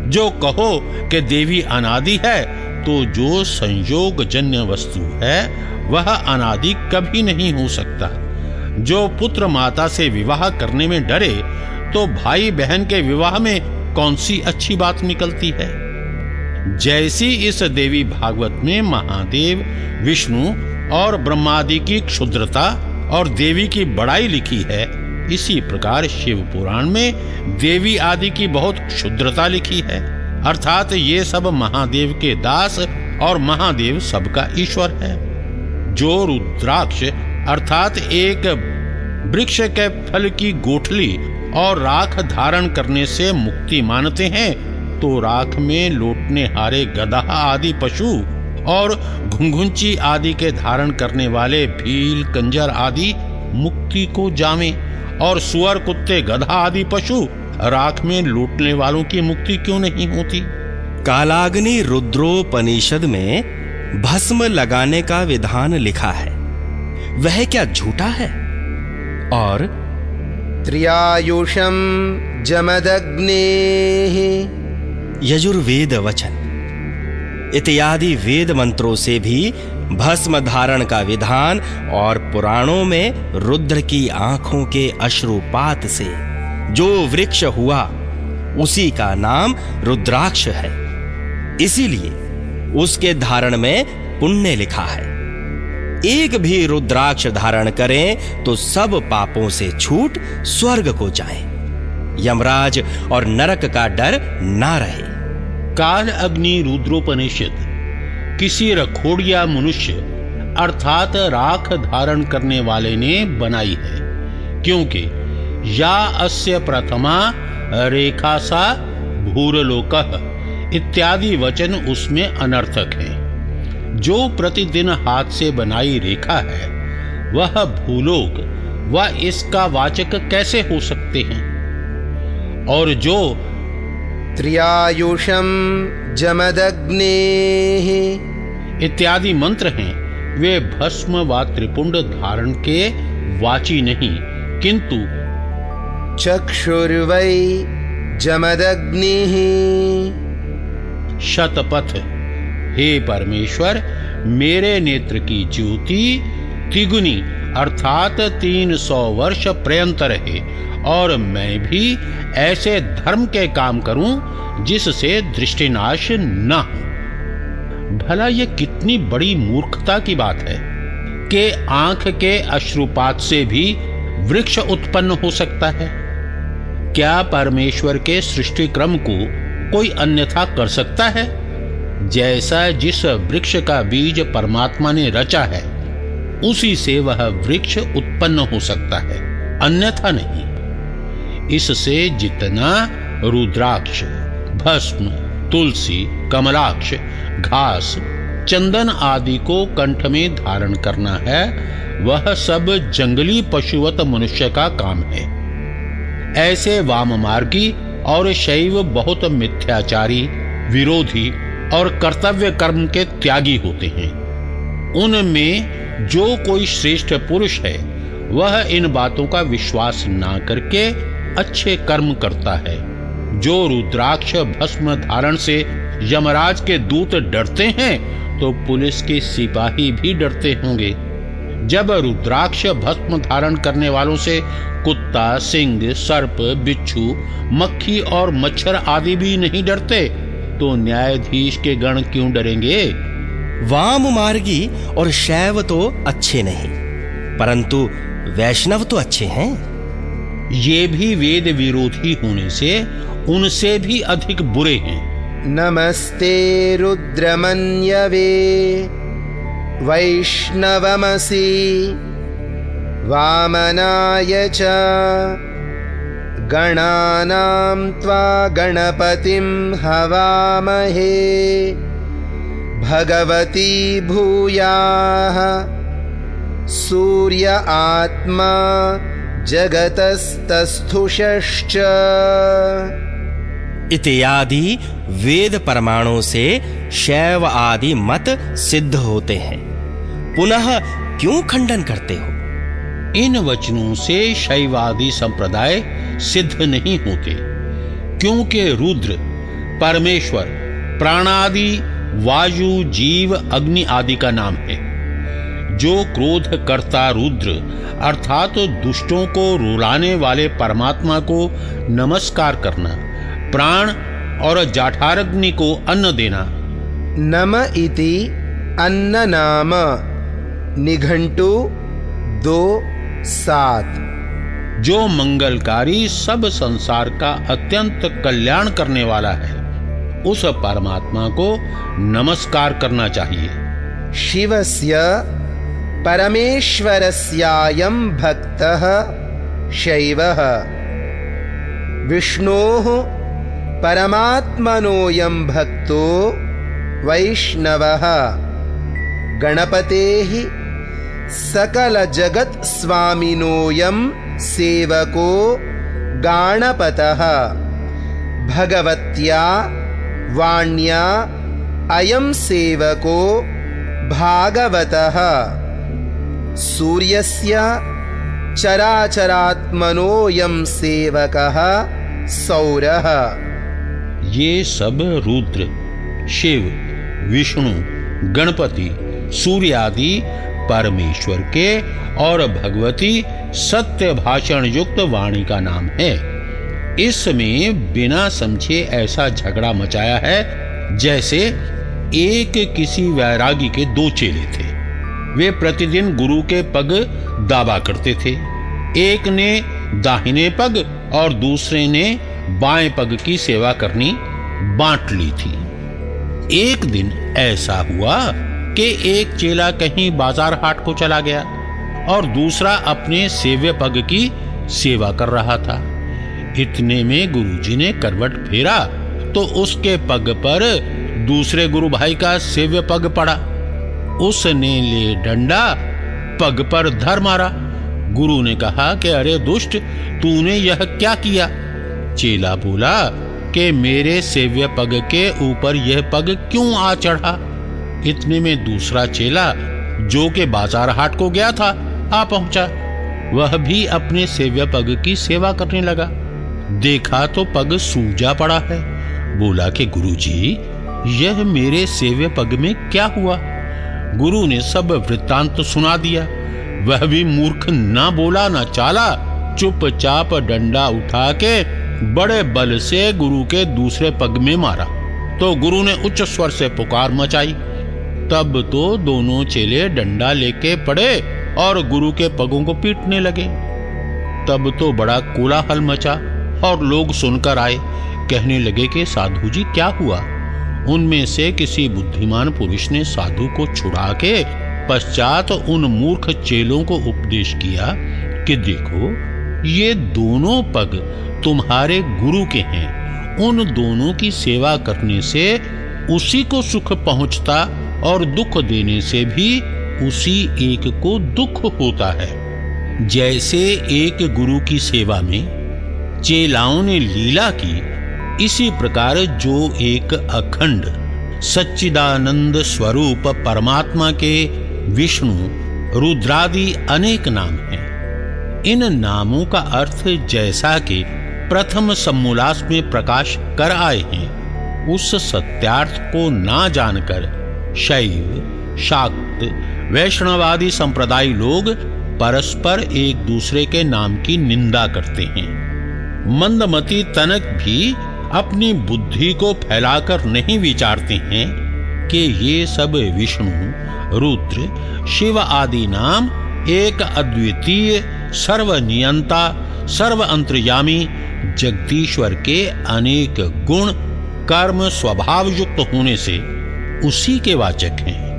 जो कहो कि देवी अनादि है तो जो संयोग जन्य वस्तु है, वह अनादि कभी नहीं हो सकता। जो पुत्र माता से विवाह करने में डरे तो भाई बहन के विवाह में कौन सी अच्छी बात निकलती है? जैसी इस देवी भागवत में महादेव, विष्णु और ब्रह्मादि की क्षुद्रता और देवी की बड़ाई लिखी है, इसी प्रकार शिव पुराण में देवी आदि की बहुत क्षुद्रता लिखी है। अर्थात ये सब महादेव के दास और महादेव सबका ईश्वर है। जो रुद्राक्ष अर्थात एक वृक्ष के फल की गोठली और राख धारण करने से मुक्ति मानते हैं तो राख में लोटने हारे गधा आदि पशु और घुंघुंची आदि के धारण करने वाले भील, कंजर आदि मुक्ति को जामे और सुअर, कुत्ते गधा आदि पशु राख में लूटने वालों की मुक्ति क्यों नहीं होती? कालाग्नि रुद्रोपनिषद में भस्म लगाने का विधान लिखा है। वह क्या झूठा है? और त्र्यायुषम जमदग्नेः यजुर्वेद वचन इत्यादि वेद मंत्रों से भी भस्म धारण का विधान और पुराणों में रुद्र की आँखों के अश्रुपात से जो वृक्ष हुआ उसी का नाम रुद्राक्ष है इसीलिए उसके धारण में पुण्य लिखा है एक भी रुद्राक्ष धारण करें तो सब पापों से छूट स्वर्ग को जाए। यमराज और नरक का डर ना रहे। काल अग्नि रुद्रोपनिषद। किसी रखोड़िया मनुष्य, अर्थात राख धारण करने वाले ने बनाई है। क्योंकि या अस्य प्रथमा रेखा सा भूरलोक इत्यादि वचन उसमें अनर्थक है। जो प्रतिदिन हाथ से बनाई रेखा है वह भूलोक वह इसका वाचक कैसे हो सकते हैं? और जो त्रियायुषम जमदग्ने इत्यादि मंत्र हैं वे भस्म व त्रिपुंड धारण के वाची नहीं किंतु चक्षुर्वै जमदग्निः शतपथ। हे परमेश्वर, मेरे नेत्र की ज्योति तिगुनी, अर्थात तीन सौ वर्ष पर्यंत रहे, और मैं भी ऐसे धर्म के काम करूँ जिससे दृष्टिनाश न हो। भला ये कितनी बड़ी मूर्खता की बात है कि आँख के अश्रुपात से भी वृक्ष उत्पन्न हो सकता है। क्या परमेश्वर के सृष्टि क्रम को कोई अन्यथा कर सकता है? जैसा जिस वृक्ष का बीज परमात्मा ने रचा है, उसी से वह वृक्ष उत्पन्न हो सकता है, अन्यथा नहीं। इससे जितना रुद्राक्ष, भस्म, तुलसी, कमलाक्ष, घास, चंदन आदि को कंठ में धारण करना है, वह सब जंगली पशुवत मनुष्य का काम है। ऐसे वाम मार्गी और शैव बहुत मिथ्याचारी, विरोधी और कर्तव्य कर्म के त्यागी होते हैं। उनमें जो कोई श्रेष्ठ पुरुष है, वह इन बातों का विश्वास ना करके अच्छे कर्म करता है। जो रुद्राक्ष भस्म धारण से यमराज के दूत डरते हैं तो पुलिस के सिपाही भी डरते होंगे। जब रुद्राक्ष भस्म धारण करने वालों से कुत्ता, सिंह, सर्प, बिच्छू, मक्खी और मच्छर आदि भी नहीं डरते तो न्यायाधीश के गण क्यों डरेंगे? वाम मार्गी और शैव तो अच्छे नहीं परंतु वैष्णव तो अच्छे हैं। ये भी वेद विरोधी होने से उनसे भी अधिक बुरे हैं। नमस्ते रुद्रमन्यवे वैष्णवमसि वामनाय च। गणानां त्वा गणपतिं हवामहे। भगवती भूयाः, सूर्य आत्मा जगतस्तस्थुषश्च। इत्यादि वेद प्रमाणों से शैव आदि मत सिद्ध होते हैं। पुनः क्यों खंडन करते हो? इन वचनों से शैवादी संप्रदाय सिद्ध नहीं होते, क्योंकि रुद्र, परमेश्वर, प्राणादि, वायु, जीव, अग्नि आदि का नाम है। जो क्रोध करता रुद्र, अर्थात तो दुष्टों को रुलाने वाले परमात्मा को नमस्कार करना, प्राण और जाठारग्नि को अन्न देना। नम इति अन्न नाम। निघंटु दो सात जो मंगलकारी सब संसार का अत्यंत कल्याण करने वाला है उस परमात्मा को नमस्कार करना चाहिए। शिवस्य परमेश्वरस्यायं भक्तः शैवः। विष्णोः परमात्मनोऽयं भक्तो वैष्णवः। गणपतेः सकलजगत्स्वामिनोऽयं सेवको गाणपतः। भगवत्या वाण्या अयं सेवको भागवतः। सूर्यस्य चराचरात्मनोऽयं सेवकः सौरः। ये सब रुद्र शिव विष्णु गणपति सूर्य आदि परमेश्वर के और भगवती सत्य भाषण युक्त वाणी का नाम है। इसमें बिना समझे ऐसा झगड़ा मचाया है, जैसे एक किसी वैरागी के दो चेले थे। वे प्रतिदिन गुरु के पग दाबा करते थे। एक ने दाहिने पग और दूसरे ने बाएँ पग की सेवा करनी बांट ली थी। एक दिन ऐसा हुआ कि एक चेला कहीं बाज़ार हाट को चला गया और दूसरा अपने सेव्य पग की सेवा कर रहा था। इतने में गुरुजी ने करवट फेरा तो उसके पग पर दूसरे गुरु भाई का सेव्य पग पड़ा। उसने ले डंडा, पग पर धर मारा। गुरु ने कहा कि अरे दुष्ट, तूने यह क्या किया? चेला बोला कि मेरे सेव्य पग के ऊपर यह पग क्यों आ चढ़ा? इतने में दूसरा चेला, जो के बाज़ार हाट को गया था, आ पहुँचा। वह भी अपने सेव्य पग की सेवा करने लगा। देखा तो पग सूजा पड़ा है। बोला कि, गुरुजी, यह मेरे सेव्य पग में क्या हुआ? गुरु ने सब वृत्तांत सुना दिया। वह भी मूर्ख ना बोला, ना चाला। चुपचाप डंडा उठा के बड़े बल से गुरु के दूसरे पग में मारा। तो गुरु ने उच्च स्वर से पुकार मचाई। तब तो दोनों चेले डंडा लेके पड़े और गुरु के पगों को पीटने लगे। तब तो बड़ा कोलाहल मचा और लोग सुनकर आए, कहने लगे कि साधु जी, क्या हुआ? उनमें से किसी बुद्धिमान पुरुष ने साधु को छुड़ा के पश्चात उन मूर्ख चेलों को उपदेश किया कि देखो, ये दोनों पग तुम्हारे गुरु के हैं। उन दोनों की सेवा करने से उसी को सुख पहुँचता और दुख देने से भी उसी एक को दुख होता है। जैसे एक गुरु की सेवा में चेलाओं ने लीला की, इसी प्रकार जो एक अखंड, सच्चिदानंद स्वरूप परमात्मा के विष्णु, रुद्रादि अनेक नाम हैं। इन नामों का अर्थ जैसा कि प्रथम सम्मूलास में प्रकाश कर आए हैं, उस सत्यार्थ को ना जानकर शैव, शाक्त, वैष्णवादी संप्रदाय लोग परस्पर एक दूसरे के नाम की निंदा करते हैं। मंदमती तनक भी अपनी बुद्धि को फैलाकर नहीं विचारते हैं कि ये सब विष्णु, रुद्र, शिव आदि नाम एक अद्वितीय, सर्वनियंता, सर्व अंतर्यामी, जगदीश्वर के अनेक गुण कर्म स्वभाव युक्त होने से उसी के वाचक हैं।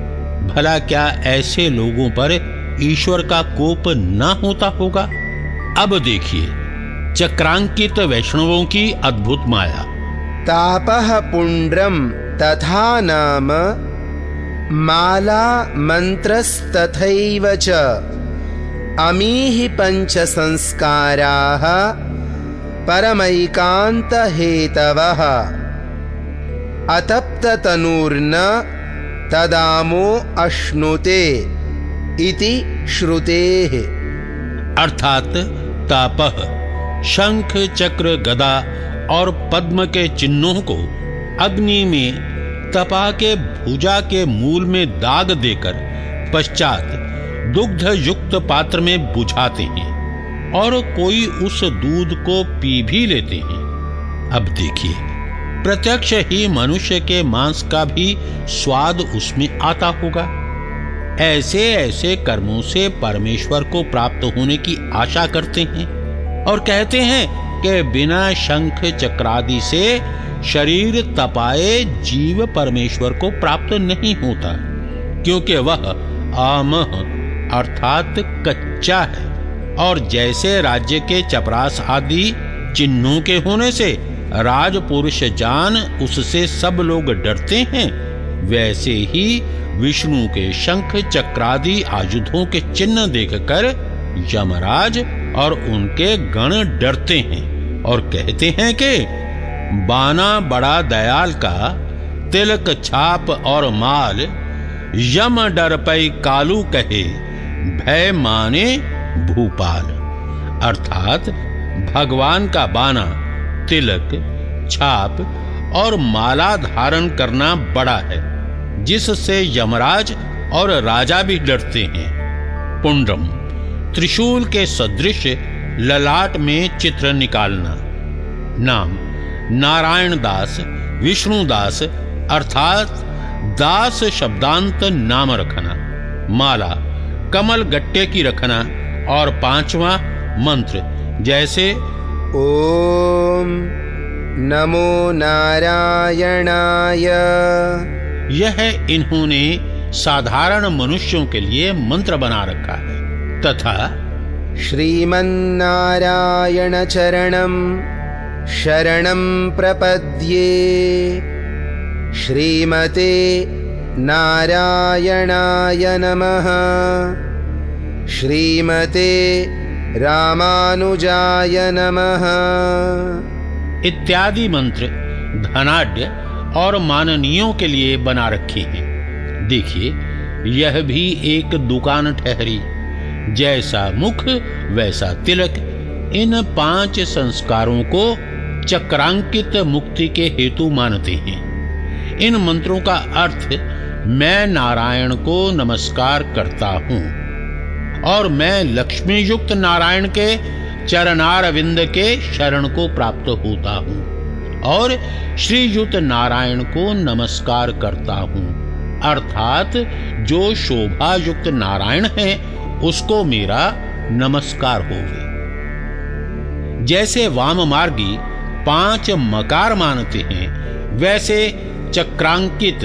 भला क्या ऐसे लोगों पर ईश्वर का कोप न होता होगा? अब देखिए, चक्रांकित वैष्णवों की अद्भुत माया। तापह पुंड्रम तथा नाम माला मंत्रस्तथैव च। अमीहि पंच संस्काराः परमैकांत हेतवः अतप्ततनूर्न तदामो अश्नुते इति श्रुतेः। अर्थात तापह शंख, चक्र, गदा और पद्म के चिन्हों को अग्नि में, तपा के भुजा के मूल में दाग देकर पश्चात दुग्ध युक्त पात्र में बुझाते हैं और कोई उस दूध को पी भी लेते हैं। अब देखिए प्रत्यक्ष ही मनुष्य के मांस का भी स्वाद उसमें आता होगा। ऐसे ऐसे कर्मों से परमेश्वर को प्राप्त होने की आशा करते हैं और कहते हैं कि बिना शंख चक्रादि से शरीर तपाए जीव परमेश्वर को प्राप्त नहीं होता, क्योंकि वह आमह, अर्थात कच्चा है। और जैसे राज्य के चपरास आदि चिन्हों के होने से राजपुरुष जान, उससे सब लोग डरते हैं। वैसे ही विष्णु के शंख चक्रादि आयुधों के चिन्ह देखकर यमराज और उनके गण डरते हैं और कहते हैं कि, बाना बड़ा दयाल का, तिलक छाप और माल, यम डर पई कालू कहे, भय माने भूपाल। अर्थात भगवान का बाना तिलक, छाप और माला धारण करना बड़ा है, जिससे यमराज और राजा भी डरते हैं। पुंड्रम, त्रिशूल के सदृश ललाट में चित्र निकालना। नाम नारायण दास विष्णु दास अर्थात दास शब्दांत नाम रखना। माला, कमल गट्टे की रखना और पांचवा मंत्र, जैसे ओम नमो नारायणाय। यह इन्होंने साधारण मनुष्यों के लिए मंत्र बना रखा है तथा श्रीमन्नारायण चरणम शरणं प्रपद्ये। श्रीमते नारायणाय नमः। श्रीमते रामानुजाय नमः। इत्यादि मंत्र धनाढ़ और माननीयों के लिए बना रखे हैं। देखिए, यह भी एक दुकान ठहरी। जैसा मुख, वैसा तिलक, इन पाँच संस्कारों को चक्रांकित मुक्ति के हेतु मानते हैं। इन मंत्रों का अर्थ, मैं नारायण को नमस्कार करता हूँ। और मैं लक्ष्मी युक्त नारायण के चरणारविंद के शरण को प्राप्त होता हूँ और श्रीयुक्त नारायण को नमस्कार करता हूँ। अर्थात जो शोभा युक्त नारायण है, उसको मेरा नमस्कार होवे। जैसे वाम मार्गी पाँच मकार मानते हैं, वैसे चक्रांकित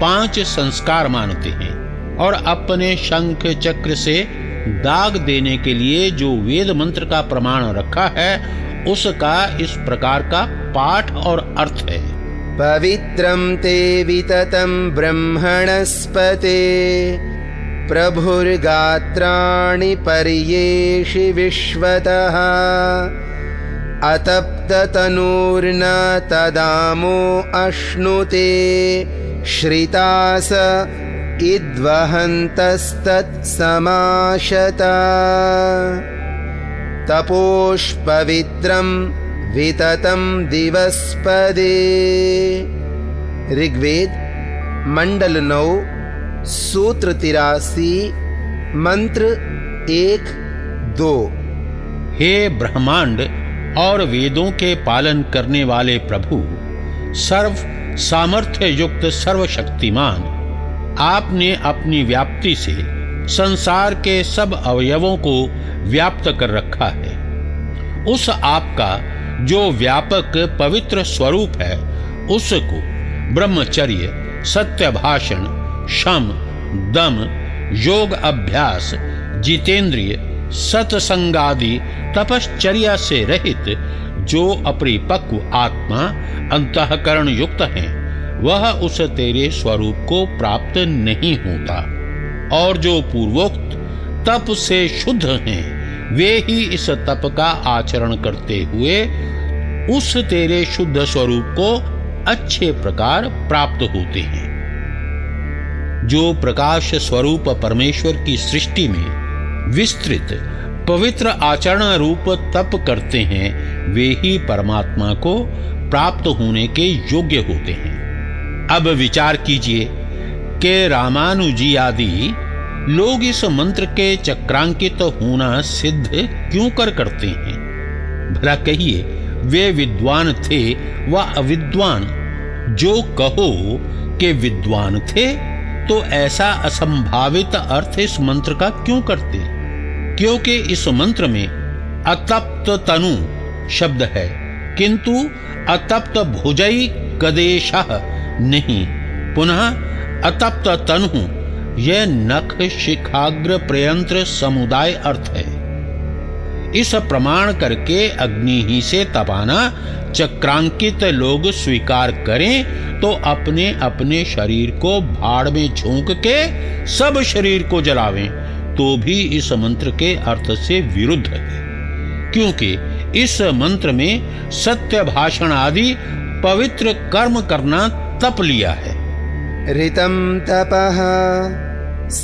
पाँच संस्कार मानते हैं और अपने शंख चक्र से दाग देने के लिए जो वेद मंत्र का प्रमाण रखा है, उसका इस प्रकार का पाठ और अर्थ है। पवित्रं ते विततं ब्रह्मणस्पते, प्रभुर्गात्राणि पर्येषि विश्वतः, अतप्ततनूर्न तदामो अश्नुते, श्रितास इद्वहन्तस्तत्समाशता। तपोष्पवित्रं विततं दिवस्पदे। ऋग्वेद मंडल नौ सूत्र तिरासी मंत्र एक, दो। हे ब्रह्मांड, और वेदों के पालन करने वाले प्रभु, सर्व सामर्थ्य युक्त सर्वशक्तिमान आपने अपनी व्याप्ति से संसार के सब अवयवों को व्याप्त कर रखा है। उस आपका जो व्यापक पवित्र स्वरूप है, उसको ब्रह्मचर्य सत्य भाषण शम, दम, योग अभ्यास, जितेंद्रिय, सत्संगादि तपश्चर्या से रहित जो अपरिपक्व आत्मा अंतकरण युक्त है वह उस तेरे स्वरूप को प्राप्त नहीं होता। और जो पूर्वोक्त तप से शुद्ध हैं, वे ही इस तप का आचरण करते हुए उस तेरे शुद्ध स्वरूप को अच्छे प्रकार प्राप्त होते हैं। जो प्रकाश स्वरूप परमेश्वर की सृष्टि में विस्तृत, पवित्र आचरण रूप तप करते हैं, वे ही परमात्मा को प्राप्त होने के योग्य होते हैं। अब विचार कीजिए कि रामानुजी आदि लोग इस मंत्र के चक्रांकित होना सिद्ध क्यों कर करते हैं? भला कहिए, वे विद्वान थे व अविद्वान? जो कहो कि विद्वान थे तो ऐसा असंभावित अर्थ इस मंत्र का क्यों करते? क्योंकि इस मंत्र में अतप्त तनु शब्द है, किंतु अतप्त भुजई कदेश नहीं। पुनः अतप्त तनु। यह नख शिखाग्र प्रयंत्र समुदाय अर्थ है। इस प्रमाण करके अग्नि ही से तपाना, चक्रांकित लोग स्वीकार करें तो अपने अपने शरीर को भाड़ में झोंक के सब शरीर को जलावें तो भी इस मंत्र के अर्थ से विरुद्ध है। क्योंकि इस मंत्र में सत्य भाषण आदि पवित्र कर्म करना तप लिया है। ऋतम तपः।